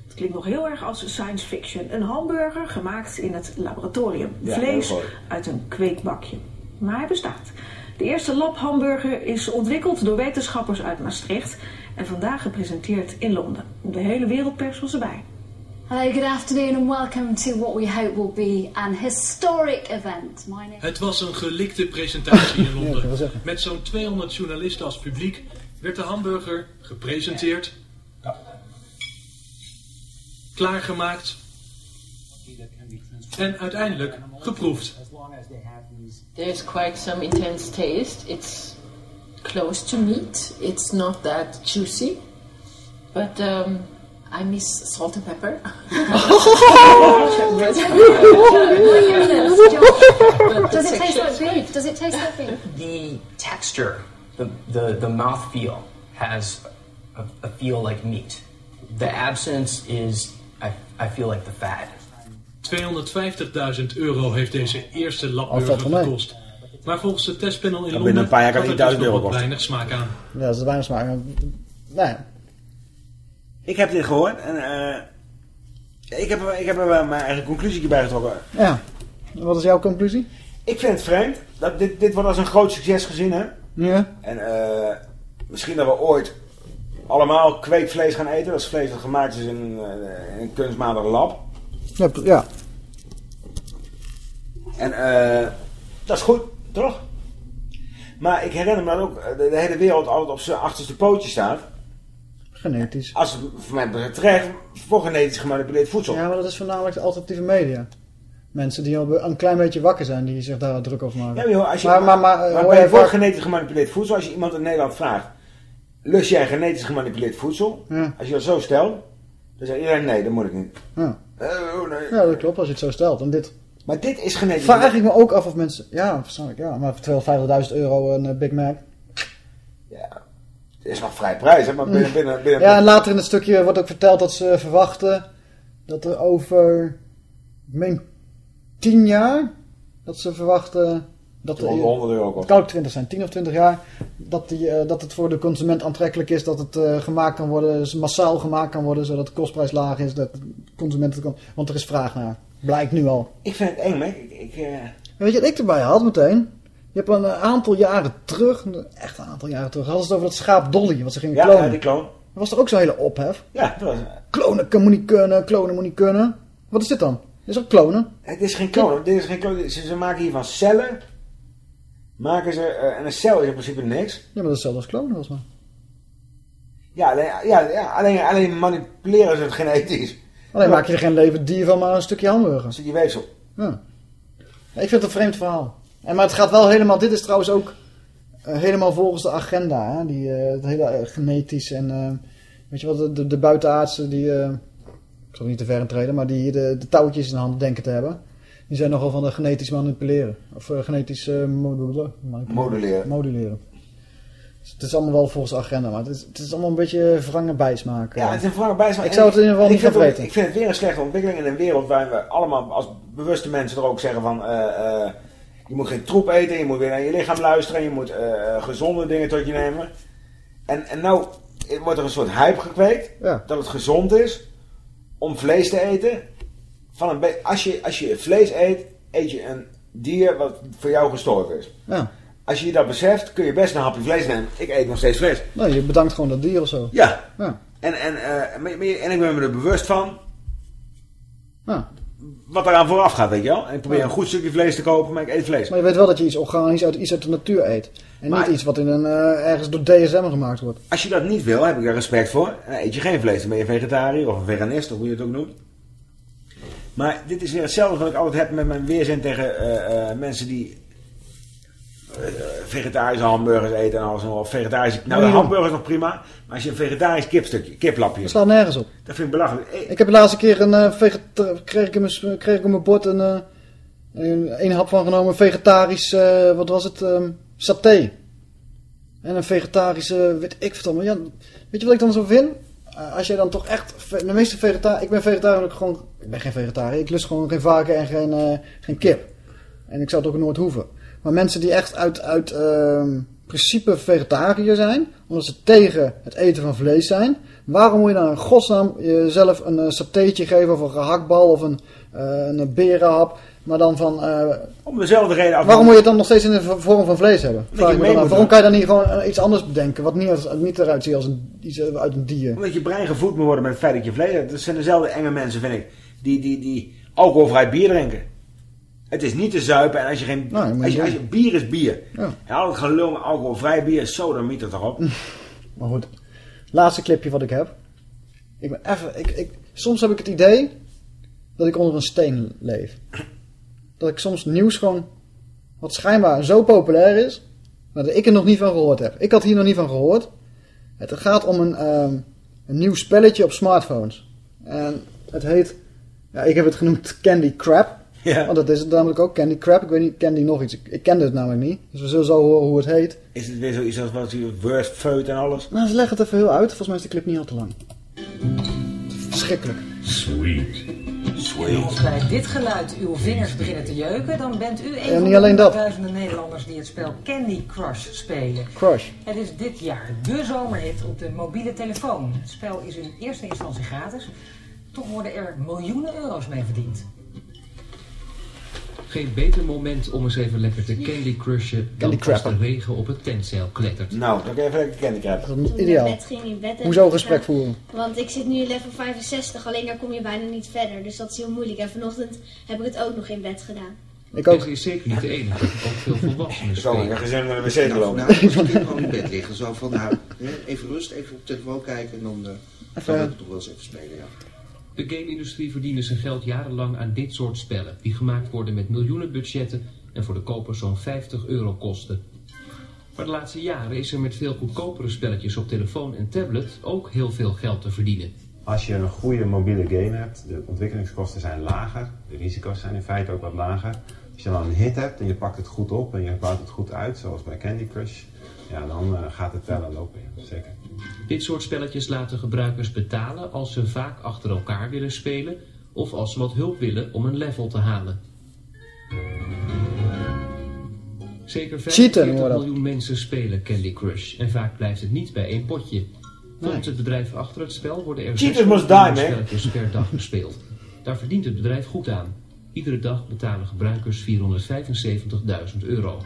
Het klinkt nog heel erg als science fiction. Een hamburger gemaakt in het laboratorium. Ja, Vlees uit een kweekbakje. Maar hij bestaat. De eerste labhamburger is ontwikkeld door wetenschappers uit Maastricht en vandaag gepresenteerd in Londen. De hele wereldpers was erbij. Hello, good afternoon, and welcome to what we hope will be an historic event. My name Het was een gelikte presentatie in Londen. Met zo'n 200 journalisten als publiek werd de hamburger gepresenteerd, klaargemaakt en uiteindelijk geproefd. There's quite some intense taste. It's close to meat. It's not that juicy. But um, I miss salt and pepper. Does it taste like is beef? Does it taste like beef? The texture, the, the, the mouth feel has a, a feel like meat. The absence is, I, I feel like the fat. 250.000 euro heeft deze eerste labburger valt wel mee. gekost. Maar volgens het testpanel in Ja, binnen Londen een paar jaar kan had die het dus 1000 euro kosten. weinig smaak aan. Ja, dat is weinig smaak. Nou ja, Ik heb dit gehoord en eh, ik, heb, er- ik heb er wel mijn eigen conclusie bij getrokken. ja. Wat is jouw conclusie? Ik vind het vreemd dat dit, dit wordt als een groot succes gezien, hè? Ja. En eh, misschien dat we ooit allemaal kweekvlees gaan eten. Dat is vlees dat gemaakt is in, een, eh, in een kunstmatig lab. Ja, ja. En eh, dat is goed, toch? Maar ik herinner me dat ook de, de hele wereld altijd op zijn achterste pootje staat. Genetisch. Als het voor mij betreft voor genetisch gemanipuleerd voedsel. Ja, maar dat is voornamelijk de alternatieve media. Mensen die al een klein beetje wakker zijn, die zich daar druk over maken. Ja, maar joh, als je, maar, maar, maar, eh, maar hoor voor vaak- genetisch gemanipuleerd voedsel, als je iemand in Nederland vraagt, lust jij genetisch gemanipuleerd voedsel? Ja. Als je dat zo stelt, dan zegt iedereen nee, dat moet ik niet. Ja. Eh, oh, nee. ja, dat klopt als je het zo stelt. En dit... Maar dit is genetisch... Vraag ik me ook af of mensen... Ja, verstandig, ja. Maar voor 250.000 euro een eh, Big Mac. Het is nog vrij prijs, hè, maar binnen... binnen, binnen Ja, en later in het stukje wordt ook verteld dat ze verwachten dat er over, ik meen, 10 jaar, dat ze verwachten dat de 100 euro kost. Het kan ook 20 zijn, 10 of 20 jaar, dat, die, eh, dat het voor de consument aantrekkelijk is, dat het eh, gemaakt kan worden, dus massaal gemaakt kan worden, zodat de kostprijs laag is, dat de consument het kan, want er is vraag naar. Blijkt nu al. Ik vind het eng, hè. Ik, ik, eh, Weet je wat ik erbij had meteen? Je hebt een aantal jaren terug, echt een aantal jaren terug, hadden ze het over dat schaap Dolly, wat ze gingen Ja, klonen. ja, die kloon. Er was er ook zo'n hele ophef. Ja, dat was... Klonen kan moet niet kunnen, klonen moet niet kunnen. Wat is dit dan? Dit is ook klonen? Het is geen kloon. Dit is geen kloon. Ze, maken hier van cellen. Maken ze... eh, en een cel is in principe niks. Ja, maar dat is hetzelfde als klonen volgens mij. Ja, alleen, ja, ja, alleen, alleen manipuleren ze het genetisch. Alleen maak je er geen levend dier van, maar een stukje hamburger. Zit je weefsel. Ja, Ik vind het een vreemd verhaal. En, maar het gaat wel helemaal... Dit is trouwens ook eh, helemaal volgens de agenda. Hè? Die, eh, het hele eh, genetisch en... weet je wat, de, de, de buitenaardsen die... ik zal niet te ver in treden, maar die de, de touwtjes in de hand denken te hebben. Die zijn nogal van de genetisch manipuleren. Of genetisch. Moduleren. Moduleren. Dus het is allemaal wel volgens de agenda, maar het is, het is allemaal een beetje wrange bijsmaak. Ja, het is een vraag bijsmaak. Ik zou het in ieder geval niet gaan vreten. Ik vind het weer een slechte ontwikkeling in een wereld waar we allemaal als bewuste mensen er ook zeggen van... eh, je moet geen troep eten, je moet weer naar je lichaam luisteren, je moet eh, gezonde dingen tot je nemen. En, en nou wordt er een soort hype gekweekt Ja. dat het gezond is om vlees te eten. Van een als, je, als je vlees eet, eet je een dier wat voor jou gestorven is. Ja. Als je je dat beseft, kun je best een hapje vlees nemen. Ik eet nog steeds vlees. Nou, je bedankt gewoon dat dier of zo. Ja. Ja. En, en, eh, maar- en ik ben me er bewust van Ja. Wat eraan vooraf gaat, weet je wel. En ik probeer Ja. een goed stukje vlees te kopen, maar ik eet vlees. Maar je weet wel dat je iets organisch uit, iets uit de natuur eet. En Maar- niet iets wat in een, eh, ergens door DSM gemaakt wordt. Als je dat niet wil, heb ik er respect voor. Dan eet je geen vlees, dan ben je vegetariër of een veganist, of hoe je het ook noemt. Maar dit is weer hetzelfde wat ik altijd heb met mijn weerzin tegen eh, eh, mensen die eh, vegetarische hamburgers eten en alles nog. Of vegetarische... Nou, de hamburgers nog prima. Maar als je een vegetarisch kipstukje, kiplapje... Dat slaat nergens op. Dat vind ik belachelijk. Eh, Ik heb de laatste keer een eh, vegeta- kreeg ik in mijn, kreeg ik op mijn bord een, eh, een, een hap van genomen vegetarisch, eh, wat was het, ehm, saté. En een vegetarische, weet ik veel. Maar ja, weet je wat ik dan zo vind? Eh, als jij dan toch echt, de meeste vegetariër, ik ben vegetariër ook gewoon, ik ben geen vegetariër, ik lust gewoon geen varken en geen, eh, geen kip. En ik zou het ook nooit hoeven. Maar mensen die echt uit, uit ehm, principe vegetariër zijn, omdat ze tegen het eten van vlees zijn, waarom moet je dan in godsnaam jezelf een uh, satéetje geven of een gehaktbal of een, eh, een berenhap, maar dan van... eh, Om dezelfde reden... Waarom moet je het dan nog steeds in de vorm van vlees hebben? Vraag me dan Waarom kan je dan niet gewoon iets anders bedenken, wat niet, als, niet eruit ziet als een, iets uit een dier? Omdat je brein gevoed moet worden met het feit dat je vlees hebt. Dat zijn dezelfde enge mensen, vind ik. Die, die, die alcoholvrij bier drinken. Het is niet te zuipen. En als je geen... Nou, je als je, als je, bier is bier. Ja. En al het gelul met alcoholvrij bier is zo, dan miet het toch op. Maar goed, laatste clipje wat ik heb. Ik ben even, ik, ik, soms heb ik het idee dat ik onder een steen leef. Dat ik soms nieuws gewoon, wat schijnbaar zo populair is, maar dat ik er nog niet van gehoord heb. Ik had hier nog niet van gehoord. Het gaat om een, ehm, een nieuw spelletje op smartphones. En het heet, ja, ik heb het genoemd Candy Crab. Ja. Want dat is het namelijk ook, Candy Crab. Ik weet niet, Candy nog iets. Ik, kende het namelijk niet. Dus we zullen zo horen hoe het heet. Is het weer zoiets als wat worst feut en alles? Nou, ze leggen het even heel uit. Volgens mij is de clip niet al te lang. Verschrikkelijk. Sweet. Als bij dit geluid uw vingers beginnen te jeuken, dan bent u een Ja, van de duizenden Nederlanders die het spel Candy Crush spelen. Crush. Het is dit jaar de zomerhit op de mobiele telefoon. Het spel is in eerste instantie gratis. Toch worden er miljoenen euro's mee verdiend. Geen beter moment om eens even lekker te candy crushen dan Candy als de regen op het tentzeil klettert. Nou, dan kun je even lekker candy crab. Dat is Toen ideaal. ik bed ging, in bed Hoezo ik gesprek voeren? Want ik zit nu in level 65, alleen daar kom je bijna niet verder. Dus dat is heel moeilijk. En vanochtend heb ik het ook nog in bed gedaan. Ik ook. Deze is zeker niet de enige. Ook veel volwassenen Ik. Ik heb gezin naar de wc gelopen. nou, kind gewoon in bed liggen. Zo van, nou, hè, even rust, even op de telefoon kijken en dan eh kan ik toch wel eens even spelen, ja. De game-industrie verdiende zijn geld jarenlang aan dit soort spellen, die gemaakt worden met miljoenen budgetten en voor de koper zo'n 50 euro kosten. Maar de laatste jaren is er met veel goedkopere spelletjes op telefoon en tablet ook heel veel geld te verdienen. Als je een goede mobiele game hebt, de ontwikkelingskosten zijn lager, de risico's zijn in feite ook wat lager. Als je dan een hit hebt en je pakt het goed op en je bouwt het goed uit, zoals bij Candy Crush, ja, dan eh, gaat het tellen lopen, zeker. Dit soort spelletjes laten gebruikers betalen als ze vaak achter elkaar willen spelen of als ze wat hulp willen om een level te halen. Zeker Cheaten 45 noemen we dat. miljoen mensen spelen Candy Crush en vaak blijft het niet bij één potje. Volgens het bedrijf achter het spel worden er Cheaters 600 must die, spelletjes per dag gespeeld. Daar verdient het bedrijf goed aan. Iedere dag betalen gebruikers 475.000 euro.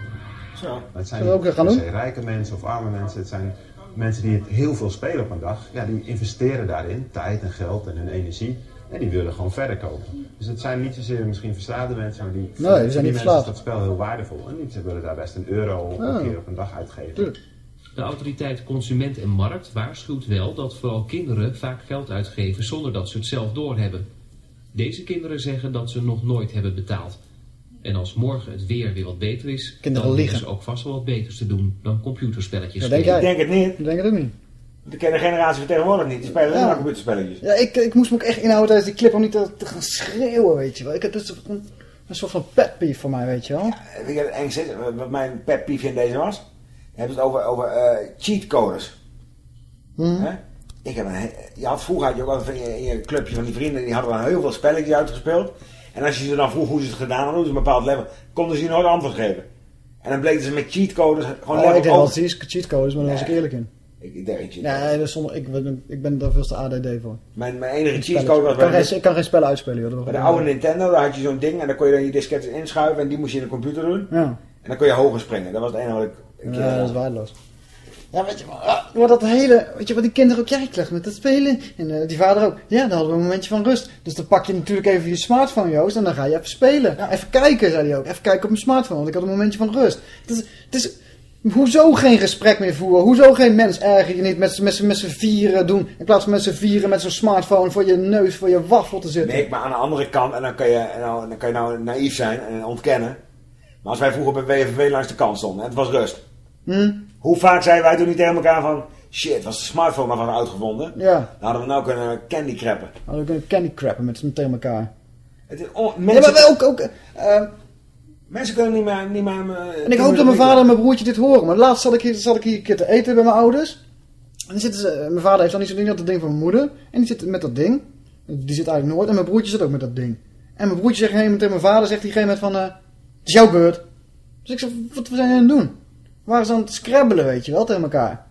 Zo. Het zijn Zullen we ook weer gaan per se rijke mensen of arme mensen. Het zijn mensen die het heel veel spelen op een dag. Ja, die investeren daarin, tijd en geld en hun energie. En die willen gewoon verder kopen. Dus het zijn niet zozeer misschien verslaafde mensen, maar die, die voor zijn die niet mensen is dat spel heel waardevol. En die ze willen daar best een euro Ah. een keer op een dag uitgeven. De autoriteit Consument en Markt waarschuwt wel dat vooral kinderen vaak geld uitgeven zonder dat ze het zelf doorhebben. Deze kinderen zeggen dat ze nog nooit hebben betaald. En als morgen het weer weer wat beter is, Kinderen dan liegen. is ook vast wel wat beters te doen dan computerspelletjes Ja, denk spelen. jij? Ik denk het niet. Ik denk het ook niet. De ken de generatie van tegenwoordig niet. Die spelen alleen Ja. maar computerspelletjes. Ja, ik, ik moest me ook echt inhouden tijdens die clip om niet te, te gaan schreeuwen, weet je wel. Ik, het is een, een soort van pet peeve voor mij, weet je wel. Weet je wat het engste is? Wat mijn pet peeve in deze was? Je hebt het over, over eh, cheatcodes. Hè? Ik heb een, had vroeger had je ook altijd in je, in je clubje van die vrienden, die hadden dan heel veel spelletjes uitgespeeld. En als je ze dan vroeg hoe ze het gedaan hadden, hoe ze een bepaald level, konden ze je nooit antwoord geven. En dan bleken ze met cheatcodes gewoon Oh, ik deed wel cheatcodes, maar daar was ik eerlijk in. Ik, ik deed geen cheat. Nee, zonder, ik, ben, ik ben daar veel te ADD voor. Mijn, mijn enige cheatcode was ik kan, geen, ik kan geen spellen uitspelen, joh. Bij de oude Nintendo, daar had je zo'n ding en dan kon je dan je diskettes inschuiven en die moest je in de computer doen. Ja. En dan kon je hoger springen. Dat was het enige wat ik... Ja, eh, dat is waardeloos. Ja, weet je Maar dat hele, weet je wat die kinderen ook, ja, ik leg met het spelen. En eh, die vader ook. Ja, dan hadden we een momentje van rust. Dus dan pak je natuurlijk even je smartphone, Joost, en dan ga je even spelen. Even kijken, zei hij ook. Even kijken op mijn smartphone, want ik had een momentje van rust. Het is, het is, hoezo geen gesprek meer voeren? Hoezo geen mens erger je niet met, z'n- met, met z'n vieren doen? In plaats van met z'n vieren met zo'n smartphone voor je neus, voor je waffel te zitten. Nee, maar aan de andere kant, en dan kan je, en dan, dan kan je nou naïef zijn en ontkennen. Maar als wij vroeger bij WVV langs de kant stonden en het was rust. Hm? Hoe vaak zeiden wij toen niet tegen elkaar van... Shit, was de smartphone maar van uitgevonden? Ja. Dan hadden we nou kunnen candy crappen. Hadden we kunnen candy crappen met met tegen elkaar. Het is on- Ja, mensen, maar wel ook... ook eh, mensen kunnen niet meer... Niet meer eh, en ik hoop dat mijn vader en mijn broertje dit horen. Maar laatst zat ik hier, zat ik hier een keer te eten bij mijn ouders. En dan zitten ze, mijn vader heeft dan niet zo'n ding dat ding van mijn moeder. En die zit met dat ding. Die zit eigenlijk nooit. En mijn broertje zit ook met dat ding. En mijn broertje zegt tegen mijn vader, zegt gegeven moment van... eh, het is jouw beurt. Dus ik zeg, wat zijn jullie aan het doen? Waren ze aan het scrabbelen, weet je wel, tegen elkaar.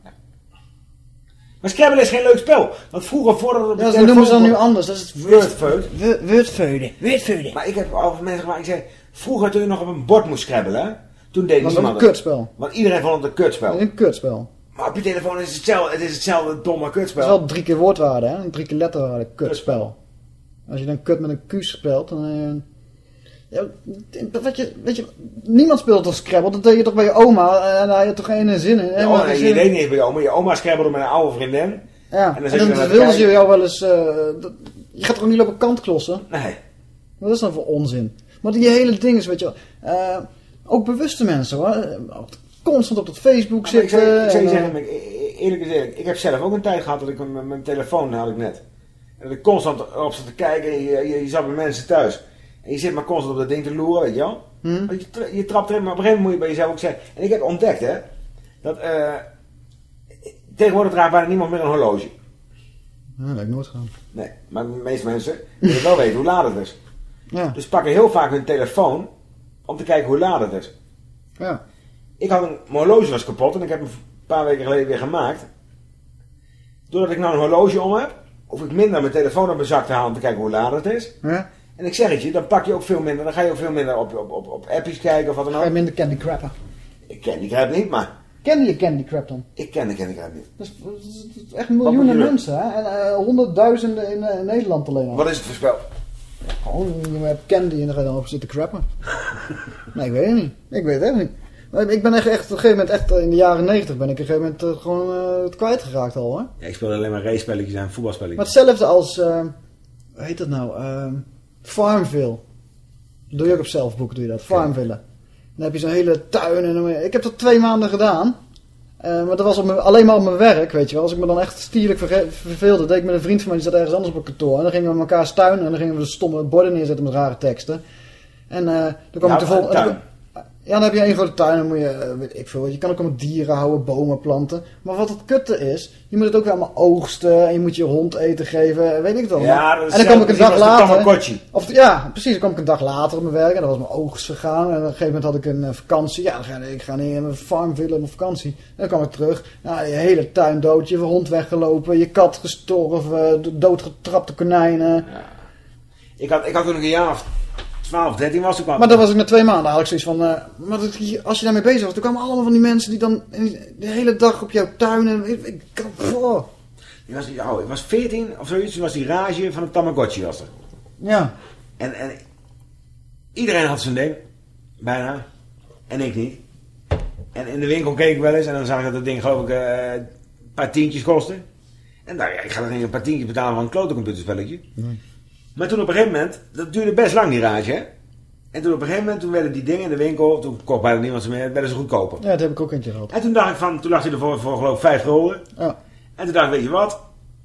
Maar Scrabble is geen leuk spel. Want vroeger het de Ja, telefoon noemen ze dan nu anders. Dat is het Wordfeud. Wordfeuden. Wordfeuden. Maar ik heb over mensen gemaakt. Ik zei, vroeger toen je nog op een bord moest scrabbelen, toen deed niemand ook een het. kutspel. Want iedereen vond het een kutspel. Een kutspel. Maar op je telefoon is het hetzelfde, het is hetzelfde domme Het kutspel. is wel drie keer woordwaarde, hè? Drie keer letterwaarde. Kutspel. Als je dan kut met een Q speelt, dan... eh, weet, je, weet je, niemand speelt toch Scrabble? Dat deed je toch bij je oma en daar had je toch geen zin in? Ja, oh, nee, je deed niet bij je oma. Je oma scrabbelde met een oude vriendin. Ja, En dan en dan, wilden ze jou wel eens... eh, dat- je gaat toch niet lopen kantklossen? Nee. Wat is dat voor onzin? Maar die hele ding is, weet je eh, ook bewuste mensen, hoor. Eh, Constant op dat Facebook ik zitten. zou, ik zou je en, eh, zeggen, maar ik- eerlijk eerlijk. Ik heb zelf ook een tijd gehad dat ik met mijn telefoon had ik net. En dat ik constant op zat te kijken en je, je, je zat bij mensen thuis. En je zit maar constant op dat ding te loeren, weet je wel. Hm? Want Je, tra- je trapt erin, maar op een gegeven moment moet je bij jezelf ook zeggen. En ik heb ontdekt, hè. Dat eh tegenwoordig draagt bijna niemand meer een horloge. Ja, dat heb ik nooit gedaan. Nee, maar de meeste mensen willen wel weten hoe laat het is. Ja. Dus pakken heel vaak hun telefoon om te kijken hoe laat het is. Ja. Ik had een, mijn horloge was kapot en ik heb hem een paar weken geleden weer gemaakt. Doordat ik nou een horloge om heb, hoef ik minder mijn telefoon op mijn zak te halen om te kijken hoe laat het is. Ja. En ik zeg het je, dan pak je ook veel minder, dan ga je ook veel minder op, op, op, op appjes kijken of wat dan Ga je ook. minder Candy Crappen. Ik ken die crap niet, maar Ken je Candy Crap dan? ik ken de Candy Crap niet. Dat is, dat echt miljoenen mensen, hè? En eh, honderdduizenden in, eh, Nederland alleen al. Wat is het voor spel? Gewoon, je hebt candy en dan ga je dan op zitten crappen. nee, ik weet het niet. Ik weet het echt niet. Maar ik ben echt, echt op een gegeven moment, echt eh, in de jaren negentig ben ik op een gegeven moment gewoon eh, het kwijtgeraakt al, hoor. Ja, ik speel alleen maar race-spelletjes en Maar voetbalspelletjes. hetzelfde als, eh, hoe heet dat nou? Farmville. Doe je ook op zelfboeken, doe je dat. Farmville. Dan heb je zo'n hele tuin. En ik heb dat twee maanden gedaan. Eh, maar dat was op mijn, alleen maar op mijn werk, weet je wel. Als ik me dan echt stierlijk verveelde, deed ik met een vriend van mij, die zat ergens anders op een kantoor. En dan gingen we elkaar tuinen en dan gingen we de stomme borden neerzetten met rare teksten. En eh dan kwam Ja, ik de vol- een tuin. Ja, dan heb je een grote tuin, dan moet je, eh, weet ik veel, je kan ook allemaal dieren houden, bomen planten. Maar wat het kutte is, je moet het ook weer allemaal oogsten en je moet je hond eten geven, weet ik het. Ja, en dan kwam ik een dag later. Of, ja, precies, dan kwam ik een dag later op mijn werk en dan was mijn oogst vergaan. En op een gegeven moment had ik een eh, vakantie. Ja, dan ga ik ga niet in mijn farmville op vakantie. En dan kwam ik terug. Nou, je hele tuin dood, je hond weggelopen, je kat gestorven, de doodgetrapte konijnen. Ik had, ik had toen ik een jaar of 12, 13 was. Toen kwam, Maar dat was ik na twee maanden eigenlijk zoiets van... eh, maar dat, als je daarmee bezig was, toen kwamen allemaal van die mensen die dan de hele dag op jouw tuin... En, ik, ik, oh. Ik was, oh, ik was 14 of zoiets, toen was die rage van een Tamagotchi was er. Ja, En, en iedereen had zijn ding, bijna. En ik niet. En in de winkel keek ik wel eens en dan zag ik dat het ding geloof ik eh, een paar tientjes kostte. En dacht ja, ik ga dat ding een paar tientjes betalen voor een klote computerspelletje. Maar toen op een gegeven moment, dat duurde best lang die rage hè. En toen op een gegeven moment, toen werden die dingen in de winkel, toen kocht bijna niemand ze meer, werden ze goedkoper. ja, dat heb ik ook eentje gehad. En toen dacht ik van, toen lag hij ervoor voor geloof ik 5 gulden. Ja, En toen dacht ik, weet je wat,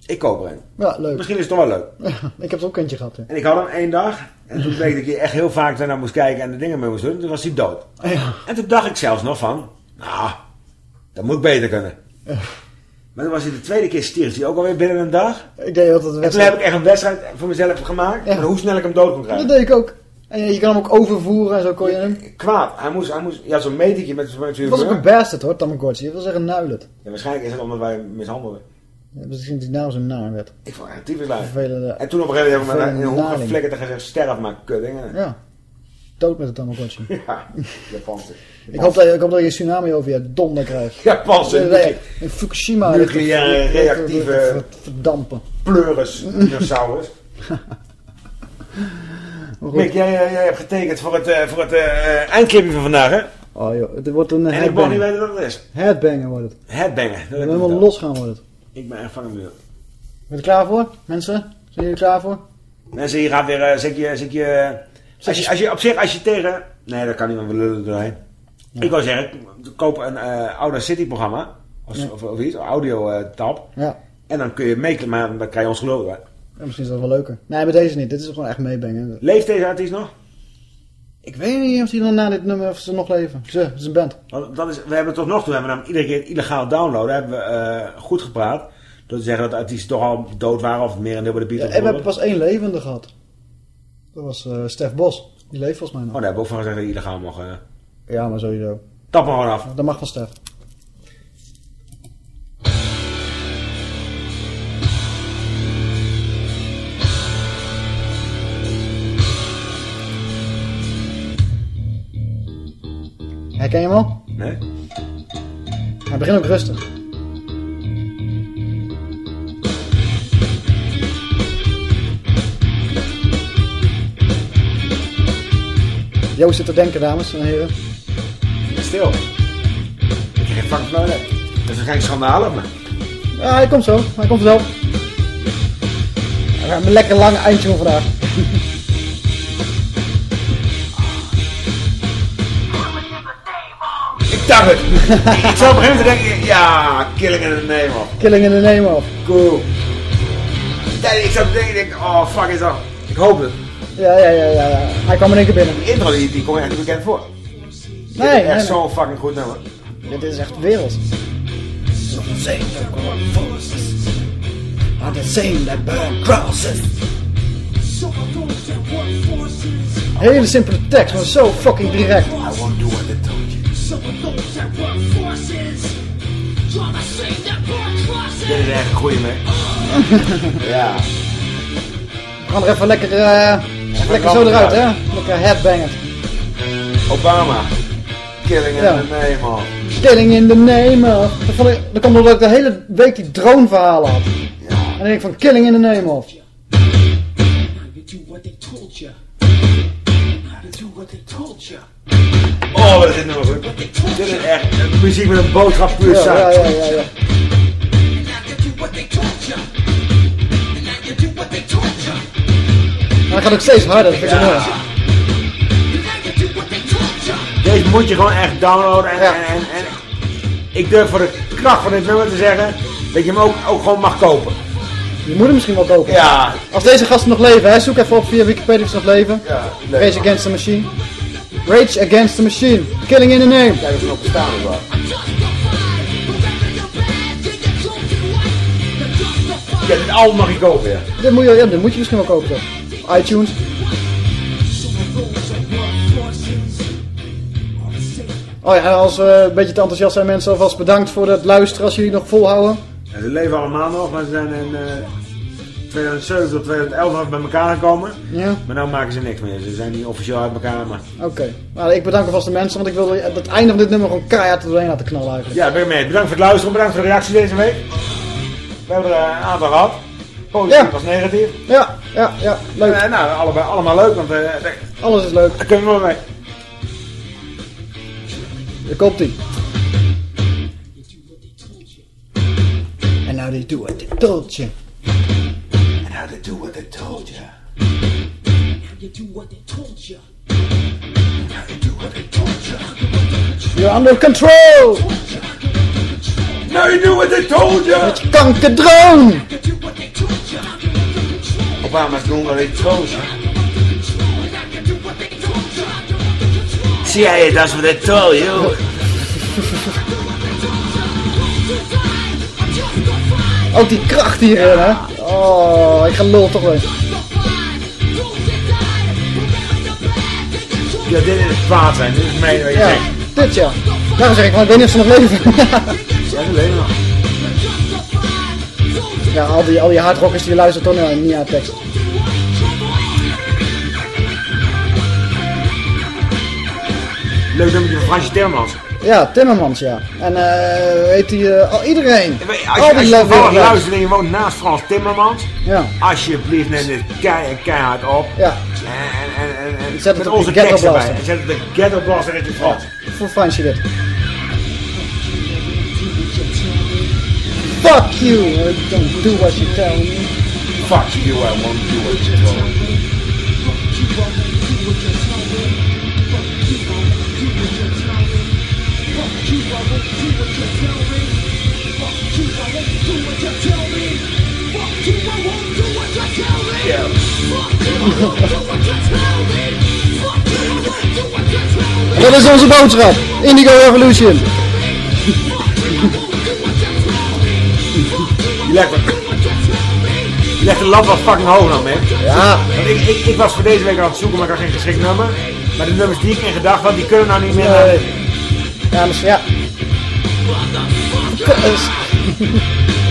ik koop er een. ja leuk. Misschien is het toch wel leuk. ik heb er ook eentje gehad, ja. En ik had hem één dag. En toen bleek dat je echt heel vaak daarnaar moest kijken en de dingen mee moest doen. Toen was hij dood. Ja. En toen dacht ik zelfs nog van, nou, dat moet ik beter kunnen. Maar toen was hij de tweede keer stierf hij ook alweer binnen een dag. Ik deed altijd een En toen heb ik echt een wedstrijd voor mezelf gemaakt. Ja. hoe snel ik hem dood kon Dat krijgen. deed ik ook. En je kan hem ook overvoeren en zo kon je hem... Kwaad. Hij moest, hij moest, ja, zo'n metertje met, met Het was ook een bastard hoor, Tamagotchi. Dat wil zeggen nuilet. Ja, waarschijnlijk is het omdat wij hem mishandelden. Ja, misschien die naam zo naar werd. Ik vond het typisch lui. En toen op een gegeven moment in een hoek geflikkerd en gezegd, sterf maar, kuddingen. Ja. Dood met de Tamagotchi. Ja, Japanse. Ik hoop, dat je, ik hoop dat je een tsunami over je donder krijgt. Japanse. Nee, in Fukushima. Nucleaire reactieve- Verdampen. Pleuris, dinosaurus. Mick, jij, jij, jij hebt getekend voor het, eh, voor het eh, eindclipping van vandaag, hè? Oh joh, het wordt een En ik mag niet headbanger. weten wat het is. Headbanger wordt het. Headbangen. Dat Helemaal los gaan wordt het. Ik ben echt van. Ben je er klaar voor, mensen? Zijn jullie er klaar voor? Mensen, hier gaat weer, eh, zit je, zit je Als je, als je op zich, als je tegen... Nee, dat kan niet, want we lullen doorheen. Ik wil zeggen, koop een eh Auda City programma. Of, Ja. of, of iets, audio eh, tab. Ja. En dan kun je mee, maar dan krijg je ons geloof. hè. Ja, misschien is dat wel leuker. Nee, bij deze niet. Dit is gewoon echt meebengen. Leeft deze artiest nog? Ik weet niet of die dan na dit nummer of ze nog leven. Ze, het is een band. Want dat is, we hebben tot nog toe hebben we hem iedere keer illegaal downloaden. Hebben we eh, goed gepraat. Door te zeggen dat de artiesten toch al dood waren of meer een deel bij de Ja, Beatles. en we hebben pas één levende gehad. Dat was eh Stef Bos. Die leeft volgens mij nog. Oh, daar hebben we ook van gezegd dat hij illegaal mocht. eh. Ja, maar sowieso. Tap maar gewoon af. Dat mag van Stef. Herken je hem al? Nee? Hij begint ook rustig. Joost zit te denken, dames en heren. Stil. Ik heb geen vak van Dat is geen schandaal, maar... Ja, hij komt zo. Hij komt zelf. We hebben een lekker lange eindje voor vandaag. Ik dacht het. ik zou op gegeven moment denken, ja, killing in the name of. Killing in the name of. Cool. Ik zou denken, denk, oh fuck is dat. Ik hoop het. Ja, ja, ja, ja. ja. Hij kwam in één keer binnen. Die intro die, die komt echt niet bekend voor. Nee, echt nee, nee. zo'n fucking goed nummer. Dit is echt wereld. Are the same that burn crosses. Hele simpele tekst, maar zo fucking direct. I won't do what they told you. Dit is echt een goeie mee. ja. We gaan er even lekker, eh, lekker zo eruit, hè? Lekker headbanger. Obama. Killing in Ja. the name of. Killing in the name of. Dat, vond ik, dat kwam doordat ik de hele week die droneverhalen had. En dan denk ik van killing in the name of. Oh, wat is dit nummer goed. Dit is echt muziek met een boodschap puur Ja, ja, ja, ja, ja. Maar hij gaat ook steeds harder, dat vind ik mooi. Deze moet je gewoon echt downloaden. En, en, en, en ik durf voor de kracht van dit nummer te zeggen dat je hem ook, ook gewoon mag kopen. Je moet hem misschien wel kopen. Ja. Als deze gasten nog leven, hè, zoek even op via Wikipedia of ze nog leven. Ja. Rage Against the Machine. Rage Against the Machine. Killing in the name. Kijk of ze nog bestaan of wat. Ja, dit album mag je kopen, ja. Dit moet je, ja, dit moet je misschien wel kopen toch? iTunes. Oh ja, als we een beetje te enthousiast zijn mensen, alvast bedankt voor het luisteren als jullie nog volhouden. Ja, ze leven allemaal nog, maar ze zijn in eh 2007 tot 2011 bij elkaar gekomen. Ja. Maar nu maken ze niks meer. Ze zijn niet officieel uit elkaar, maar... Oké. Nou, ik bedank alvast de mensen, want ik wilde het einde van dit nummer gewoon keihard er doorheen laten knallen eigenlijk. Ja, ben je mee. Bedankt voor het luisteren, bedankt voor de reactie deze week. We hebben er eh, een aantal gehad. Positief Ja. als negatief. Ja, ja, ja. Leuk. Eh, nou, allebei, allemaal leuk, want eh, daar Alles is leuk. daar kunnen we wel mee. Daar komt ie. And now they do what they told you. And how to do what they told you. You're under control! Now you do what they told you! Met je kankerdroom! Obama's doing what they told you. CIA does what they told you. Ook die kracht hierin, hè? Oh, ik ga lul toch weer. Ja, dit is kwaad zijn. Dit is je Ja, dit ja. Daarom zeg ik, maar ik weet niet of ze nog leven. Ja, ze leven. Ja, al die, al die hardrockers die luisteren toch niet naar tekst. Leuk nummertje van Fransje Timmermans. Ja, Timmermans, ja. En eh heet die, eh, al iedereen. Als je, al als die je toevallig lovers. luistert en je woont naast Frans Timmermans, Ja. alsjeblieft neem dit kei, keihard op. Ja. En, en, en, en, Zet het met onze tekst erbij. En zet het de Ghetto Blaster in het Frans. Voor Fransje dit. Fuck you! I don't do what you tell me. Fuck you, I won't do what you told me. what you tell me. Fuck you, I won't do what you tell me. Fuck you, I won't do what you tell me. Fuck you, I won't do what you tell me. Fuck you, I won't do what you tell me. Fuck you, I won't do what you tell me. Fuck you, I won't do what you tell me. Dat is onze boodschap. Indigo Revolution. Legt, je legt de lat wat fucking hoog dan, man. Ja. Want ik, ik, ik was voor deze week aan het zoeken, maar ik had geen geschikt nummer. Maar de nummers die ik in gedachten had, die kunnen nou niet meer. Nee. Ja, dus ja.